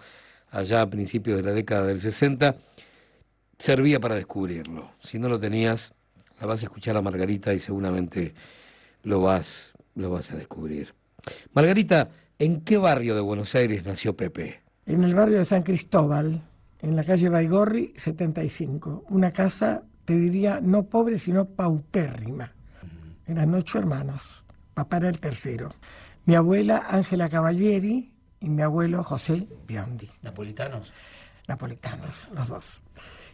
allá a principios de la década del 60, servía para descubrirlo. Si no lo tenías, la vas a escuchar a Margarita y seguramente lo vas, lo vas a descubrir. Margarita, ¿en qué barrio de Buenos Aires nació Pepe? En el barrio de San Cristóbal, en la calle Baigorri 75. Una casa, te diría, no pobre, sino paupérrima. Eran ocho hermanos. Papá era el tercero. Mi abuela Ángela Cavalieri y mi abuelo José Biondi. ¿Napolitanos? Napolitanos, los dos.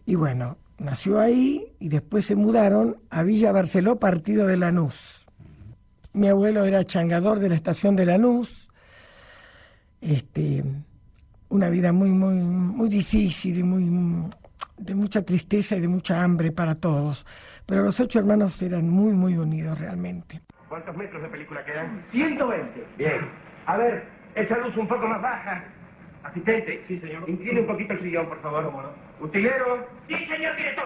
Y bueno, nació ahí y después se mudaron a Villa Barceló, partido de Lanús. Mi abuelo era changador de la estación de Lanús. Este, una vida muy, muy, muy difícil y muy, de mucha tristeza y de mucha hambre para todos. Pero los ocho hermanos eran muy, muy unidos realmente. ¿Cuántos metros de película quedan? 120. Bien. A ver, esa luz un poco más baja. Asistente. Sí, señor. Incline un poquito el sillón, por favor. ¿Cómo no? Utilero. Sí, señor director.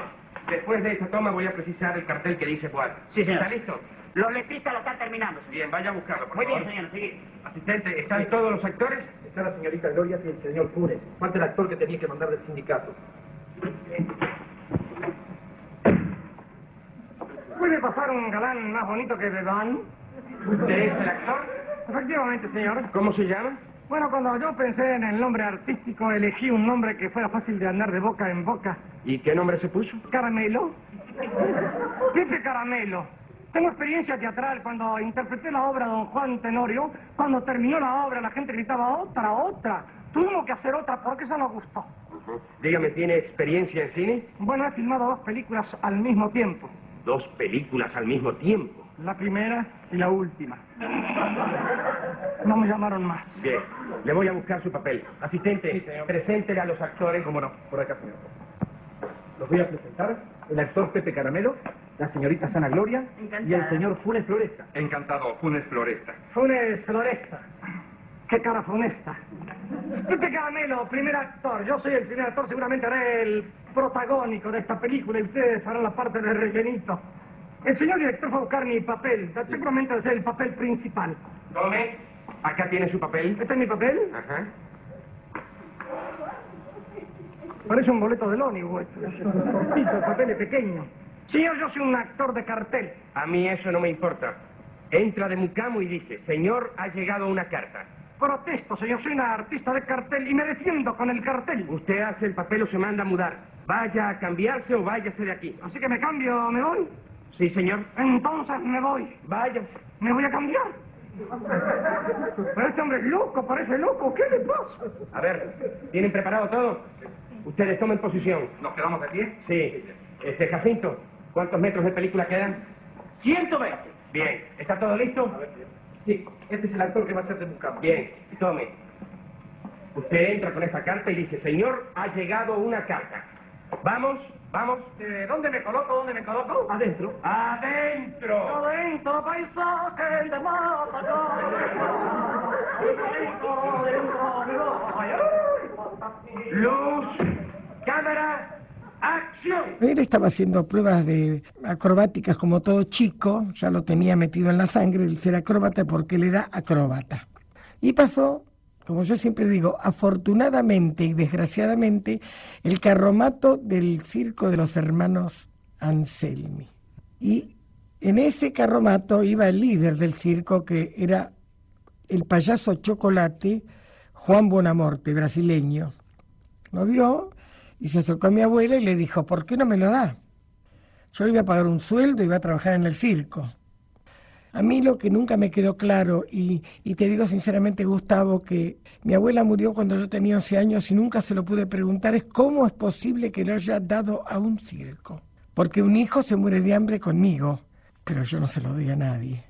Después de esta toma voy a precisar el cartel que dice cuál. Sí, señor. ¿Está listo? Los letristas lo están terminando. señor. Bien, vaya a buscarlo, por Muy favor. bien, señor, seguí. Asistente, ¿están todos los actores? Está la señorita Gloria y el señor Funes. Falta el actor que tenía que mandar del sindicato. ¿Puede pasar un galán más bonito que Bebán? ¿Usted es el actor? Efectivamente, señor. ¿Cómo se llama? Bueno, cuando yo pensé en el nombre artístico, elegí un nombre que fuera fácil de andar de boca en boca. ¿Y qué nombre se puso? Caramelo. Pepe Caramelo. Tengo experiencia teatral cuando interpreté la obra Don Juan Tenorio. Cuando terminó la obra, la gente gritaba otra, otra. Tuvimos que hacer otra porque eso nos gustó. Dígame, ¿tiene experiencia en cine? Bueno, he filmado dos películas al mismo tiempo. Dos películas al mismo tiempo. La primera y la última. No me llamaron más. Bien, le voy a buscar su papel. Asistente, preséntele a los actores. ¿Cómo no? Por acá, señor. Los voy a presentar. El actor Pepe Caramelo, la señorita Sana Gloria y el señor Funes Floresta. Encantado, Funes Floresta. Funes Floresta. Qué cara funesta. Pepe Caramelo, primer actor. Yo soy el primer actor, seguramente haré el protagónico de esta película y ustedes harán la parte de rellenito. El señor director fue a buscar mi papel. Va a ser el papel principal. Tome, acá tiene su papel. ¿Este es mi papel? Ajá. Parece un boleto del ónibus. esto. Cortito, el papel es pequeño. Señor, yo soy un actor de cartel. A mí eso no me importa. Entra de mucamo y dice, señor, ha llegado una carta. Protesto, señor, soy una artista de cartel y me defiendo con el cartel. Usted hace el papel o se manda a mudar. Vaya a cambiarse o váyase de aquí. Así que me cambio, ¿me voy? Sí, señor. Entonces me voy. Vaya. ¿Me voy a cambiar? Pero este hombre es loco, parece loco. ¿Qué le pasa? A ver, ¿tienen preparado todo? Ustedes tomen posición. ¿Nos quedamos de pie? Sí. Este, Jacinto, ¿cuántos metros de película quedan? 120. Bien. ¿Está todo listo? Sí, este es el actor que va a ser de Mucama. Bien, tome. Usted entra con esa carta y dice, señor, ha llegado una carta. Vamos, vamos. Eh, ¿Dónde me coloco? ¿Dónde me coloco? Adentro. ¡Adentro! Adentro, paisaje de mata Adentro, adentro. Luz, cámara, acción. Él estaba haciendo pruebas de acrobáticas como todo chico, ya lo tenía metido en la sangre el ser acróbata porque él era acróbata. Y pasó, como yo siempre digo, afortunadamente y desgraciadamente, el carromato del circo de los hermanos Anselmi. Y en ese carromato iba el líder del circo que era el payaso chocolate Juan Bonamorte, brasileño. Lo vio y se acercó a mi abuela y le dijo, ¿por qué no me lo da? Yo iba a pagar un sueldo y iba a trabajar en el circo. A mí lo que nunca me quedó claro, y, te digo sinceramente, Gustavo, que mi abuela murió cuando yo tenía 11 años y nunca se lo pude preguntar, es cómo es posible que lo haya dado a un circo. Porque un hijo se muere de hambre conmigo, pero yo no se lo doy a nadie.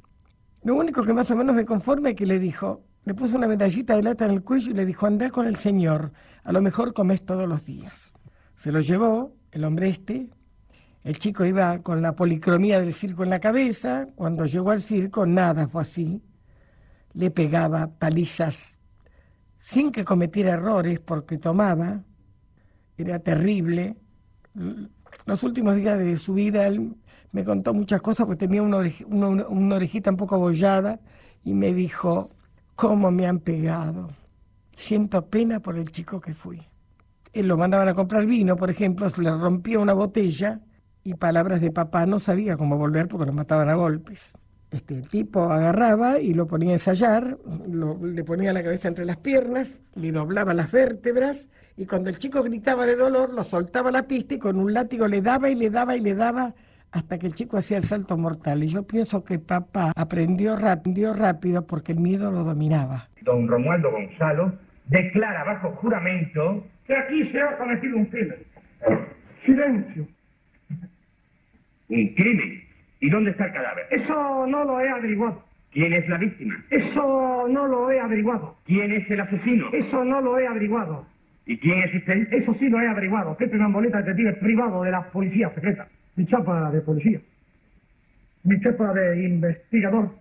Lo único que más o menos me conforma es que le dijo, le puso una medallita de lata en el cuello y le dijo, anda con el señor, a lo mejor comes todos los días. Se lo llevó, el hombre este, el chico iba con la policromía del circo en la cabeza, cuando llegó al circo nada fue así, le pegaba palizas sin que cometiera errores porque tomaba, era terrible, los últimos días de su vida él me contó muchas cosas porque tenía una, orejita un poco abollada y me dijo, ¿cómo me han pegado? Siento pena por el chico que fui. Él lo mandaban a comprar vino, por ejemplo, se le rompía una botella y palabras de papá no sabía cómo volver porque lo mataban a golpes. Este tipo agarraba y lo ponía a ensayar, le ponía la cabeza entre las piernas, le doblaba las vértebras y cuando el chico gritaba de dolor lo soltaba a la pista y con un látigo le daba y le daba y le daba hasta que el chico hacía el salto mortal. Y yo pienso que papá aprendió rápido, rápido porque el miedo lo dominaba. Don Romualdo Gonzalo declara bajo juramento que aquí se ha cometido un crimen. Silencio. ¿Un crimen? ¿Y dónde está el cadáver? Eso no lo he averiguado. ¿Quién es la víctima? Eso no lo he averiguado. ¿Quién es el asesino? Eso no lo he averiguado. ¿Y quién es usted? Eso sí lo he averiguado. Pepe Mamboleta, detective privado de la policía secreta. Mi chapa de policía. Mi chapa de investigador.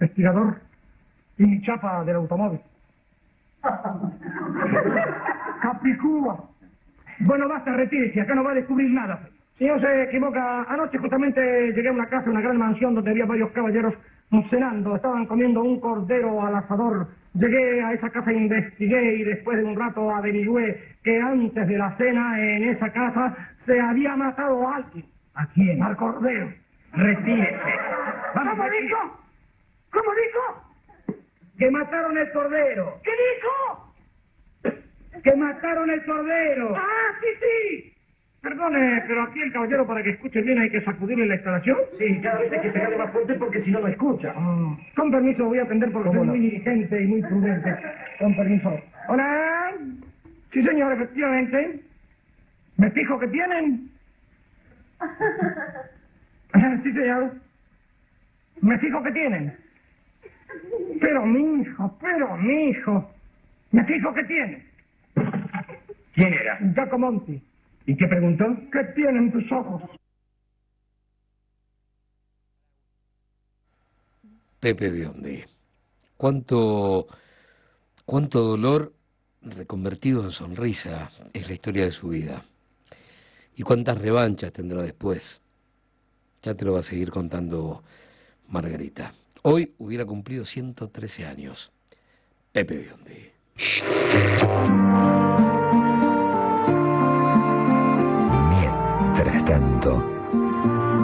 Investigador. Y mi chapa del automóvil. Capicúa. Bueno, basta, retírese. Acá no va a descubrir nada. Señor, se equivoca. Anoche justamente llegué a una casa, una gran mansión donde había varios caballeros cenando. Estaban comiendo un cordero al asador. Llegué a esa casa, investigué y después de un rato averigüé que antes de la cena en esa casa se había matado a alguien. ¿A quién? Al cordero. Retírese. ¿Cómo dijo? ¿Cómo dijo? Que mataron el cordero. ¿Qué dijo? Que mataron el cordero. Ah, sí, sí. Perdone, pero aquí el caballero para que escuche bien hay que sacudirle la instalación. Sí, claro, hay que pegarle más fuerte porque si no, no escucha. Ah, con permiso, voy a atender porque soy muy diligente y muy prudente. Con permiso. Hola. Sí, señor, efectivamente. ¿Me fijo que tienen? sí, señor. Me fijo que tienen. Pero mi hijo, pero mi hijo. Me fijo que tienen. ¿Quién era? Giacomonti. ¿Y qué preguntó? ¿Qué tienen tus ojos? Pepe Biondi. ¿Cuánto, cuánto dolor reconvertido en sonrisa es la historia de su vida? ¿Y cuántas revanchas tendrá después? Ya te lo va a seguir contando Margarita. Hoy hubiera cumplido 113 años. Pepe Biondi. Mientras tanto,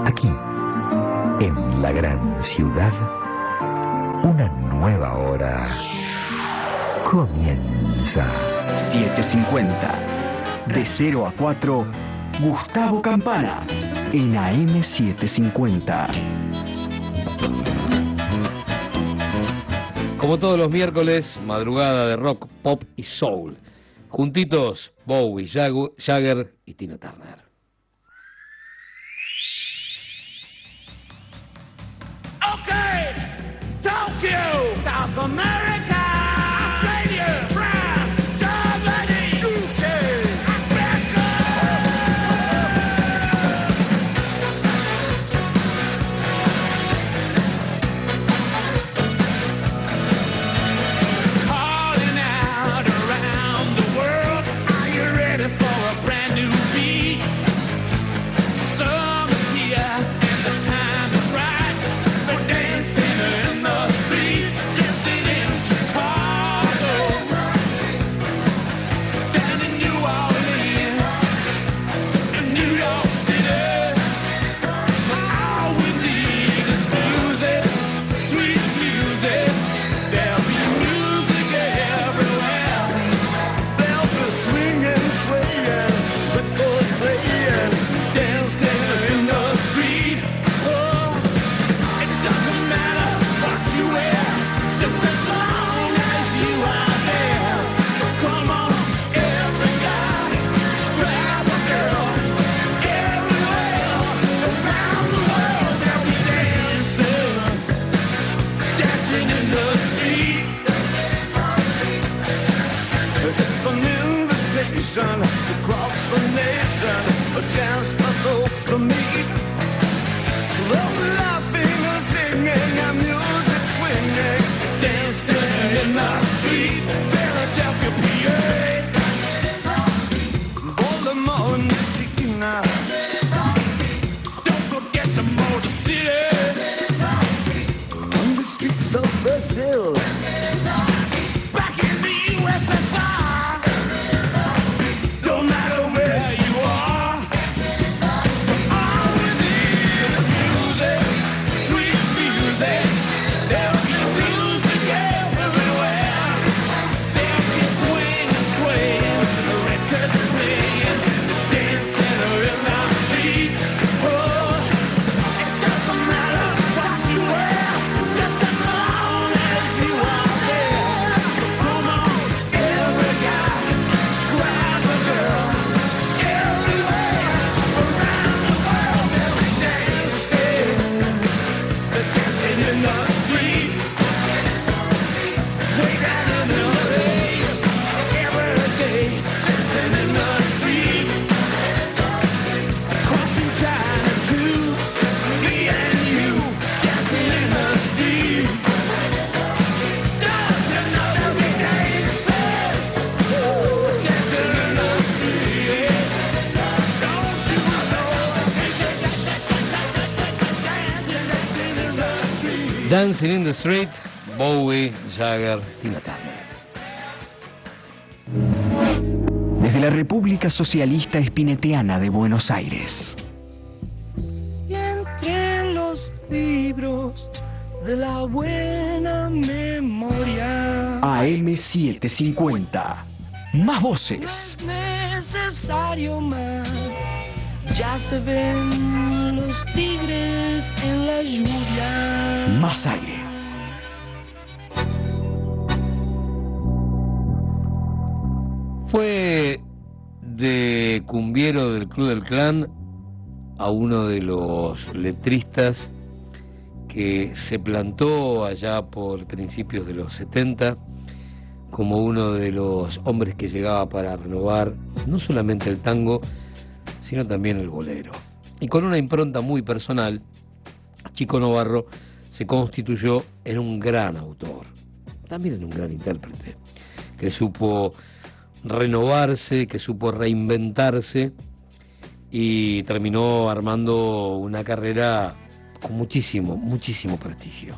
aquí, en la gran ciudad, una nueva hora comienza. 750. De 0 a 4, Gustavo Campana, en AM750. Como todos los miércoles, madrugada de rock, pop y soul. Juntitos, Bowie, Jagger, Jagger y Tina Turner. America, Dancing in the Street, Bowie, Jagger, Tina Turner. Desde la República Socialista Espineteana de Buenos Aires. Y entre los libros de la buena memoria. AM750. Más voces. necesario más. Ya se ven los tigres en la lluvia. Más aire. Del Clan a uno de los letristas que se plantó allá por principios de los 70 como uno de los hombres que llegaba para renovar no solamente el tango, sino también el bolero. Y con una impronta muy personal, Chico Novarro se constituyó en un gran autor, también en un gran intérprete, que supo renovarse, que supo reinventarse y terminó armando una carrera con muchísimo, muchísimo prestigio.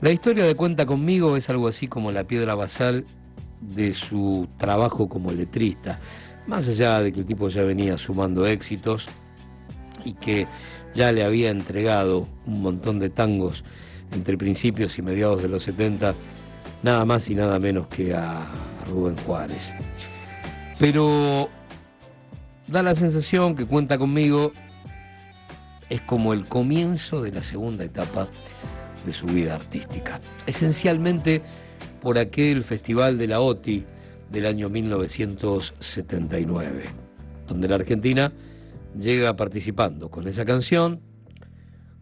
La historia de Cuenta conmigo es algo así como la piedra basal de su trabajo como letrista, más allá de que el tipo ya venía sumando éxitos y que ya le había entregado un montón de tangos entre principios y mediados de los 70, nada más y nada menos que a Rubén Juárez. Pero da la sensación que cuenta conmigo es como el comienzo de la segunda etapa de su vida artística. Esencialmente por aquel festival de la OTI del año 1979, donde la Argentina llega participando con esa canción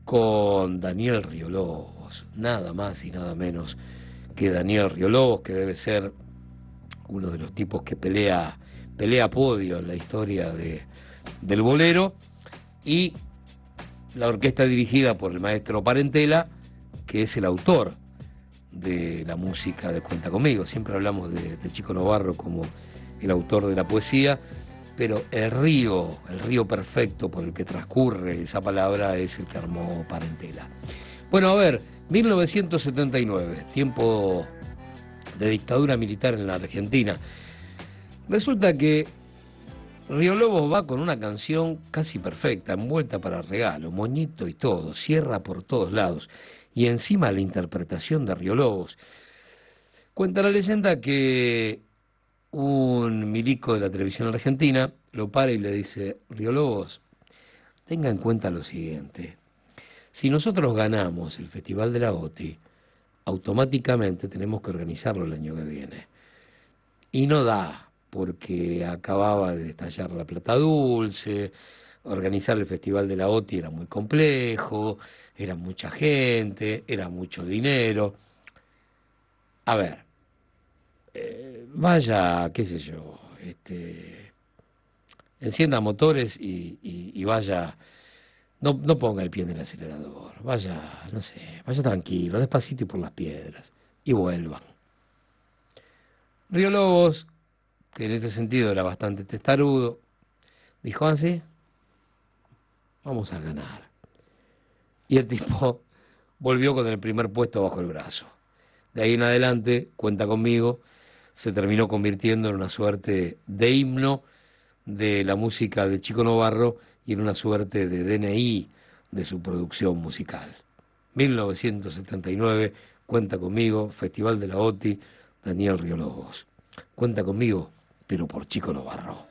con Daniel Riolobos, nada más y nada menos que Daniel Riolobos, que debe ser uno de los tipos que pelea, pelea podio en la historia de, del bolero, y la orquesta dirigida por el maestro Parentela, que es el autor de la música de Cuenta conmigo. Siempre hablamos de, Chico Novarro como el autor de la poesía, pero el río, el río perfecto por el que transcurre esa palabra es el que armó Parentela. Bueno, a ver, 1979, tiempo de dictadura militar en la Argentina. Resulta que Río Lobos va con una canción casi perfecta, envuelta para regalo, moñito y todo, cierra por todos lados. Y encima la interpretación de Río Lobos. Cuenta la leyenda que un milico de la televisión argentina lo para y le dice, Río Lobos, tenga en cuenta lo siguiente, si nosotros ganamos el Festival de la OTI, automáticamente tenemos que organizarlo el año que viene. Y no da, porque acababa de estallar la Plata Dulce, organizar el Festival de la OTI era muy complejo, era mucha gente, era mucho dinero. A ver, eh, vaya, qué sé yo, este, encienda motores y, vaya, no, no ponga el pie en el acelerador, vaya, no sé, vaya tranquilo, despacito y por las piedras, y vuelvan. Río Lobos, en este sentido era bastante testarudo, dijo así, vamos a ganar. Y el tipo volvió con el primer puesto bajo el brazo. De ahí en adelante, cuenta conmigo, se terminó convirtiendo en una suerte de himno de la música de Chico Novarro y en una suerte de DNI de su producción musical. 1979, cuenta conmigo, Festival de la OTI, Daniel Riolobos. Cuenta conmigo, pero por Chico Novarro. Cuenta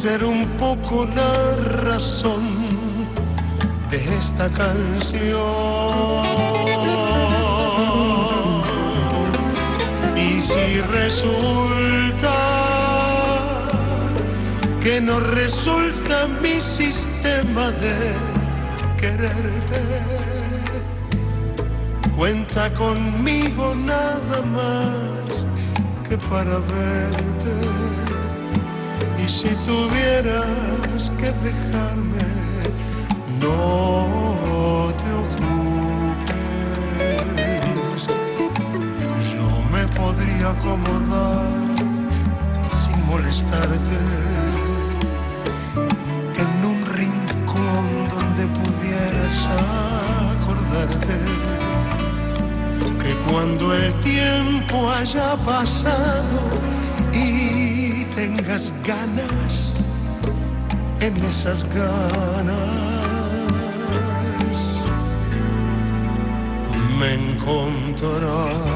ser un poco la razón de esta canción. Y si resulta que no resulta mi sistema de quererte, cuenta conmigo nada más que para verte. Y si tuvieras que dejarme, no te ocupes. Yo me podría acomodar sin molestarte en un rincón donde pudieras acordarte que cuando el tiempo haya pasado tengas ganas, en esas ganas me encontrarás.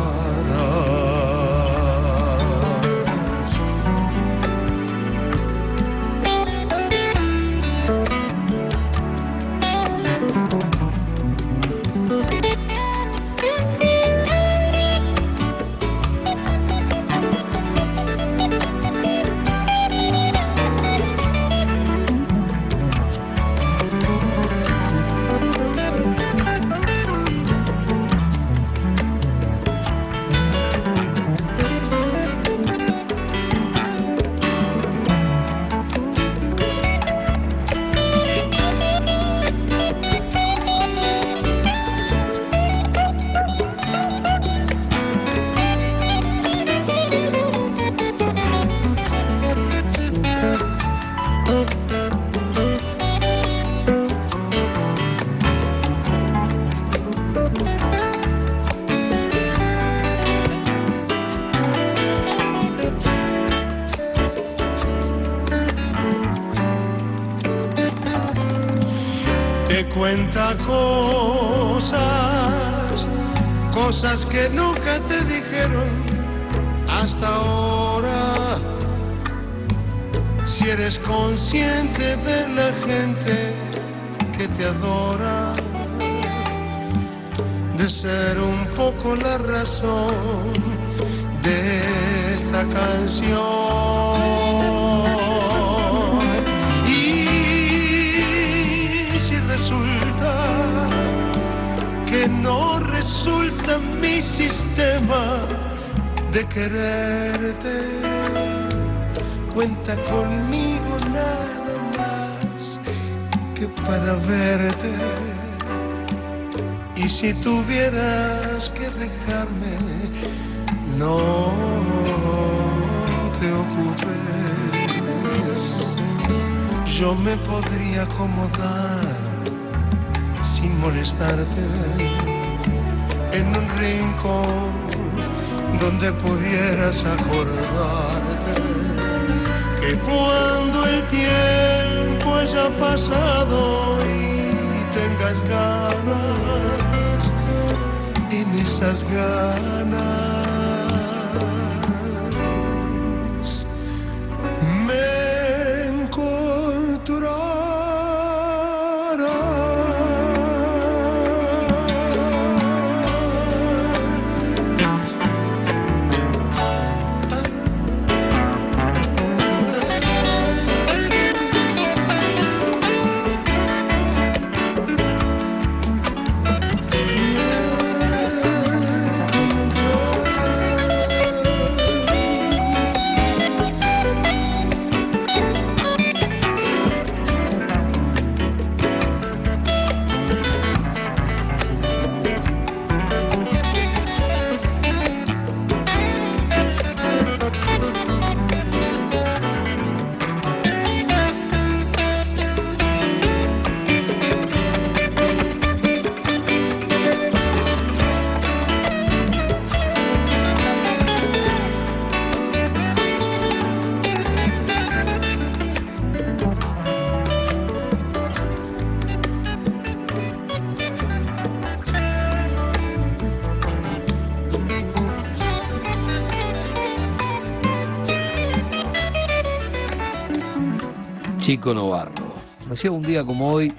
Donde pudieras acordarte que cuando el tiempo haya pasado y tengas ganas, en esas ganas Chico Novarro. Nació un día como hoy,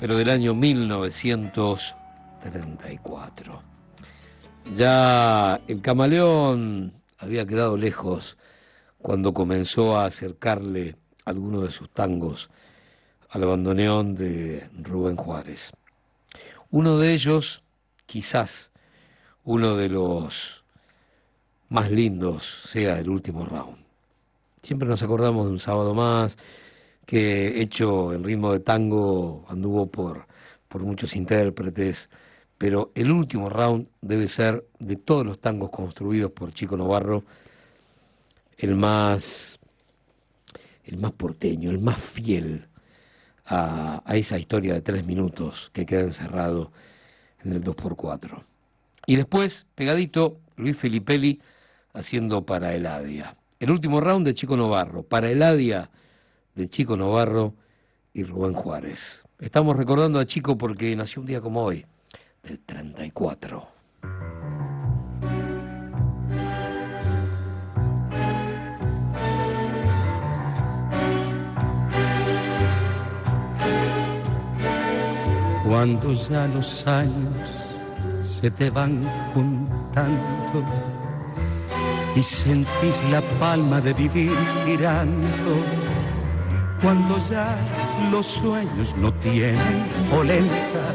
pero del año 1934. Ya el camaleón había quedado lejos cuando comenzó a acercarle algunos de sus tangos al bandoneón de Rubén Juárez. Uno de ellos, quizás uno de los más lindos, sea el último round. Siempre nos acordamos de un sábado más, que hecho en ritmo de tango anduvo por, por muchos intérpretes, pero el último round debe ser de todos los tangos construidos por Chico Novarro, el más, el más porteño, el más fiel a, a esa historia de tres minutos que queda encerrado en el 2x4. Y después, pegadito, Luis Filipelli haciendo para Eladia. El último round de Chico Novarro, para Eladia de Chico Novarro y Rubén Juárez. Estamos recordando a Chico porque nació un día como hoy, del 34. Cuando ya los años se te van juntando y sentís la palma de vivir girando, cuando ya los sueños no tienen polenta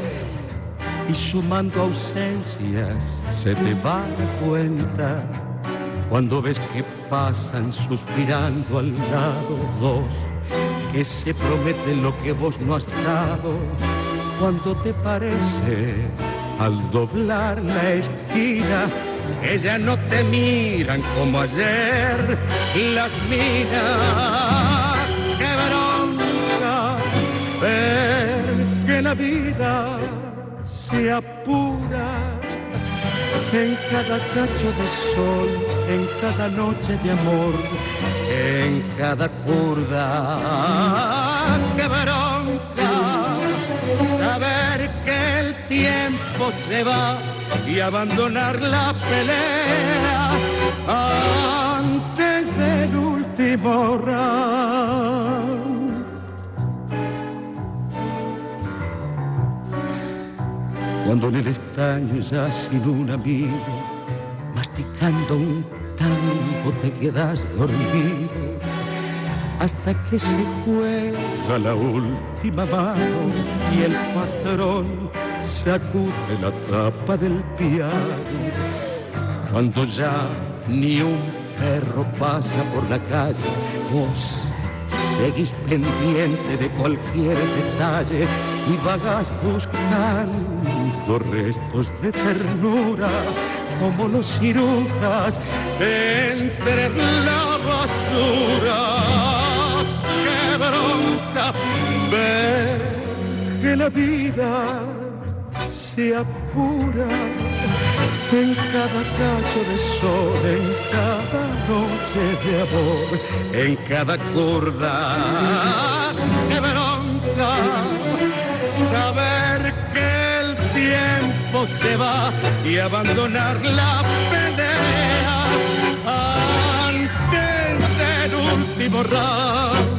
y sumando ausencias se te va la cuenta, cuando ves que pasan suspirando al lado dos que se prometen lo que vos no has dado, cuando te parece al doblar la esquina ya no te miran como ayer las minas. Que la vida se apura en cada cacho de sol, en cada noche de amor, en cada curda. ¡Qué bronca saber que el tiempo se va! y abandonar la pelea antes del último round. Cuando en el estaño ya sin un amigo, masticando un tango te quedas dormido hasta que se juega la última mano y el patrón sacude la tapa del piano. Cuando ya ni un perro pasa por la calle, vos seguís pendiente de cualquier detalle y vagas buscando restos de ternura como los cirujas entre la basura. ¡Qué bronca ver que la vida se apura en cada cacho de sol, en cada noche de amor, en cada curda. ¡Qué bronca saber que tiempo se va y abandonar la pelea antes del último round.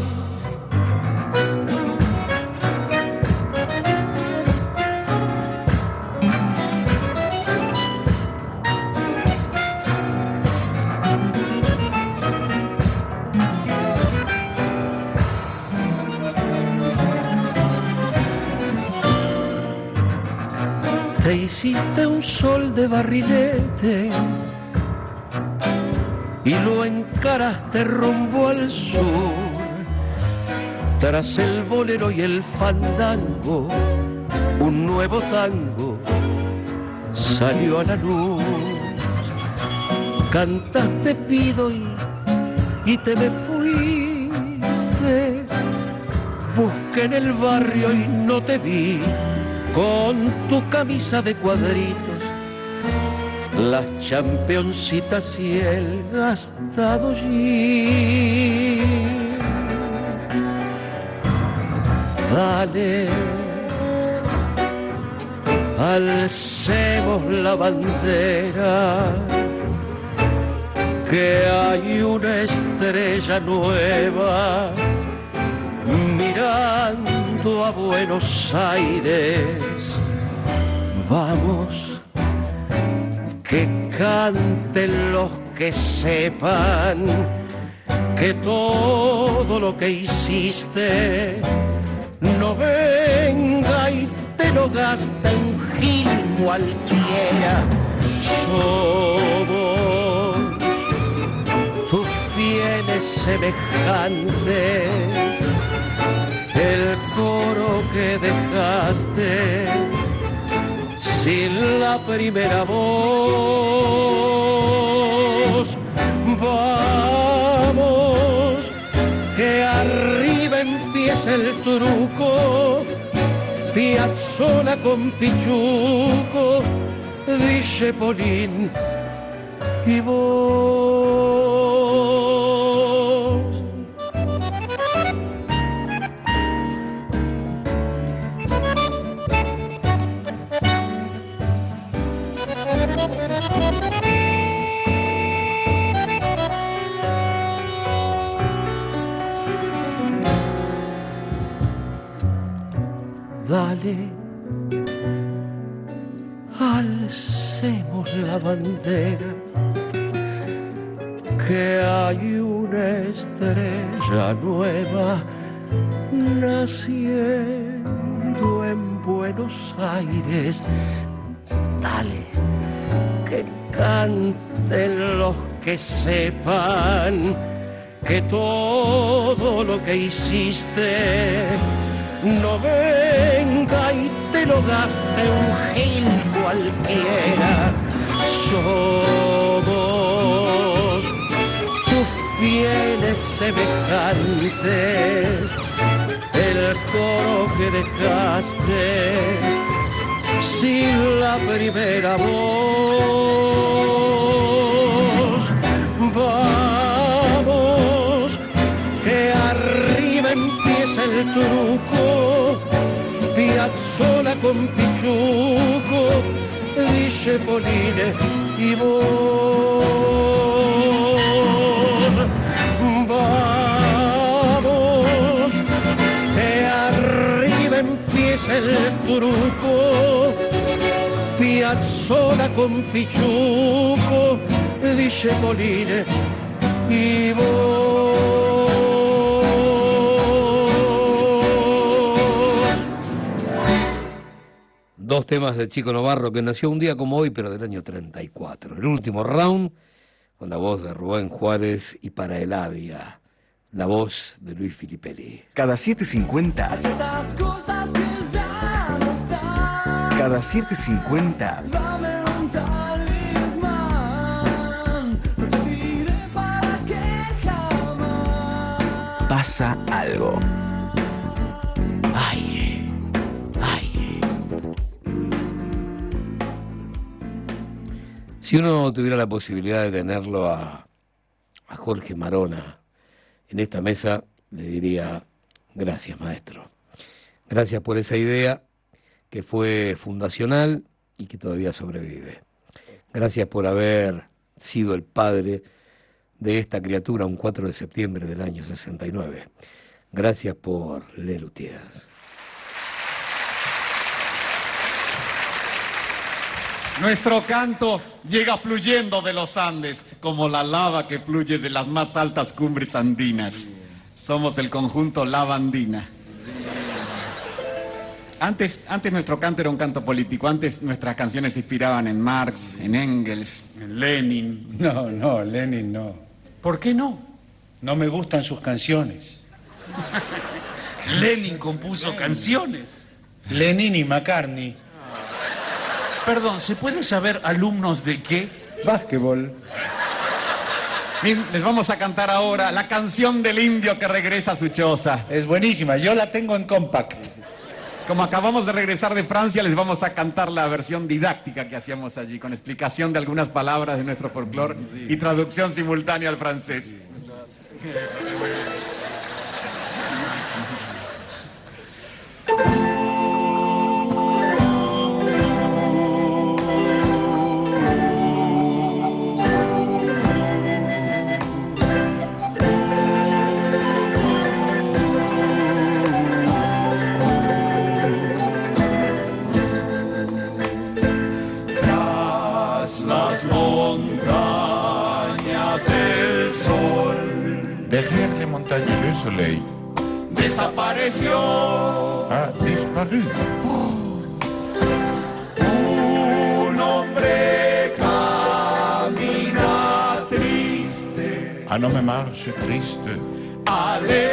Te hiciste un sol de barrilete y lo encaraste rumbo al sur. Tras el bolero y el fandango, un nuevo tango salió a la luz. Cantaste pido y, y te me fuiste. Busqué en el barrio y no te vi con tu camisa de cuadritos, las championcitas y el gastado jean. Dale, alcemos la bandera, que hay una estrella nueva mirando a Buenos Aires. Vamos, que canten los que sepan que todo lo que hiciste no venga y te lo gasta un gil cualquiera. Somos tus fieles semejantes, el que dejaste sin la primera voz. Vamos, que arriba empieza el truco, Piazzola con Pichuco, dice Polín, y vos. Alcemos la bandera, que hay una estrella nueva naciendo en Buenos Aires. Dale, que canten los que sepan que todo lo que hiciste no venga y te lo gaste un gil cualquiera. Somos tus fieles semejantes, el coro que dejaste sin la primera voz. Vamos, que arriba empieza el truco, con Pichuco, dice Poline y vos. Vamos, que arriba empieza el truco, Piazzola con Pichuco, dice Poline y vos. Dos temas de Chico Novarro que nació un día como hoy, pero del año 34. El último round, con la voz de Rubén Juárez y para Eladia, la voz de Luis Filipelli. Cada 7.50. Cada 7.50. Pasa algo. Aire. Si uno tuviera la posibilidad de tenerlo a, Jorge Marona en esta mesa, le diría, gracias maestro. Gracias por esa idea que fue fundacional y que todavía sobrevive. Gracias por haber sido el padre de esta criatura un 4 de septiembre del año 69. Gracias por Lelutiers. Nuestro canto llega fluyendo de los Andes, como la lava que fluye de las más altas cumbres andinas. Somos el conjunto Lava Andina. Antes, antes nuestro canto era un canto político, antes nuestras canciones se inspiraban en Marx, en Engels, en Lenin. No, no, Lenin no. ¿Por qué no? No me gustan sus canciones. Lenin compuso canciones. Lenin y McCartney. Perdón, ¿se puede saber alumnos de qué? Básquetbol. Bien, les vamos a cantar ahora la canción del indio que regresa a su choza. Es buenísima, yo la tengo en compact. Como acabamos de regresar de Francia, les vamos a cantar la versión didáctica que hacíamos allí, con explicación de algunas palabras de nuestro folclore y traducción simultánea al francés. Un homme triste, alegrenlo.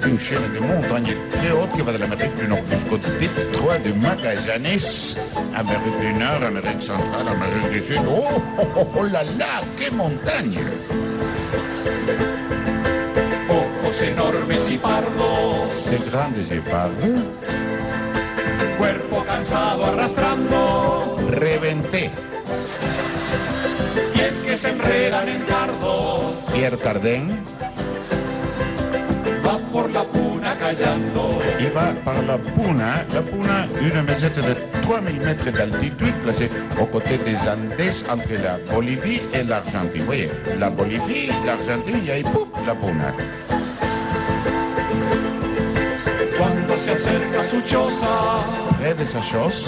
Chaîne de montagnes très hautes qui va de l'Amérique du Nord jusqu'au détroit de Magallanes, Amérique du Nord, Amérique centrale, Amérique du Sud. Oh, oh, oh, oh là là, quelle montagne Ojos enormes y pardos. De grandes épaves, Cuerpo cansado arrastrando. reventé, Y es que se enredan en cardos. Pierre Cardin, par la Puna, la Puna, une mesette de 3000 mètres d'altitude placée aux côtés des Andes entre la Bolivie et l'Argentine. Vous voyez, la Bolivie, l'Argentine, y ahí, ¡pum!, la Puna. Cuando se acerca a su choza. Près de sa chose,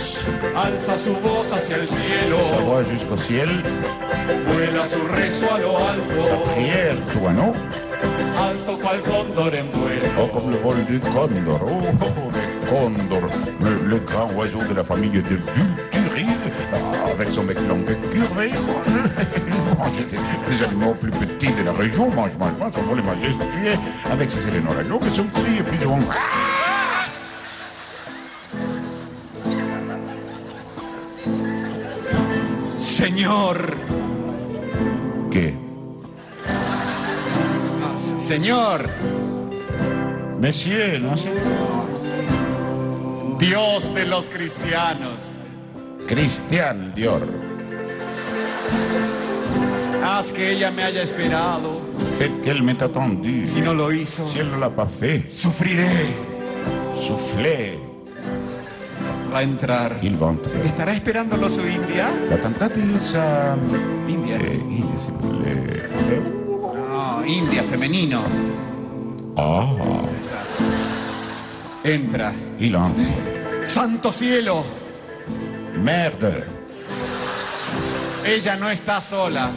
Alza su voz hacia el cielo. sa voix jusqu'au ciel, Vuela su rezo a lo sa alto. prière truanot, Alto cual cóndor en vuelo. oh, comme le vol du condor, oh, oh, oh, condor, le, le grand oiseau de la famille de Vulturide, ah, avec son bec long et curvé, mange des, animaux plus petits de la région, mange, mange, mange, on va les majestueux, avec ses éléments radios, mais son cri est plus souvent... Señor. ¿Qué? Señor. Monsieur, no. Dios de los cristianos. Cristian Dior. Haz que ella me haya esperado. Attendu. Si no lo hizo, Si elle ne l'a pas fait, sufriré. soufflez, Va a entrar. il va entrer. ¿Estará esperándolo su India? La cantante sa... India. Eh, India, plaît. No, India, femenino. Ah, Entra. il entre. Santo cielo. Merde. Ella no está sola.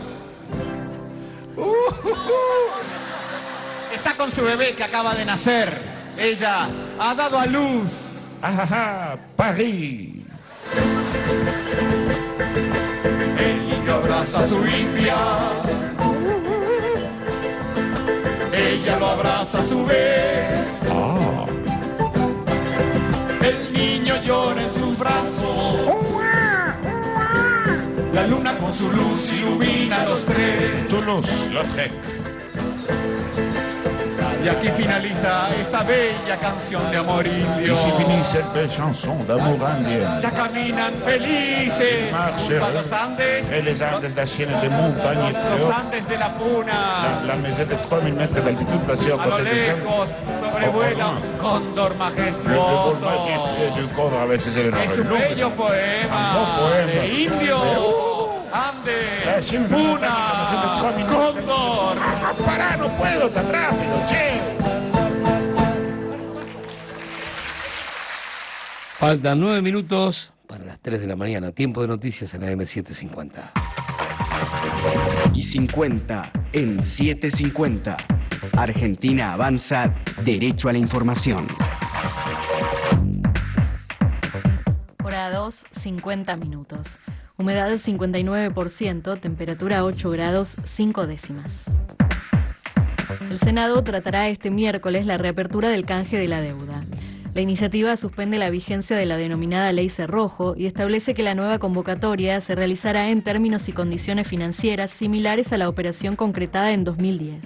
Está con su bebé que acaba de nacer. Ella ha dado a luz. Ah, Paris. El indio abraza a su india. Ella lo abraza a su vez. Su luz ilumina a los tres. Toulouse-Lautrec. Y aquí finaliza esta bella canción de amor indio. Ici finit cette belle chanson d'amour indien. Ya caminan felices junto a los Andes, et les Andes, la chaîne de montagnes los. Andes de la La, Puna. la maison de 3000 mètres d'altitude placée A lo côtés des Andes. lejos sobrevuela un cóndor Le, le vol majestuoso. majestueux du avec ses éléments Es un bello Un beau poema poema. de indio, La Andes, chaîne de Puna, montaña, la maison de 3000 mètres. cóndor. Ah, pará, no puedo tan rápido, che. Faltan nueve minutos para las 3 de la mañana. Tiempo de noticias en la M750. Y 50 en 750. Argentina avanza derecho a la información. Hora 2, 50 minutos. Humedad 59%, temperatura 8 grados 5 décimas. El Senado tratará este miércoles la reapertura del canje de la deuda. La iniciativa suspende la vigencia de la denominada Ley Cerrojo y establece que la nueva convocatoria se realizará en términos y condiciones financieras similares a la operación concretada en 2010.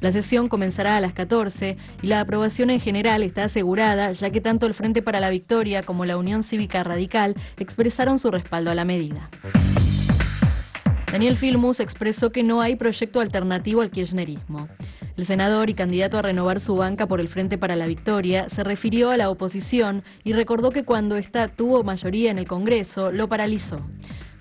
La sesión comenzará a las 14 y la aprobación en general está asegurada, ya que tanto el Frente para la Victoria como la Unión Cívica Radical expresaron su respaldo a la medida. Daniel Filmus expresó que no hay proyecto alternativo al kirchnerismo. El senador y candidato a renovar su banca por el Frente para la Victoria se refirió a la oposición y recordó que cuando esta tuvo mayoría en el Congreso, lo paralizó.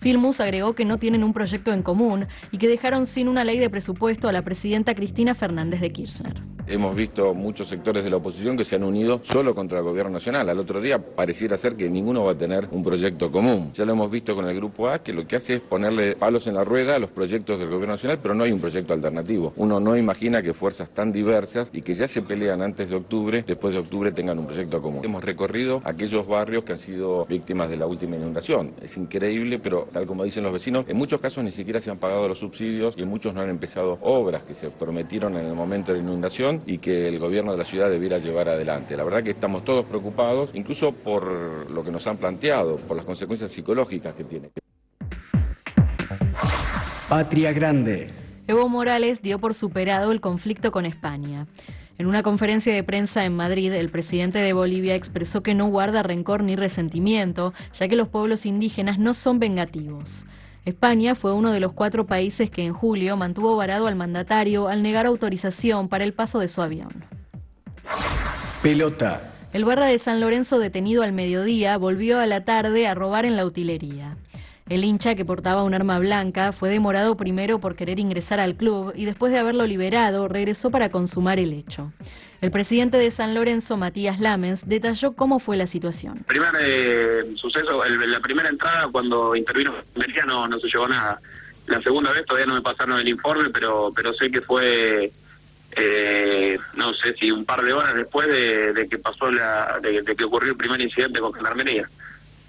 Filmus agregó que no tienen un proyecto en común y que dejaron sin una ley de presupuesto a la presidenta Cristina Fernández de Kirchner. Hemos visto muchos sectores de la oposición que se han unido solo contra el gobierno nacional. Al otro día pareciera ser que ninguno va a tener un proyecto común. Ya lo hemos visto con el Grupo A, que lo que hace es ponerle palos en la rueda a los proyectos del gobierno nacional, pero no hay un proyecto alternativo. Uno no imagina que fuerzas tan diversas y que ya se pelean antes de octubre, después de octubre tengan un proyecto común. Hemos recorrido aquellos barrios que han sido víctimas de la última inundación. Es increíble, pero tal como dicen los vecinos, en muchos casos ni siquiera se han pagado los subsidios y en muchos no han empezado obras que se prometieron en el momento de la inundación y que el gobierno de la ciudad debiera llevar adelante. La verdad que estamos todos preocupados, incluso por lo que nos han planteado, por las consecuencias psicológicas que tiene. Patria Grande. Evo Morales dio por superado el conflicto con España. En una conferencia de prensa en Madrid, el presidente de Bolivia expresó que no guarda rencor ni resentimiento, ya que los pueblos indígenas no son vengativos. España fue uno de los cuatro países que en julio mantuvo varado al mandatario al negar autorización para el paso de su avión. Pelota. El barra de San Lorenzo detenido al mediodía volvió a la tarde a robar en la utilería. El hincha que portaba un arma blanca fue demorado primero por querer ingresar al club y después de haberlo liberado regresó para consumar el hecho. El presidente de San Lorenzo, Matías Lamens, detalló cómo fue la situación. primer eh, suceso, la primera entrada cuando intervino no, no se nada. La segunda vez todavía no me pasaron el informe, pero pero sé que fue, eh, no sé si un par de horas después de, de que pasó la, de, de que ocurrió el primer incidente con Gendarmería.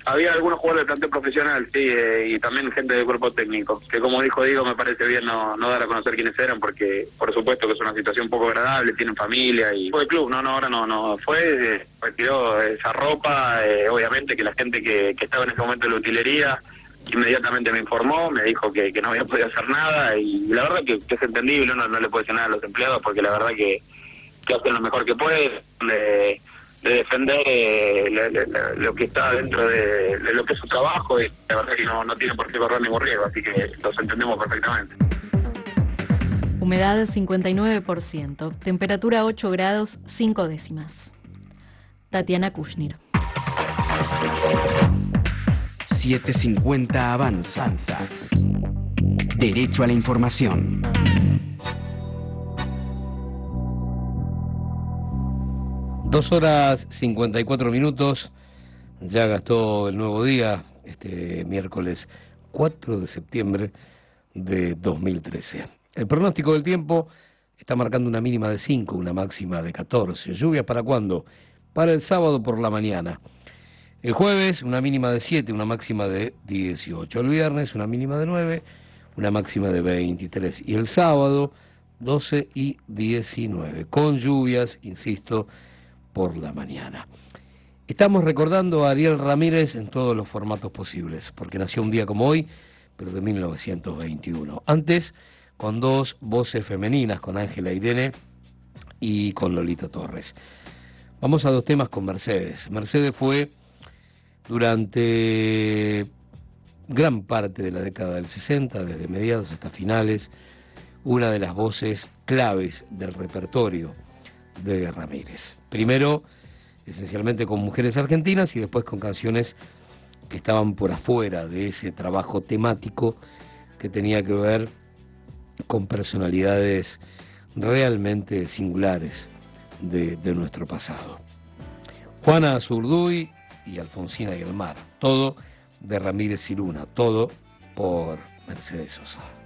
Había algunos jugadores de plantel profesional, sí, eh, y también gente del cuerpo técnico, que como dijo Diego, me parece bien no, no dar a conocer quiénes eran, porque por supuesto que es una situación poco agradable, tienen familia y fue el club, no, no, ahora no, no, fue, eh, retiró esa ropa, eh, obviamente que la gente que, que estaba en ese momento en la utilería inmediatamente me informó, me dijo que, que no había podido hacer nada y la verdad que, que es entendible, no, no le puedo decir nada a los empleados porque la verdad que, que hacen lo mejor que pueden. De- de defender eh, lo que está dentro de, de lo que es su trabajo y la verdad que no, no tiene por qué correr ningún riesgo, así que los entendemos perfectamente. Humedad 59%, temperatura 8 grados 5 décimas. Tatiana Kushner. 750 Avanza. Derecho a la información. Dos horas 54 minutos, ya gastó el nuevo día, este miércoles 4 de septiembre de 2013. El pronóstico del tiempo está marcando una mínima de 5, una máxima de 14. ¿Lluvias para cuándo? Para el sábado por la mañana. El jueves una mínima de 7, una máxima de 18. El viernes una mínima de 9, una máxima de 23. Y el sábado 12 y 19, con lluvias, insisto, por la mañana. Estamos recordando a Ariel Ramírez en todos los formatos posibles, porque nació un día como hoy, pero de 1921. Antes, con dos voces femeninas, con Ángela Irene y con Lolita Torres. Vamos a dos temas con Mercedes. Mercedes fue durante gran parte de la década del 60, desde mediados hasta finales, una de las voces claves del repertorio de Ramírez. Primero, esencialmente con mujeres argentinas y después con canciones que estaban por afuera de ese trabajo temático que tenía que ver con personalidades realmente singulares de, nuestro pasado. Juana Zurduy y Alfonsina y el Mar, todo de Ramírez y Luna, todo por Mercedes Sosa.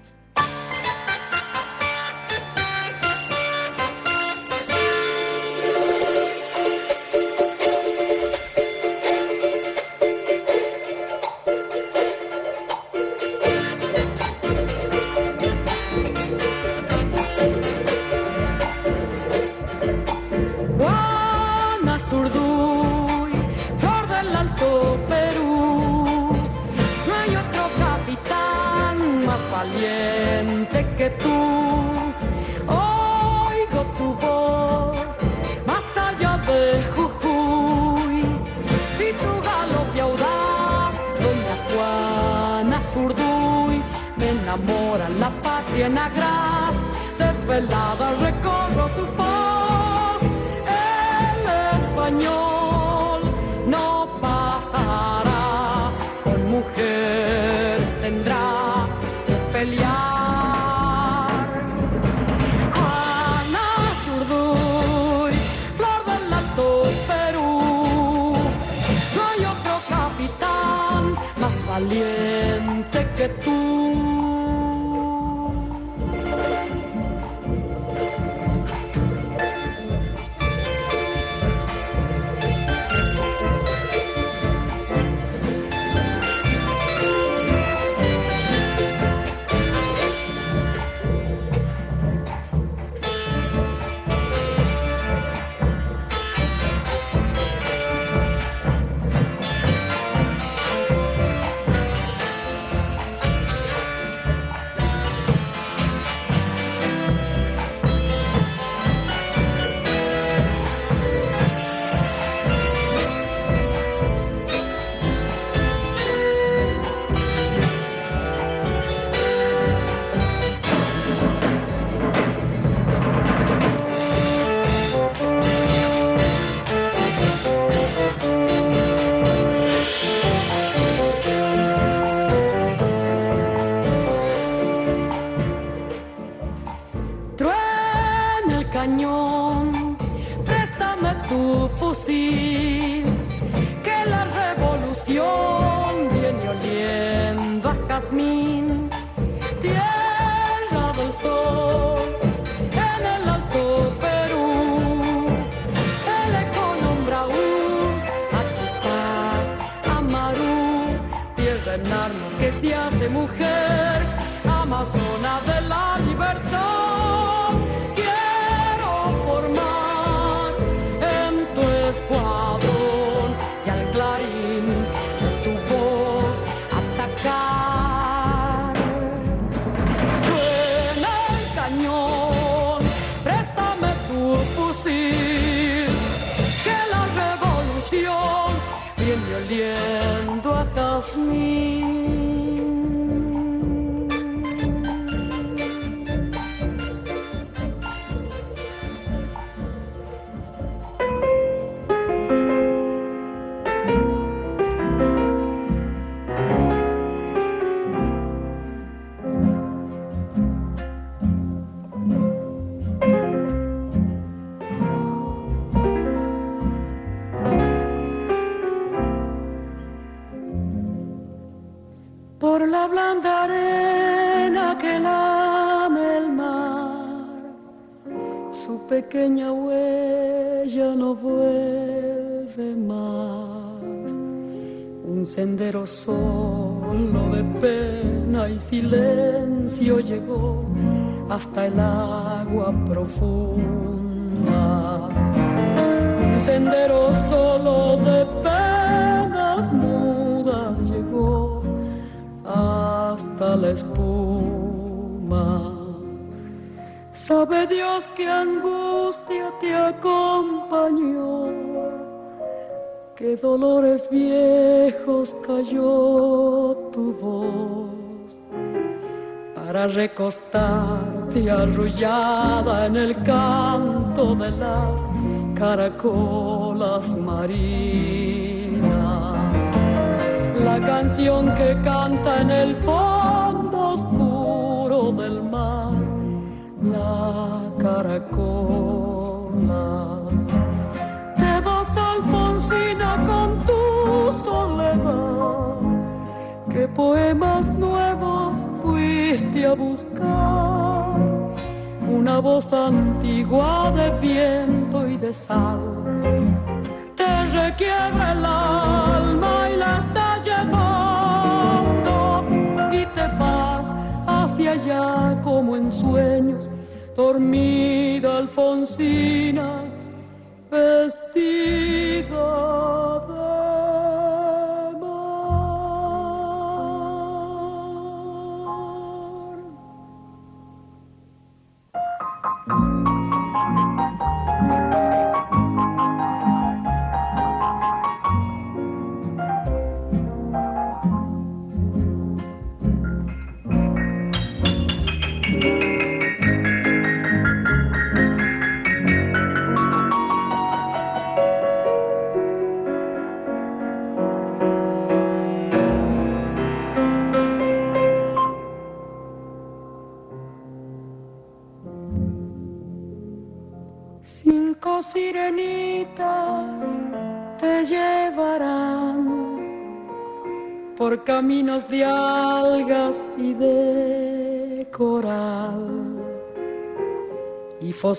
Alfonsina,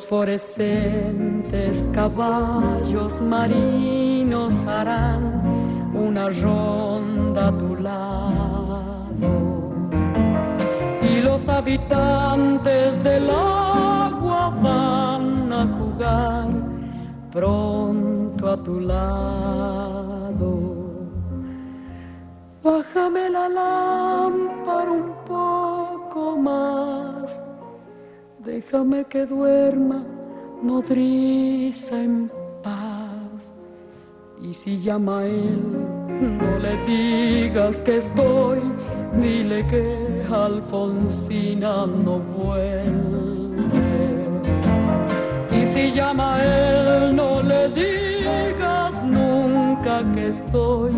fosforescentes caballos marinos harán una ronda a tu lado y los habitantes del agua van a jugar pronto a tu lado. Bájame la lámpara déjame que duerma nodriza en paz. Y si llama a él, no le digas que estoy, dile que Alfonsina no vuelve. Y si llama a él, no le digas nunca que estoy,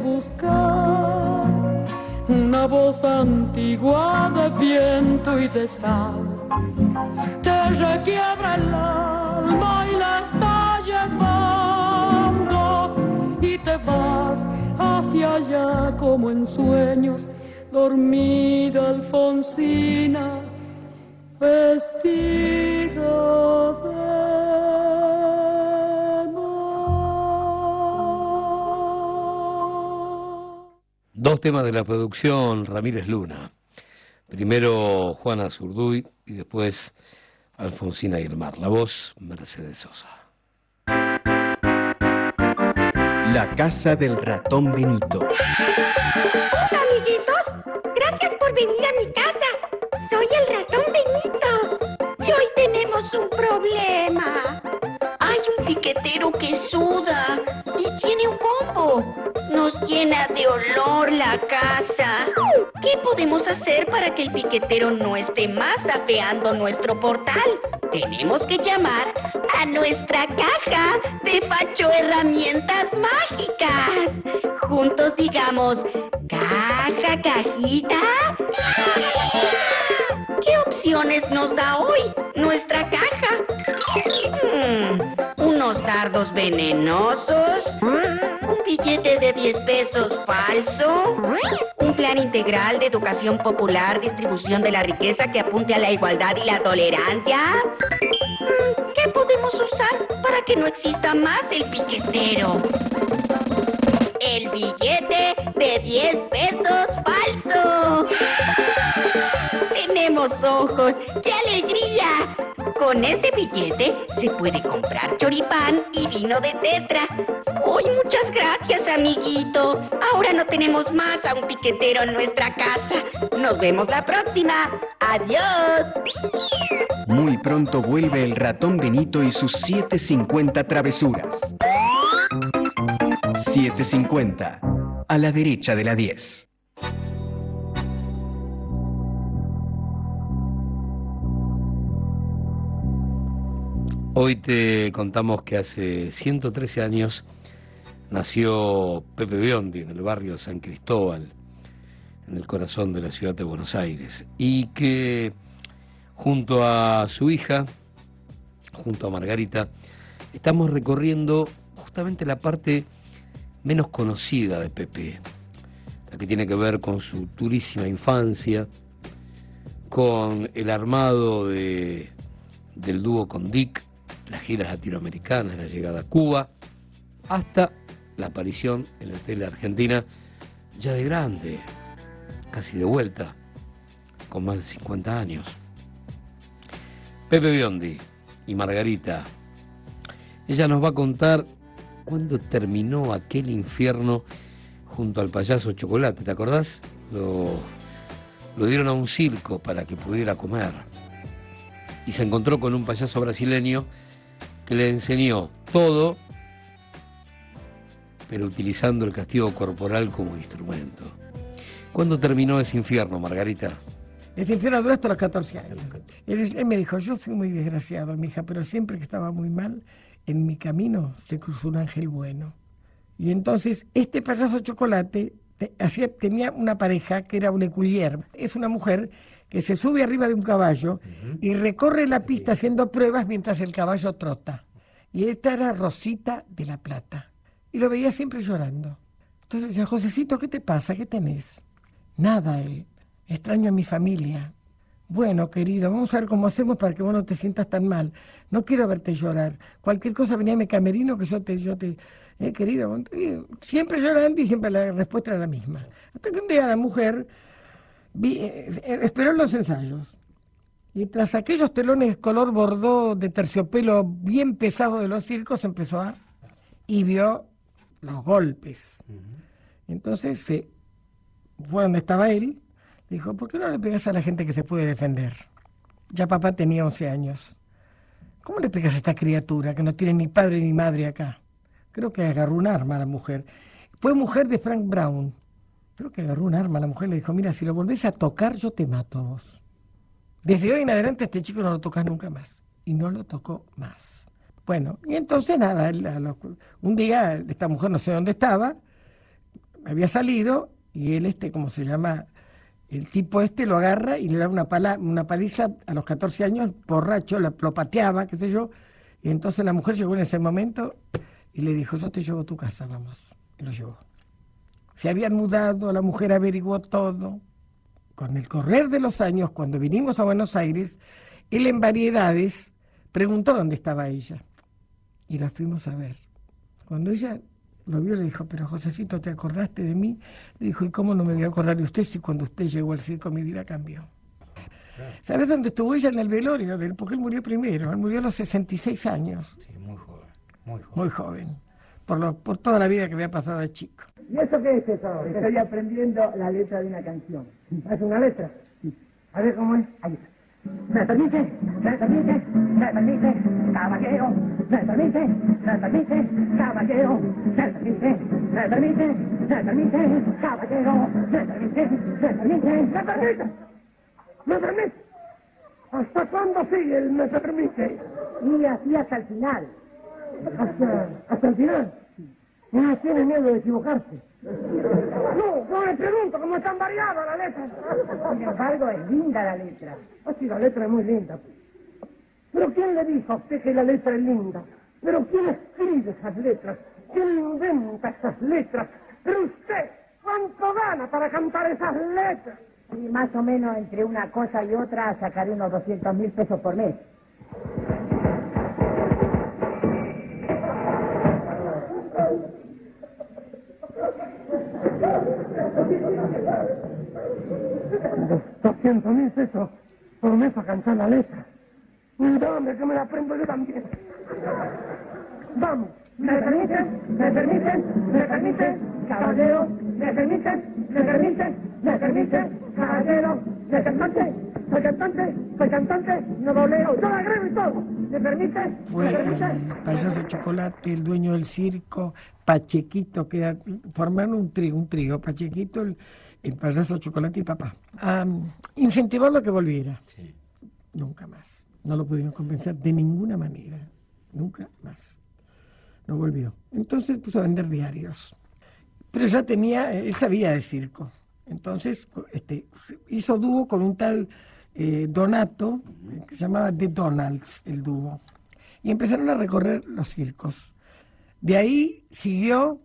buscar una voz antigua de viento y de sal. Te requiebra el alma y la está llevando y te vas hacia allá como en sueños, dormida Alfonsina, vestida Dos temas de la producción Ramírez Luna. Primero Juana Zurduy y después Alfonsina Irmar. La voz Mercedes Sosa. La casa del ratón Benito. Hola, amiguitos. Gracias por venir a mi casa. Soy el ratón Benito. Y hoy tenemos un problema. Piquetero que suda y tiene un bombo. Nos llena de olor la casa. ¿Qué podemos hacer para que el piquetero no esté más afeando nuestro portal? Tenemos que llamar a nuestra caja de Facho Herramientas Mágicas. Juntos digamos, caja, cajita. ¿Qué opciones nos da hoy nuestra caja? Hmm, unos dardos venenosos, un billete de 10 pesos falso, un plan integral de educación popular, distribución de la riqueza que apunte a la igualdad y la tolerancia. Hmm, ¿Qué podemos usar para que no exista más el piquetero? El billete de 10 pesos falso. Tenemos ojos. ¡Qué alegría! Con ese billete se puede comprar choripán y vino de tetra. ¡Uy, muchas gracias, amiguito! Ahora no tenemos más a un piquetero en nuestra casa. Nos vemos la próxima. ¡Adiós! Muy pronto vuelve el ratón Benito y sus 750 travesuras. 750, a la derecha de la 10. Hoy te contamos que hace 113 años nació Pepe Biondi en el barrio San Cristóbal, en el corazón de la ciudad de Buenos Aires, y que junto a su hija, junto a Margarita, estamos recorriendo justamente la parte menos conocida de Pepe, la que tiene que ver con su durísima infancia, con el armado de, del dúo con Dick, las giras latinoamericanas, la llegada a Cuba, hasta la aparición en la tele argentina ya de grande, casi de vuelta, con más de 50 años. Pepe Biondi y Margarita, ella nos va a contar cuándo terminó aquel infierno junto al payaso Chocolate, ¿te acordás? Lo, lo dieron a un circo para que pudiera comer. Y se encontró con un payaso brasileño que le enseñó todo, pero utilizando el castigo corporal como instrumento. ¿Cuándo terminó ese infierno, Margarita? Ese infierno duró hasta los 14 años. Él, él me dijo, yo fui muy desgraciado, mi hija, pero siempre que estaba muy mal, en mi camino se cruzó un ángel bueno. Y entonces este payaso chocolate te- hacía- tenía una pareja que era un eculier. Es una mujer que se sube arriba de un caballo y recorre la pista haciendo pruebas mientras el caballo trota. Y esta era Rosita de la Plata. Y lo veía siempre llorando. Entonces decía, Josecito, ¿qué te pasa? ¿Qué tenés? Nada, él. Extraño a mi familia. Bueno, querido, vamos a ver cómo hacemos para que vos no te sientas tan mal. No quiero verte llorar. Cualquier cosa venía a mi camerino que yo te... Yo te eh, querido, eh, siempre llorando y siempre la respuesta era la misma. Hasta que un día la mujer vi- eh, eh, esperó los ensayos. Y tras aquellos telones color bordó de terciopelo bien pesado de los circos, empezó a... y vio los golpes. Entonces se fue donde estaba él, dijo, ¿por qué no le pegas a la gente que se puede defender? Ya papá tenía 11 años. ¿Cómo le pegas a esta criatura que no tiene ni padre ni madre acá? Creo que agarró un arma a la mujer. Fue mujer de Frank Brown. Creo que agarró un arma la mujer le dijo, mira, si lo volvés a tocar, yo te mato a vos. Desde hoy en adelante este chico no lo tocas nunca más. Y no lo tocó más. Bueno, y entonces nada, un día esta mujer no sé dónde estaba, había salido y él este, ¿cómo se llama? El tipo este lo agarra y le da una, pala, una paliza a los 14 años, borracho, la- lo pateaba, qué sé yo. Y entonces la mujer llegó en ese momento y le dijo, yo te llevo a tu casa, vamos. Y lo llevó. Se habían mudado, la mujer averiguó todo. Con el correr de los años, cuando vinimos a Buenos Aires, él en variedades preguntó dónde estaba ella. Y la fuimos a ver. Cuando ella lo vio, le dijo, pero Josecito, ¿te acordaste de mí? Le dijo, ¿y cómo no me voy a acordar de usted si cuando usted llegó al circo mi vida cambió? ¿Sabes dónde estuvo ella en el velorio? de él? Porque él murió primero, él murió a los 66 años. Sí, muy joven, muy joven. Muy joven. Por, lo- por toda la vida que había pasado de chico. ¿Y eso qué es eso? Estoy aprendiendo la letra de una canción. ¿Es una letra? A ver cómo es. Ahí está. ¿Me permite? ¿Me permite? ¿Me permite? Caballero. ¿Me permite? ¿Me permite? Caballero. ¿Me permite? ¿Me permite? ¿Me permite? Caballero. ¿Me permite? ¿Me permite? ¿Me permite? ¿Me permite? ¿Hasta cuándo sigue el me permite? Y así hasta el final. ¿Hasta, hasta el final? Ah, tiene miedo de equivocarse. No, no le pregunto cómo están variadas las letras. Sin embargo, es linda la letra. Ah, sí, la letra es muy linda. Pero ¿quién le dijo a usted que la letra es linda? ¿Pero quién escribe esas letras? ¿Quién inventa esas letras? Pero usted, ¿cuánto gana para cantar esas letras? Y más o menos entre una cosa y otra sacaré unos 200 mil pesos por mes. Doscientos mil pesos por mes para cantar la letra. Dame que me la aprendo yo también. Vamos. ¿Me permiten? ¿Me permiten? ¿Me permiten? Caballero, ¿me permiten? ¿Me permiten? ¿Me permiten? Caballero, ¿me cantante? ¿Soy cantante? ¿Soy cantante? No lo leo. Yo la agrego y todo. ¿Me permite? ¿Me el permite? payaso chocolate, el dueño del circo, Pachequito, que formaron un trío, un trío, Pachequito, el, el payaso chocolate y papá. A incentivarlo a que volviera. Nunca más. No lo pudieron convencer de ninguna manera. Nunca más. No volvió. Entonces puso a vender diarios. Pero ya tenía, él sabía de circo. Entonces este, hizo dúo con un tal eh, Donato, que se llamaba The Donalds, el dúo. Y empezaron a recorrer los circos. De ahí siguió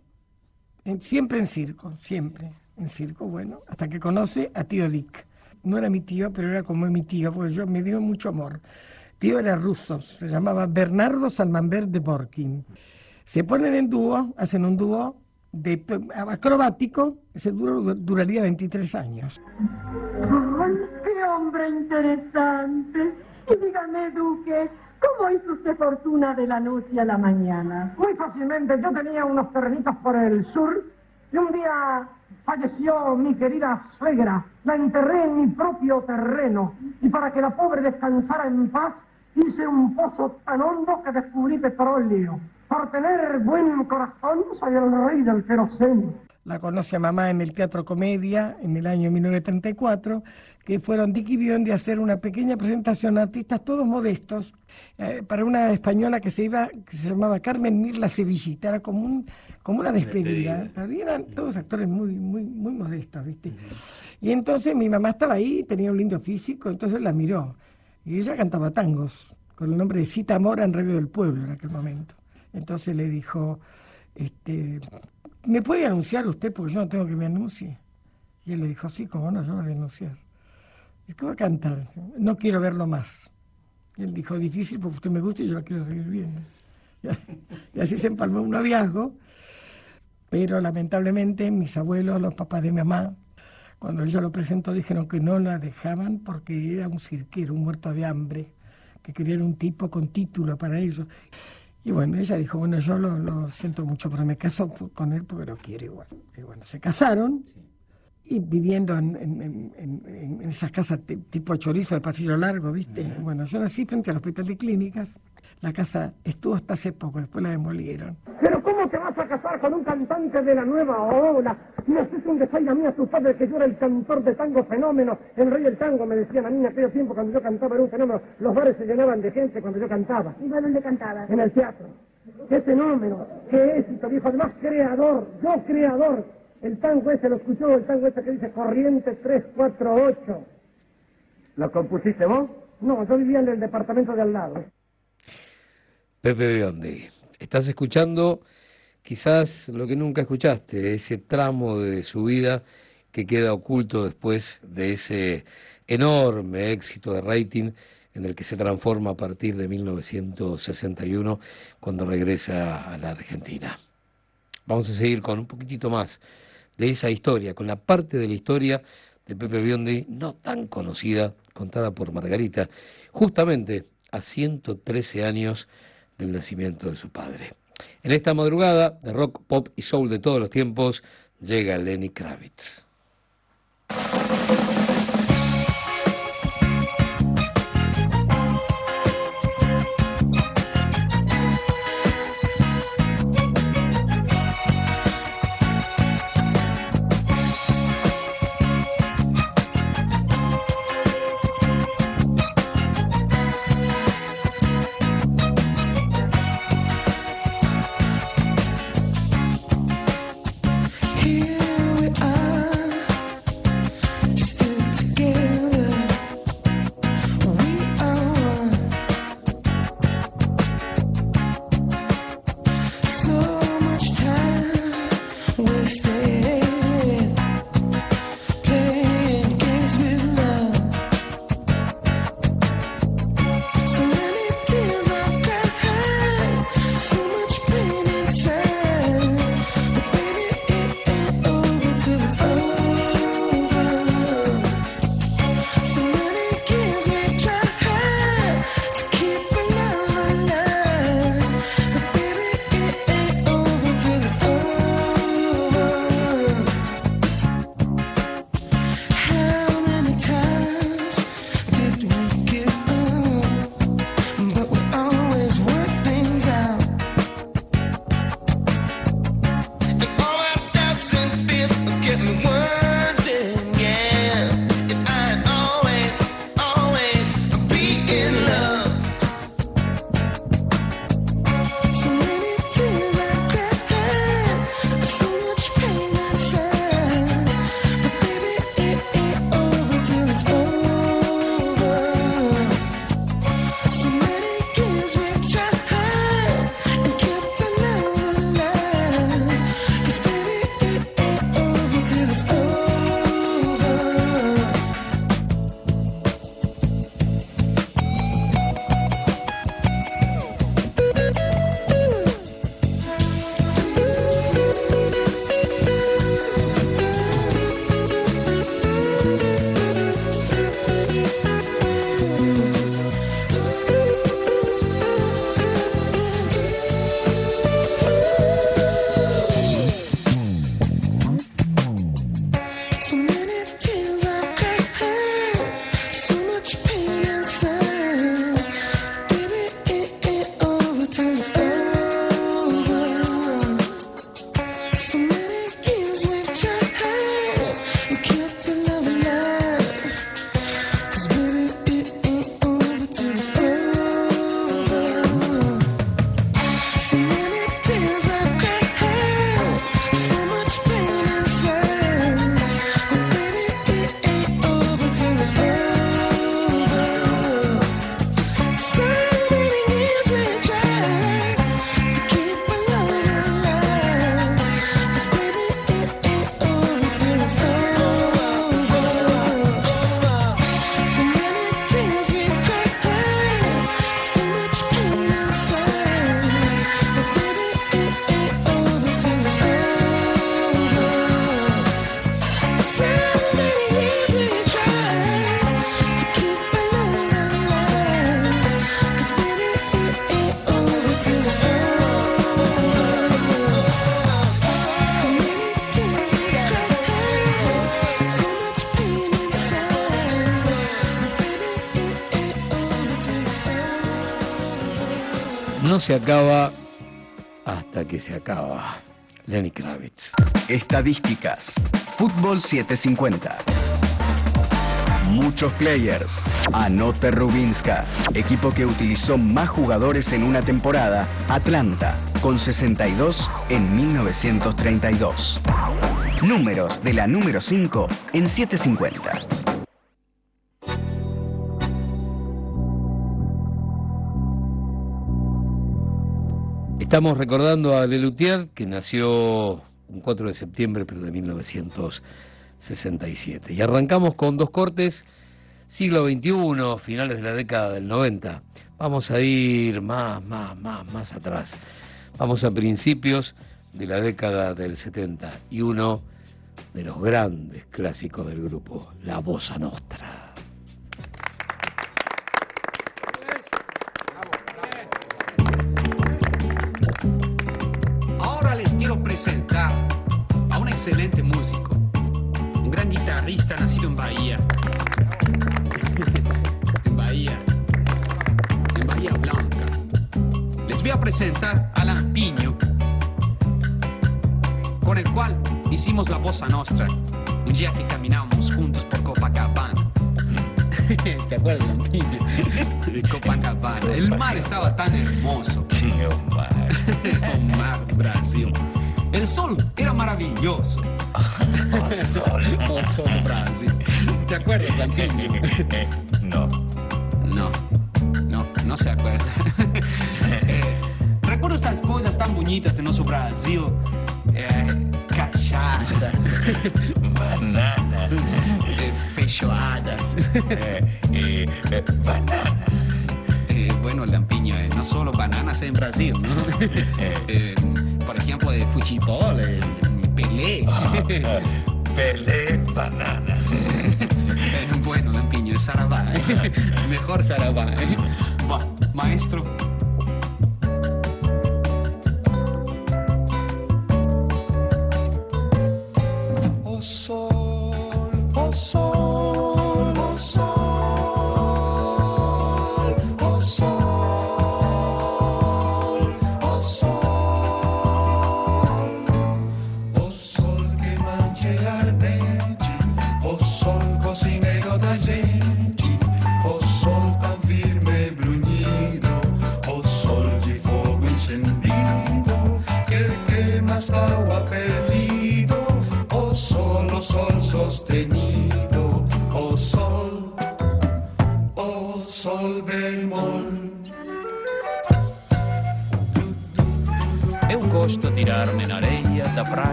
en- siempre en circo, siempre en circo, bueno, hasta que conoce a tío Dick. No era mi tío, pero era como mi tío, porque yo me dio mucho amor. Tío era ruso, se llamaba Bernardo Salmanberg de Borkin. Se ponen en dúo, hacen un dúo de acrobático, ese dúo duraría 23 años. ¡Ay, qué hombre interesante! Y dígame, Duque, ¿cómo hizo usted fortuna de la noche a la mañana? Muy fácilmente, yo tenía unos terrenitos por el sur y un día falleció mi querida suegra. La enterré en mi propio terreno y para que la pobre descansara en paz hice un pozo tan hondo que descubrí petróleo. Por tener buen corazón soy el rey del queroseno. la conoce a mamá en el Teatro Comedia en el año 1934, que fueron Dicky Biondi a hacer una pequeña presentación artistas todos modestos eh, para una española que se iba que se llamaba Carmen Mirla Sevillita, era como un como una despedida. Eran todos actores muy muy muy modestos, ¿viste? Y entonces mi mamá estaba ahí, tenía un lindo físico, entonces la miró y ella cantaba tangos con el nombre de Cita Mora en Radio del Pueblo en aquel momento. Entonces le dijo, este, ¿me puede anunciar usted porque yo no tengo que me anuncie? Y él le dijo, sí, como no, yo lo voy a anunciar. ¿Y qué va a cantar? No quiero verlo más. Y él dijo, difícil porque usted me gusta y yo la quiero seguir viendo. Y así se empalmó un noviazgo, pero lamentablemente mis abuelos, los papás de mi mamá, cuando ella lo presentó dijeron que no la dejaban porque era un cirquero, un muerto de hambre, que querían un tipo con título para ellos. Y bueno, ella dijo, bueno, yo lo, lo siento mucho, pero me caso con él porque lo quiero igual. Y bueno, se casaron y viviendo en, en, en, en esas casas ti- tipo chorizo de pasillo largo, ¿viste? Bueno, yo nací frente al hospital de clínicas. La casa estuvo hasta hace poco, después la demolieron. Pero ¿cómo te vas a casar con un cantante de la nueva ola? ¿No haces un desaire a mí a tu padre que yo era el cantor de tango fenómeno? El rey del tango, me decían a mí en aquel tiempo cuando yo cantaba era un fenómeno. Los bares se llenaban de gente cuando yo cantaba. ¿Y dónde cantabas? En el teatro. ¡Qué fenómeno! ¡Qué éxito, viejo! Además, creador, yo creador. El tango ese, ¿lo escuchó? El tango ese que dice Corriente 348. ¿Lo compusiste vos? No, yo vivía en el departamento de al lado. Pepe Biondi, estás escuchando quizás lo que nunca escuchaste, ese tramo de su vida que queda oculto después de ese enorme éxito de rating en el que se transforma a partir de 1961 cuando regresa a la Argentina. Vamos a seguir con un poquitito más de esa historia, con la parte de la historia de Pepe Biondi no tan conocida, contada por Margarita, justamente a 113 años del nacimiento de su padre. En esta madrugada de rock, pop y soul de todos los tiempos llega Lenny Kravitz. Se acaba hasta que se acaba. Lenny Kravitz. Estadísticas. Fútbol 750. Muchos players. Anote Rubinska, equipo que utilizó más jugadores en una temporada, Atlanta, con 62 en 1932. Números de la número 5 en 750. Estamos recordando a Lelutier, que nació un 4 de septiembre, de 1967. Y arrancamos con dos cortes, siglo XXI, finales de la década del 90. Vamos a ir más, más, más, más atrás. Vamos a principios de la década del 70 y uno de los grandes clásicos del grupo, la Bossa Nostra. A un excelente músico, un gran guitarrista nacido en Bahía. en Bahía. En Bahía Blanca. Les voy a presentar a Lampiño, con el cual hicimos la bossa nostra, un día que caminábamos juntos por Copacabana. ¿Te acuerdas, Lampiño? Copacabana. El mar estaba tan hermoso. Sí, un mar. un mar, Brasil. El sol era maravilloso. Oh, sol, Brasil. ¿Te acuerdas, Lampiño? No. No, no, no se acuerda. Eh, recuerdo estas cosas tan bonitas de nuestro Brasil. Eh, cachaça. Banana. Eh, feijoadas. Eh, eh, banana. Eh, bueno, Lampiño, eh, no solo bananas en Brasil, ¿no? Ejemplo, de fútbol, Pelé. Pelé, banana. Eh, bueno, Lampiño, es Sarabá. Mejor Sarabá. Va, maestro.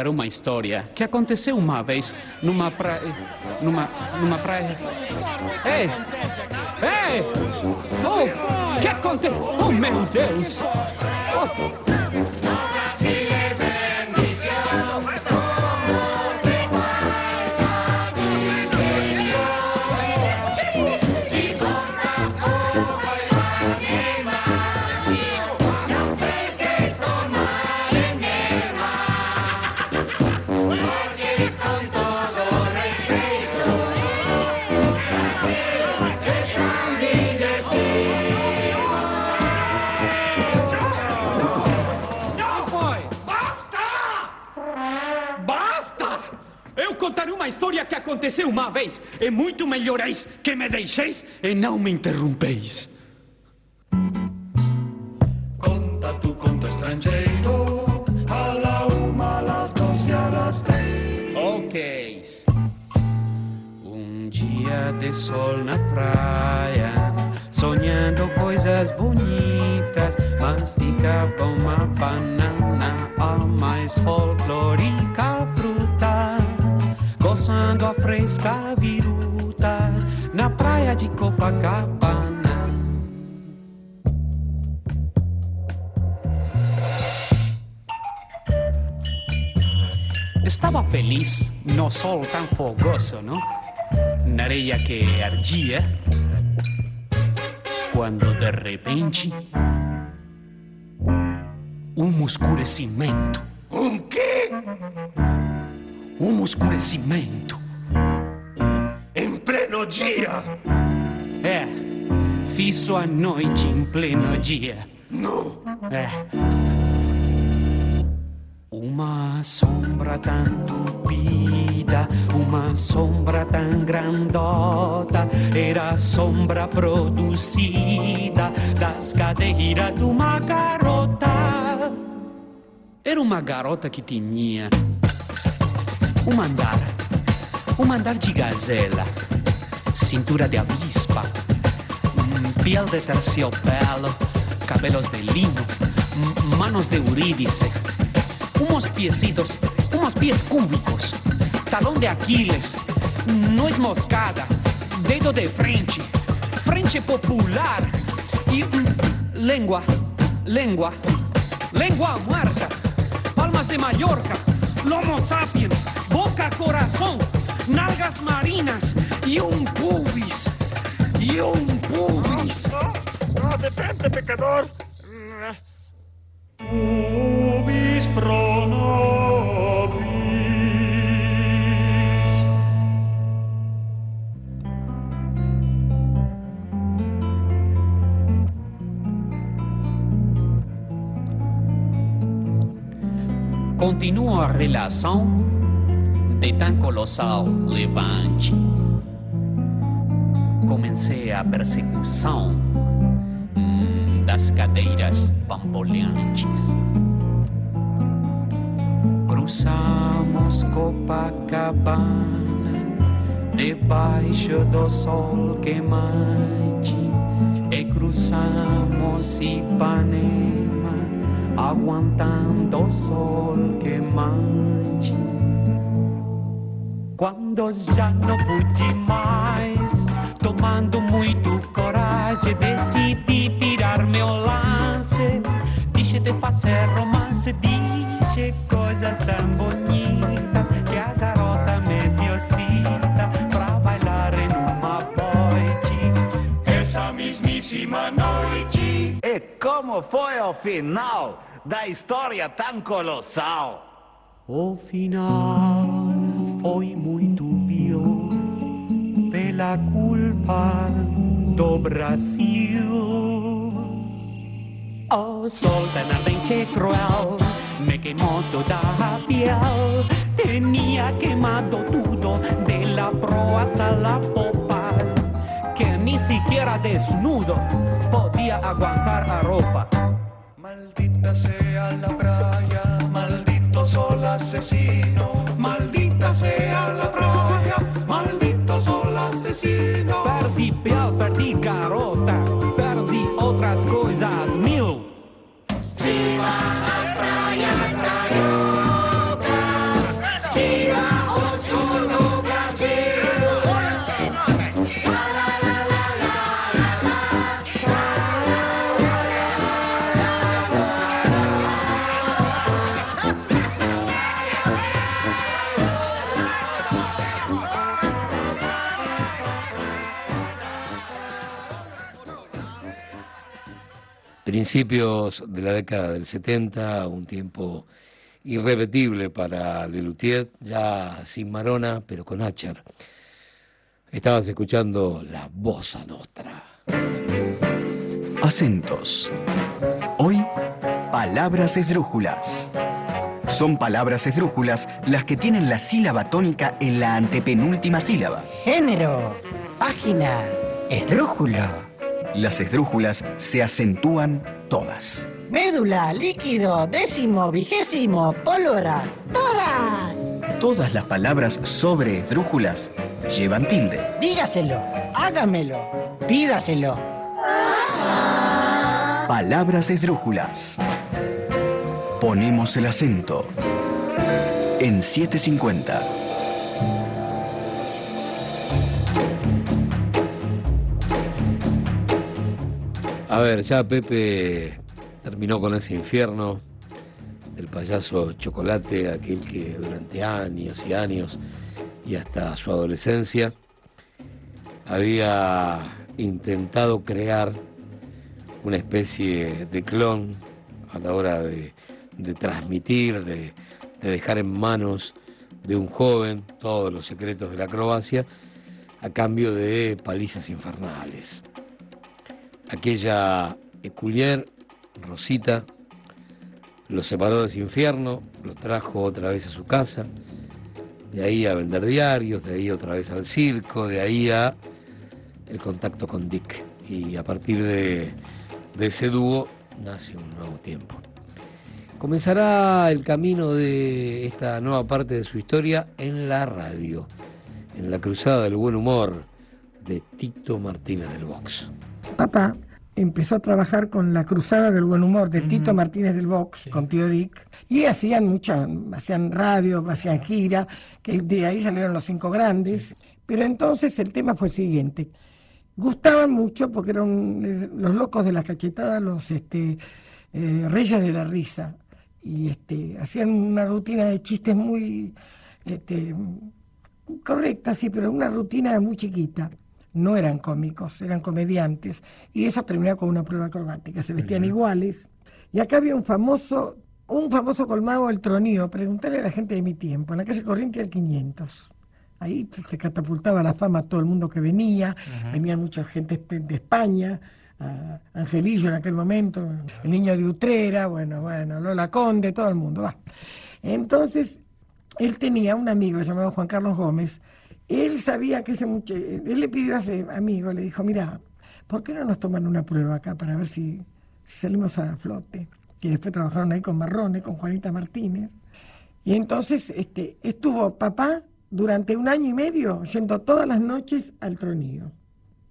Eu contarei uma história que aconteceu uma vez numa praia. numa. numa praia. Ei! Ei! Oh! que aconteceu? Oh meu Deus! Oh. Uma vez. É muito melhoreis que me deixeis e não me interrompeis. Argia, quando de repente um oscurecimento. Un che? Um oscurecimento. In pleno dia. É, fisso a noite em pleno dia. No. É. Uma sombra tan tupida, uma sombra tan grandota, era a sombra produzida das cadeiras de uma garota. Era uma garota que tinha um andar, um andar de gazela, cintura de avispa, mm, piel de terciopelo, cabelos de lino, manos de eurídice, piecitos, unos pies cúbicos, talón de Aquiles, nuez moscada, dedo de frente, frente popular y lengua, lengua, lengua muerta, palmas de Mallorca, lomo sapiens, boca corazón, nalgas marinas y un pubis, y un pubis. No, detente, pecador. Continua a relação de tão colossal levante. Comecei a persecução hum, das cadeiras bamboleantes. Cruzamos Copacabana debaixo do sol queimante e cruzamos Ipanema aguantando sol queimante. Quando já não pude mais, tomando muito coragem, decidi como foi o final da história tão colossal? O final foi muito pior pela culpa do Brasil. O sol tan ardente cruel me queimou toda a piel. Tenía quemado tudo de la proa hasta la popa, siquiera desnudo podía aguantar a ropa. Maldita sea la playa, maldito sol asesino. Maldita sea la playa, maldito sol asesino. Perdí piel, perdí garota, perdí otras cosas mil. Viva Principios de la década del 70, un tiempo irrepetible para Lelutier, ya sin Marona, pero con Acher. Estabas escuchando la bossa nostra. Acentos. Hoy, palabras esdrújulas. Son palabras esdrújulas las que tienen la sílaba tónica en la antepenúltima sílaba. Género, página, esdrújulo. Las esdrújulas se acentúan todas. Médula, líquido, décimo, vigésimo, pólvora. ¡Todas! Todas las palabras sobre esdrújulas llevan tilde. Dígaselo, hágamelo, pídaselo. Palabras esdrújulas. Ponemos el acento en 750. A ver, ya Pepe terminó con ese infierno del payaso Chocolate, aquel que durante años y años y hasta su adolescencia había intentado crear una especie de clon a la hora de, transmitir, de, de dejar en manos de un joven todos los secretos de la acrobacia a cambio de palizas infernales. Aquella Eculier, Rosita, lo separó de ese infierno, lo trajo otra vez a su casa, de ahí a vender diarios, de ahí otra vez al circo, de ahí a el contacto con Dick. Y a partir de, de ese dúo nace un nuevo tiempo. Comenzará el camino de esta nueva parte de su historia en la radio, en la cruzada del buen humor de Tito Martínez del Box. Papá empezó a trabajar con la Cruzada del Buen Humor de Tito Martínez del Box, con tío Dick, y hacían mucha, hacían radio, hacían gira, que de ahí salieron los cinco grandes, pero entonces el tema fue el siguiente. Gustaban mucho porque eran eh, los locos de la cachetada, los este, eh, reyes de la risa, y este, hacían una rutina de chistes muy este, correcta, sí, pero una rutina muy chiquita no eran cómicos, eran comediantes, y eso terminaba con una prueba acrobática, se vestían iguales. Y acá había un famoso, un famoso colmado del tronío, preguntarle a la gente de mi tiempo, en la calle Corriente al 500. Ahí se catapultaba la fama a todo el mundo que venía, venía mucha gente de España, a Angelillo en aquel momento, el niño de Utrera, bueno, bueno, Lola Conde, todo el mundo, va. Entonces, él tenía un amigo llamado Juan Carlos Gómez, él sabía que ese muchacho, él le pidió a ese amigo, le dijo, mira, ¿por qué no nos toman una prueba acá para ver si, si salimos a flote? Que después trabajaron ahí con Marrone, con Juanita Martínez. Y entonces este, estuvo papá durante un año y medio yendo todas las noches al tronío.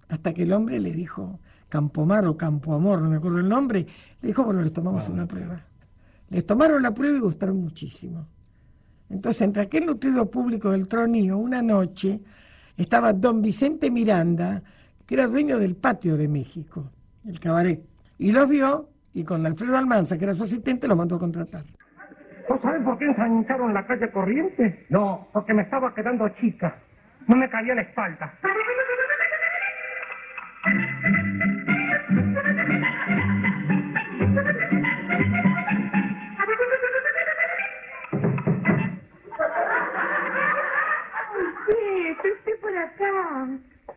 Hasta que el hombre le dijo, Campomar o Campoamor, no me acuerdo el nombre, le dijo, bueno, les tomamos una prueba. Les tomaron la prueba y gustaron muchísimo. Entonces, entre aquel nutrido público del tronío, una noche estaba don Vicente Miranda, que era dueño del patio de México, el cabaret, y los vio y con Alfredo Almanza, que era su asistente, lo mandó a contratar. ¿No saben por qué ensancharon la calle Corriente? No, porque me estaba quedando chica. No me cabía la espalda.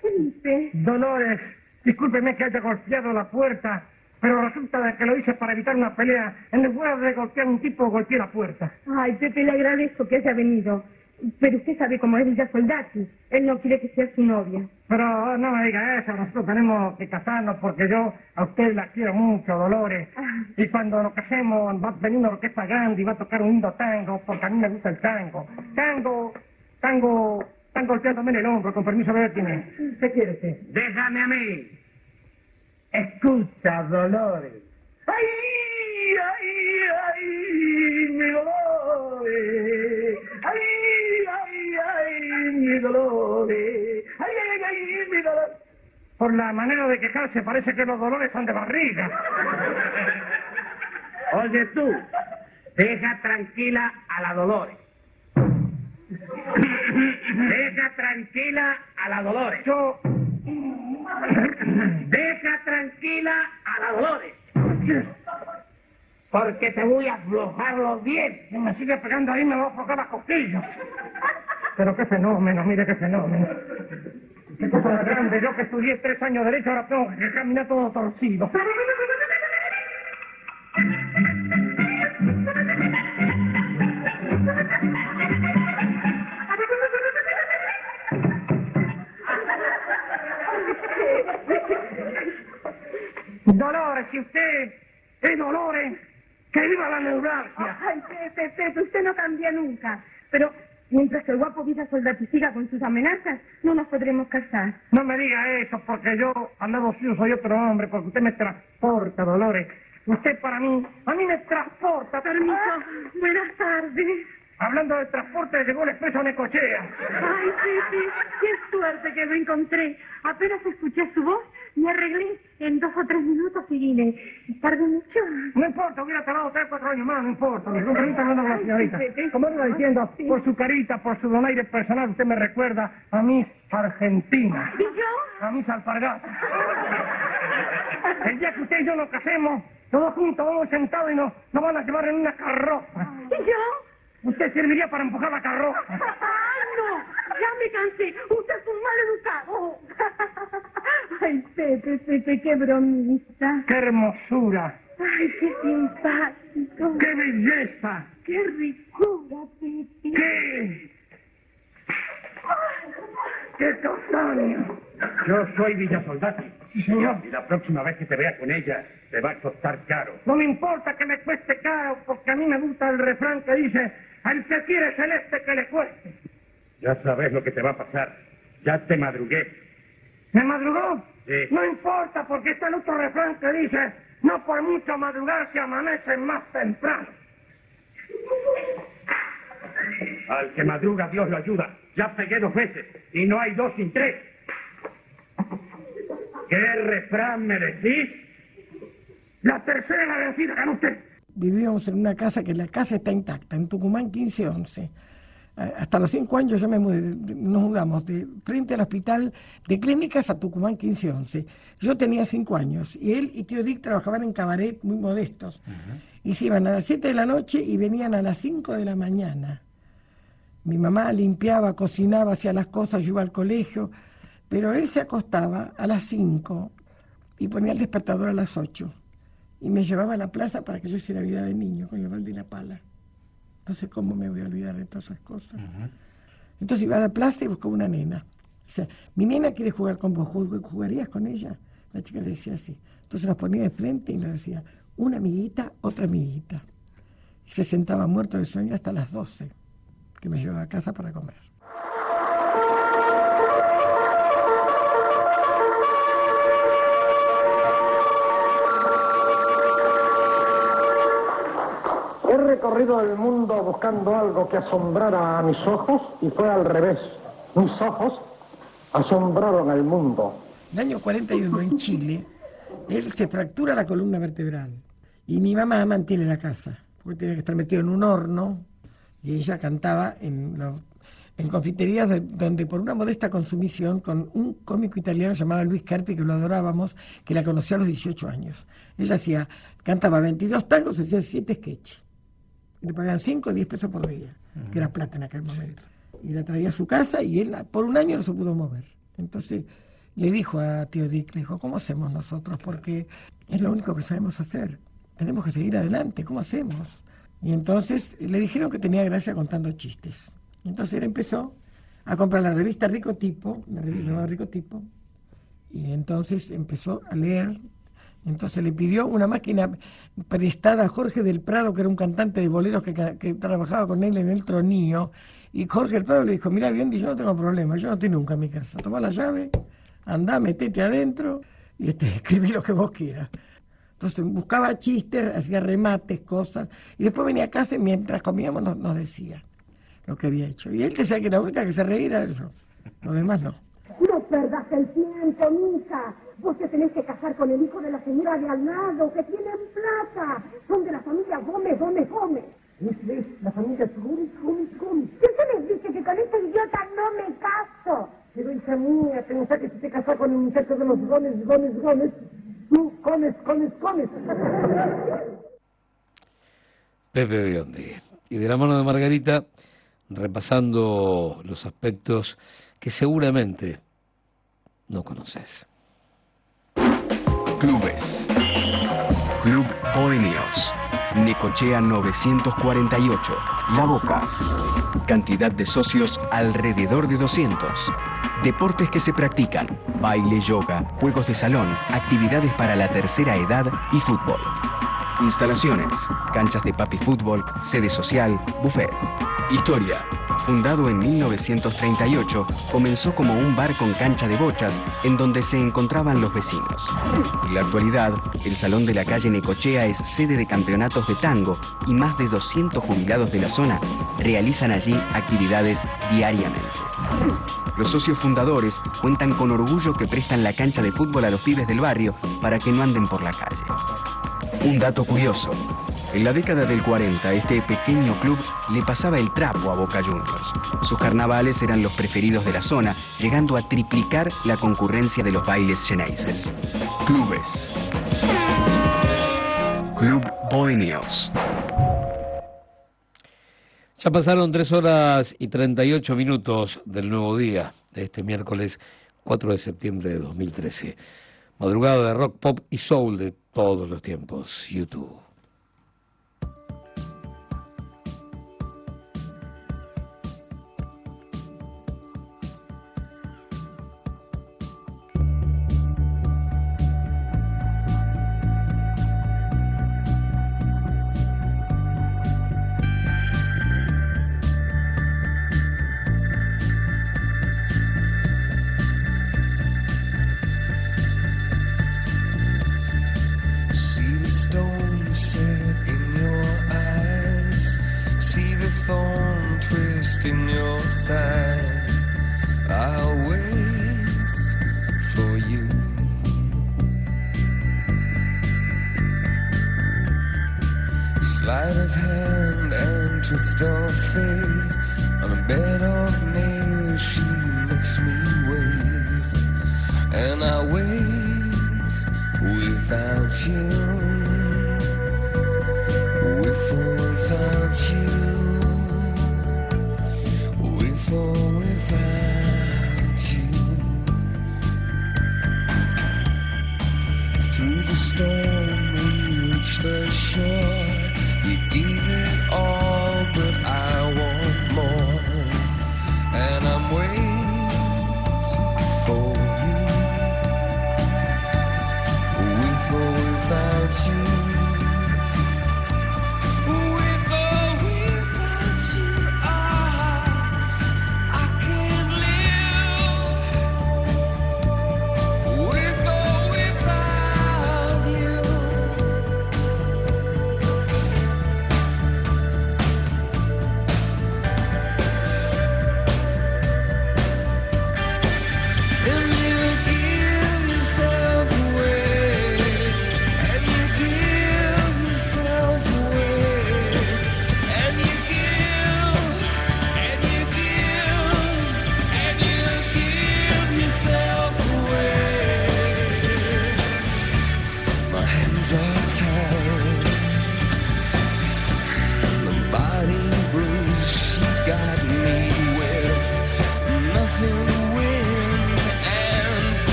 ¿Qué dice? Dolores, discúlpeme que haya golpeado la puerta, pero resulta de que lo hice para evitar una pelea. En lugar de golpear a un tipo, golpeé la puerta. Ay, Pepe, le agradezco que haya venido. Pero usted sabe cómo es Villa Soldati. Él no quiere que sea su novia. Pero no me diga eso, nosotros tenemos que casarnos porque yo a usted la quiero mucho, Dolores. Y cuando nos casemos va a venir una orquesta grande y va a tocar un lindo tango, porque a mí me gusta el tango. Tango, tango, están golpeándome en el hombro, con permiso de ver quién es. ¿Qué quiere usted? Déjame a mí. Escucha, Dolores. ¡Ay, ay, ay, mi Dolores! ¡Ay, ay, ay, mi Dolores! ¡Ay, ay, ay, mi Dolores! Por la manera de quejarse parece que los dolores son de barriga. Oye tú, deja tranquila a la Dolores. Deja tranquila a la Dolores. Yo... Deja tranquila a la Dolores. Porque te voy a aflojar los dientes. Si me sigue pegando ahí me va a aflojar las costillas. Pero qué fenómeno, mire qué fenómeno. Qué cosa grande, yo que estudié tres años de derecho ahora tengo que caminar todo torcido. Dolores, si usted es Dolores, que viva la neuralgia. Ay, Pepe, Pepe, usted no cambia nunca. Pero mientras el guapo Villa Soldati siga con sus amenazas, no nos podremos casar. No me diga eso, porque yo, al lado suyo, soy otro hombre, porque usted me transporta, Dolores. Usted para mí, a mí me transporta. Permiso, Ah, buenas tardes. Hablando de transporte, llegó el expreso Necochea. Ay, Pepe, qué suerte que lo encontré. Apenas escuché su voz, Me arreglé en dos o tres minutos y vine. ¿Tardé mucho? No importa, hubiera tardado tres, cuatro años más, no importa. Me hablando con la señorita. Como iba diciendo, por su carita, por su donaire personal, usted me recuerda a Miss Argentina. ¿Y yo? A Miss Alpargata. El día que usted y yo nos casemos, todos juntos vamos sentados y nos, nos van a llevar en una carroza. ¿Y yo? Usted serviría para empujar la carroza. ¡Ay, no! Ya me cansé. Usted es un mal educado. Ay, Pepe, Pepe, qué bromista. ¡Qué hermosura! Ay, qué simpático. ¡Qué belleza! Qué ricura, Pepe. ¿Qué? ¡Qué! Yo soy Villasoldati. Sí, señor. Y la próxima vez que te vea con ella, te va a costar caro. No me importa que me cueste caro, porque a mí me gusta el refrán que dice, al que quiere celeste que le cueste. Ya sabes lo que te va a pasar. Ya te madrugué. ¿Me madrugó? Sí. No importa, porque está el otro refrán que dice, no por mucho madrugar se amanece más temprano. Al que madruga Dios lo ayuda. Ya pegué dos veces y no hay dos sin tres. ¿Qué refrán me decís? La tercera la vencida, ganó usted. Vivíamos en una casa que la casa está intacta, en Tucumán 1511. A- Hasta los cinco años yo me mudé, nos mudamos de frente al hospital de clínicas a Tucumán 1511. Yo tenía cinco años y él y tío Dick trabajaban en cabaret muy modestos. Y se iban a las 7 de la noche y venían a las 5 de la mañana. Mi mamá limpiaba, cocinaba, hacía las cosas, yo iba al colegio, pero él se acostaba a las 5 y ponía el despertador a las 8 y me llevaba a la plaza para que yo hiciera vida de niño con el balde y la pala. Entonces, ¿cómo me voy a olvidar de todas esas cosas? Entonces iba a la plaza y buscaba una nena. O sea, mi nena quiere jugar con vos, ¿jug- ¿jugarías con ella? La chica le decía así. Entonces nos ponía de frente y nos decía, una amiguita, otra amiguita. Y se sentaba muerto de sueño hasta las 12, que me llevaba a casa para comer. Recorrido el mundo buscando algo que asombrara a mis ojos y fue al revés. Mis ojos asombraron al mundo. En el año 41 en Chile, él se fractura la columna vertebral y mi mamá mantiene la casa, porque tenía que estar metido en un horno y ella cantaba en, en confiterías de- donde por una modesta consumición con un cómico italiano llamado Luis Carpi, que lo adorábamos, que la conoció a los 18 años. Ella hacía, cantaba 22 tangos, hacía 7 sketches. Le pagaban 5 o 10 pesos por día, que era plata en aquel momento. Y la traía a su casa y él por un año no se pudo mover. Entonces le dijo a tío Dick, le dijo, ¿cómo hacemos nosotros? Porque es lo único que sabemos hacer. Tenemos que seguir adelante, ¿cómo hacemos? Y entonces le dijeron que tenía gracia contando chistes. Entonces él empezó a comprar la revista Rico Tipo, la revista llamada Rico Tipo, y entonces empezó a leer. Entonces le pidió una máquina prestada a Jorge del Prado, que era un cantante de boleros que, trabajaba con él en el tronío. Y Jorge del Prado le dijo, mira bien, yo no tengo problema, yo no estoy nunca en mi casa. Toma la llave, anda, metete adentro y este, escribí lo que vos quieras. Entonces buscaba chistes, hacía remates, cosas, y después venía a casa y mientras comíamos nos, decía lo que había hecho. Y él decía que la única que se reía era eso, lo demás no. No perdas el tiempo, mija. Vos te tenés que casar con el hijo de la señora de al lado, que tienen plata. Son de la familia Gómez, Gómez, Gómez. Es, es la familia Gómez, Gómez, Gómez. ¿Qué se les dice que con este idiota no me caso? Pero hija mía, pensá que si te casas con un muchacho de los Gómez, Gómez, Gómez, tú comes, comes, comes. Pepe Biondi. Y de la mano de Margarita, repasando los aspectos que seguramente no conoces. Clubes. Club Bohemios. Necochea 948. La Boca. Cantidad de socios alrededor de 200. Deportes que se practican. Baile, yoga, juegos de salón, actividades para la tercera edad y fútbol. Instalaciones. Canchas de papi fútbol, sede social, buffet. Historia. Fundado en 1938, comenzó como un bar con cancha de bochas en donde se encontraban los vecinos. En la actualidad, el Salón de la Calle Necochea es sede de campeonatos de tango y más de 200 jubilados de la zona realizan allí actividades diariamente. Los socios fundadores cuentan con orgullo que prestan la cancha de fútbol a los pibes del barrio para que no anden por la calle. Un dato curioso. En la década del 40, este pequeño club le pasaba el trapo a Boca Juniors. Sus carnavales eran los preferidos de la zona, llegando a triplicar la concurrencia de los bailes geneises. Clubes. Club Bohemios. Ya pasaron tres horas y 38 minutos del nuevo día de este miércoles 4 de septiembre de 2013. Madrugada de rock, pop y soul de todos los tiempos. YouTube.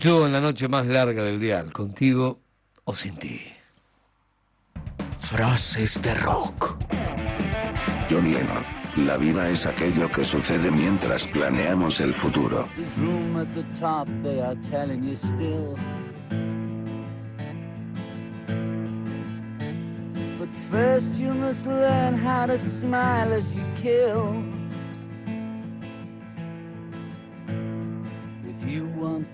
8 en la noche más larga del dial, contigo o sin ti. Frases de rock. John Lennon, la vida es aquello que sucede mientras planeamos el futuro. But first you must learn how to smile as you kill.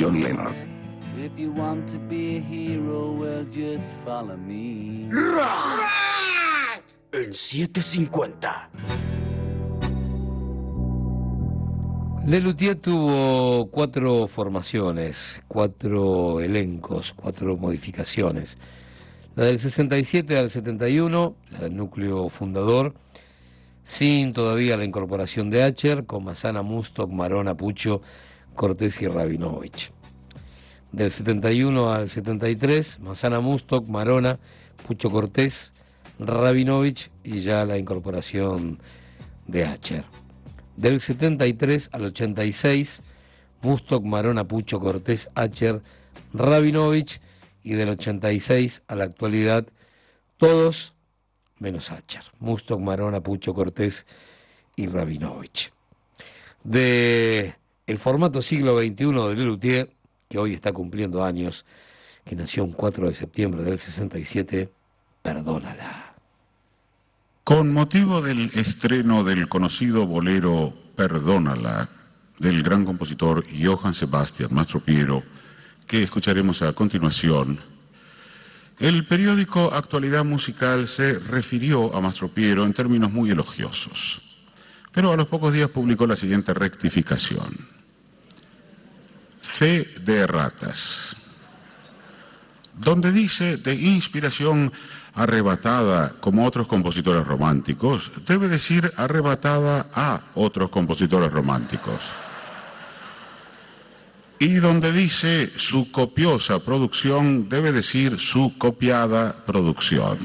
John Lennon. If you want to be a hero, well, just follow me. En 750. Lelutier tuvo cuatro formaciones, cuatro elencos, cuatro modificaciones. La del 67 al 71, la del núcleo fundador, sin todavía la incorporación de Acher, con Mazana, Mustok, Marona, Pucho, Cortés y Rabinovich. Del 71 al 73, Mazana, Mustok, Marona, Pucho Cortés, Rabinovich y ya la incorporación de Acher. Del 73 al 86, Mustok, Marona, Pucho, Cortés, Acher, Rabinovich y del 86 a la actualidad, todos menos Acher, Mustok, Marona, Pucho, Cortés y Rabinovich. De el formato siglo XXI de Lelutier, que hoy está cumpliendo años, que nació un 4 de septiembre del 67, perdónala. Con motivo del estreno del conocido bolero Perdónala del gran compositor Johann Sebastian Mastropiero, que escucharemos a continuación, el periódico Actualidad Musical se refirió a Mastropiero en términos muy elogiosos, pero a los pocos días publicó la siguiente rectificación. Fe de ratas, donde dice de inspiración arrebatada como otros compositores románticos, debe decir arrebatada a otros compositores románticos. Y donde dice su copiosa producción, debe decir su copiada producción.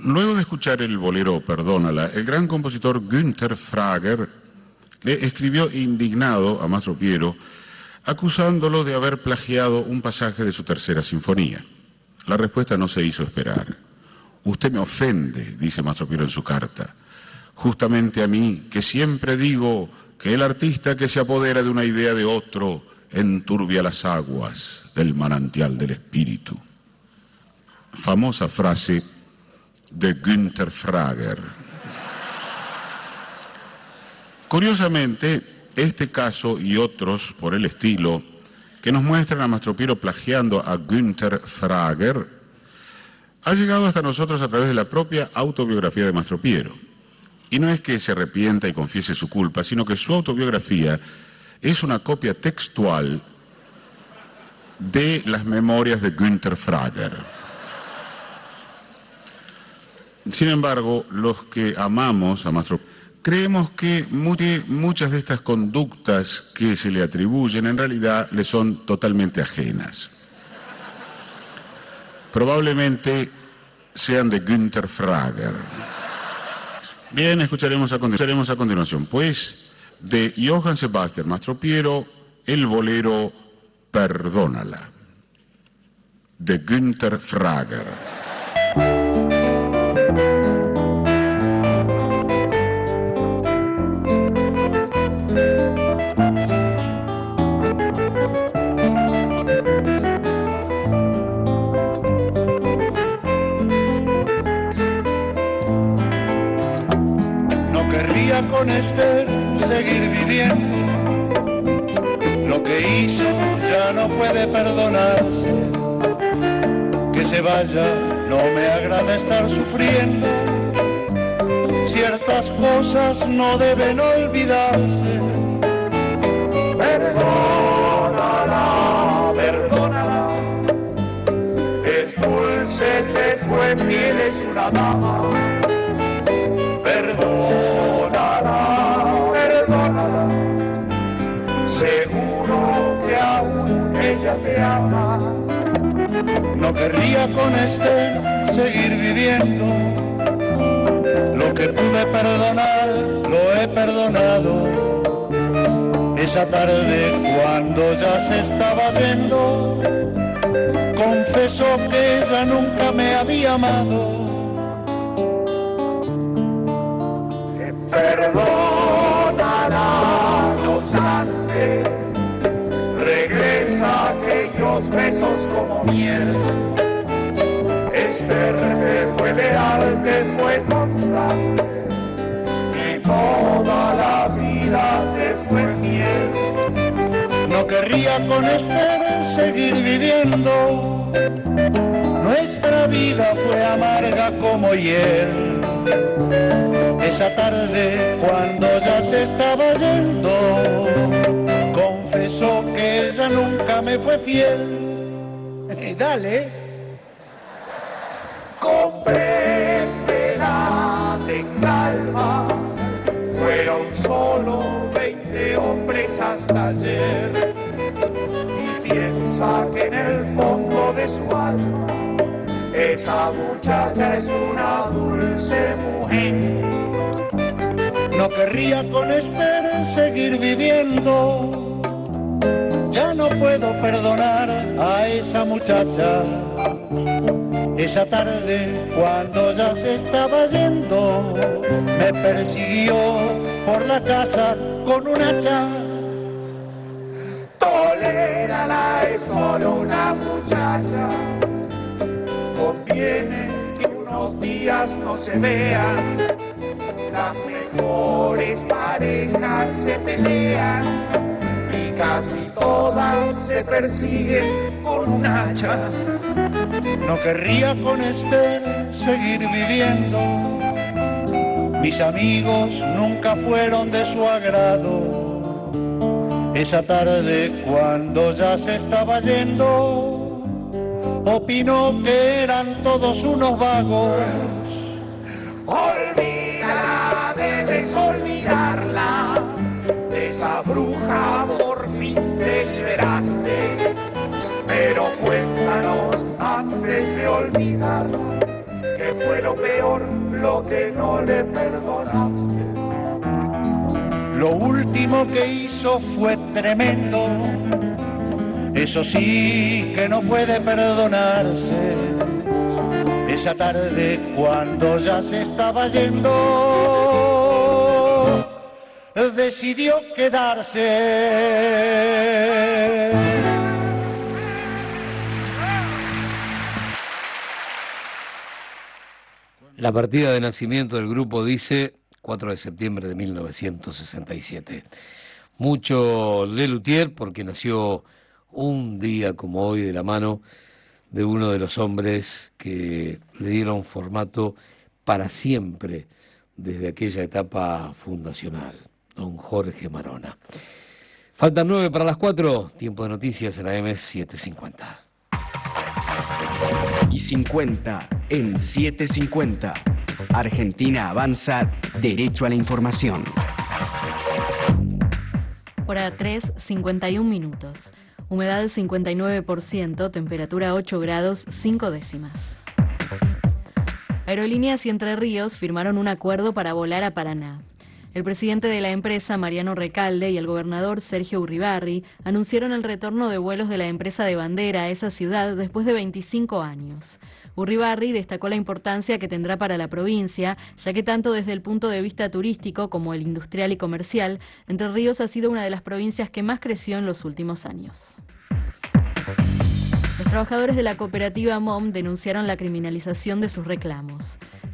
Luego de escuchar el bolero Perdónala, el gran compositor Günther Frager le escribió indignado a Mastro Piero, acusándolo de haber plagiado un pasaje de su tercera sinfonía. La respuesta no se hizo esperar. Usted me ofende, dice Mastro Piero en su carta, justamente a mí, que siempre digo que el artista que se apodera de una idea de otro enturbia las aguas del manantial del espíritu. Famosa frase de Günther Frager. Curiosamente, este caso y otros por el estilo que nos muestran a Mastropiero plagiando a Günther Frager ha llegado hasta nosotros a través de la propia autobiografía de Mastropiero. Y no es que se arrepienta y confiese su culpa, sino que su autobiografía es una copia textual de las memorias de Günther Frager. Sin embargo, los que amamos a Mastro creemos que mu- que muchas de estas conductas que se le atribuyen en realidad le son totalmente ajenas. Probablemente sean de Günther Frager. Bien, escucharemos a, escucharemos a continuación, pues, de Johann Sebastian Mastropiero, el bolero Perdónala, de Günther Frager. con este seguir viviendo. Lo que hizo ya no puede perdonarse. Que se vaya, no me agrada estar sufriendo. Ciertas cosas no deben olvidarse. Perdónala, perdónala. Es dulce, te fue, piel, es una dama. No querría con este seguir viviendo. Lo que pude perdonar, lo he perdonado. Esa tarde cuando ya se estaba yendo, confesó que ella nunca me había amado. Que aquellos besos como miel. Esther te fue leal, te fue constante y toda la vida te fue fiel. No querría con Esther seguir viviendo. Nuestra vida fue amarga como hiel. Esa tarde, cuando ya se estaba yendo, ella nunca me fue fiel. dale. Compréndela de calma. Fueron solo 20 hombres hasta ayer. Y piensa que en el fondo de su alma, esa muchacha es una dulce mujer. No querría con Esther seguir viviendo. Ya no puedo perdonar a esa muchacha. Esa tarde, cuando ya se estaba yendo, me persiguió por la casa con un hacha. Tolérala, es solo una muchacha. Conviene que unos días no se vean. Las mejores parejas se pelean casi todas se persiguen con un hacha. No querría con Esther seguir viviendo. Mis amigos nunca fueron de su agrado. Esa tarde cuando ya se estaba yendo, opinó que eran todos unos vagos. Olvídala, debes olvidarla. De esa bruja Pero cuéntanos antes de olvidarla, que fue lo peor, lo que no le perdonaste. Lo último que hizo fue tremendo, eso sí que no puede perdonarse. Esa tarde cuando ya se estaba yendo, decidió quedarse. La partida de nacimiento del grupo dice 4 de septiembre de 1967. Mucho Lelutier porque nació un día como hoy de la mano de uno de los hombres que le dieron formato para siempre desde aquella etapa fundacional, don Jorge Marona. Faltan nueve para las cuatro, tiempo de noticias en la M750. Y 50 en 750. Argentina avanza derecho a la información. Hora 3, 51 minutos. Humedad 59%, temperatura 8 grados 5 décimas. Aerolíneas y Entre Ríos firmaron un acuerdo para volar a Paraná. El presidente de la empresa, Mariano Recalde, y el gobernador Sergio Uribarri anunciaron el retorno de vuelos de la empresa de bandera a esa ciudad después de 25 años. Uribarri destacó la importancia que tendrá para la provincia, ya que tanto desde el punto de vista turístico como el industrial y comercial, Entre Ríos ha sido una de las provincias que más creció en los últimos años. Los trabajadores de la cooperativa MOM denunciaron la criminalización de sus reclamos.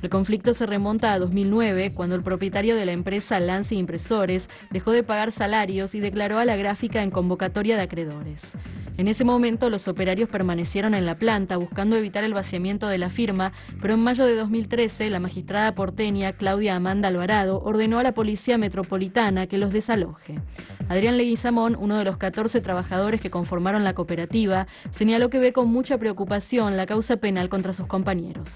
El conflicto se remonta a 2009, cuando el propietario de la empresa Lance Impresores dejó de pagar salarios y declaró a la gráfica en convocatoria de acreedores. En ese momento los operarios permanecieron en la planta buscando evitar el vaciamiento de la firma, pero en mayo de 2013 la magistrada porteña Claudia Amanda Alvarado ordenó a la Policía Metropolitana que los desaloje. Adrián Leguizamón, uno de los 14 trabajadores que conformaron la cooperativa, señaló que ve con mucha preocupación la causa penal contra sus compañeros.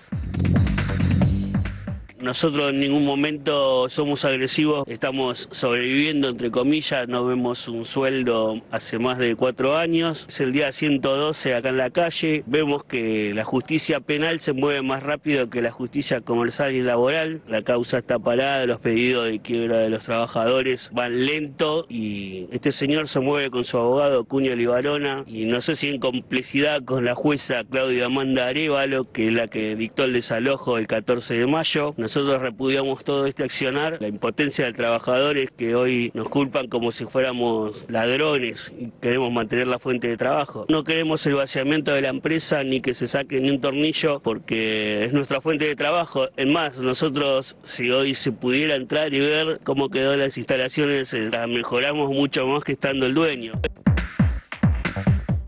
Nosotros en ningún momento somos agresivos, estamos sobreviviendo, entre comillas, no vemos un sueldo hace más de cuatro años. Es el día 112 acá en la calle, vemos que la justicia penal se mueve más rápido que la justicia comercial y laboral. La causa está parada, los pedidos de quiebra de los trabajadores van lento y este señor se mueve con su abogado Cuño Libarona y no sé si en complicidad con la jueza Claudia Amanda Arevalo, que es la que dictó el desalojo el 14 de mayo. Nosotros repudiamos todo este accionar, la impotencia de trabajadores que hoy nos culpan como si fuéramos ladrones y queremos mantener la fuente de trabajo. No queremos el vaciamiento de la empresa ni que se saque ni un tornillo porque es nuestra fuente de trabajo. Es más, nosotros si hoy se pudiera entrar y ver cómo quedó las instalaciones, eh, las mejoramos mucho más que estando el dueño.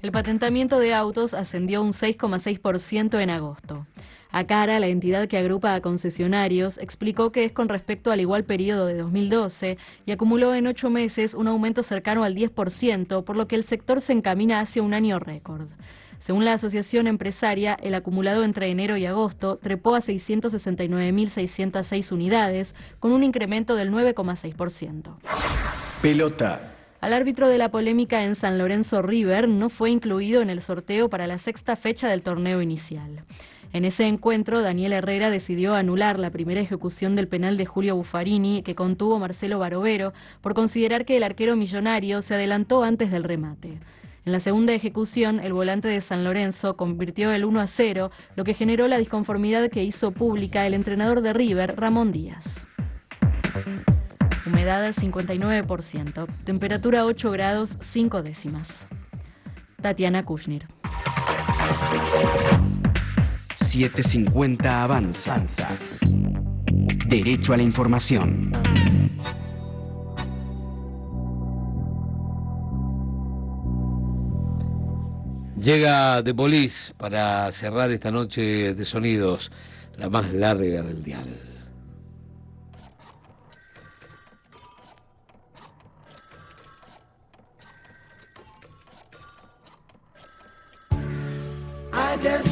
El patentamiento de autos ascendió un 6,6% en agosto. Acara, la entidad que agrupa a concesionarios, explicó que es con respecto al igual periodo de 2012 y acumuló en ocho meses un aumento cercano al 10%, por lo que el sector se encamina hacia un año récord. Según la asociación empresaria, el acumulado entre enero y agosto trepó a 669.606 unidades, con un incremento del 9,6%. Pelota. Al árbitro de la polémica en San Lorenzo River no fue incluido en el sorteo para la sexta fecha del torneo inicial. En ese encuentro, Daniel Herrera decidió anular la primera ejecución del penal de Julio Buffarini que contuvo Marcelo Barovero por considerar que el arquero millonario se adelantó antes del remate. En la segunda ejecución, el volante de San Lorenzo convirtió el 1 a 0, lo que generó la disconformidad que hizo pública el entrenador de River, Ramón Díaz. Humedad 59%. Temperatura 8 grados 5 décimas. Tatiana Kushner. 750 Avanza. Derecho a la información. Llega The Police para cerrar esta noche de sonidos, la más larga del dial. Just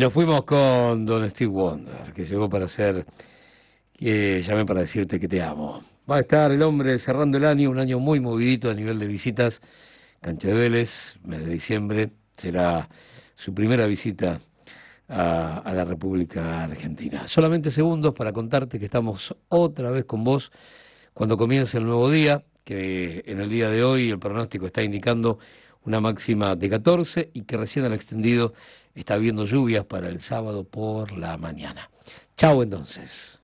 Y nos fuimos con Don Steve Wonder, que llegó para hacer, que llamé para decirte que te amo. Va a estar el hombre cerrando el año, un año muy movidito a nivel de visitas. Cancha de Vélez, mes de diciembre, será su primera visita a, a la República Argentina. Solamente segundos para contarte que estamos otra vez con vos cuando comience el nuevo día, que en el día de hoy el pronóstico está indicando una máxima de 14 y que recién al extendido está habiendo lluvias para el sábado por la mañana. Chao entonces.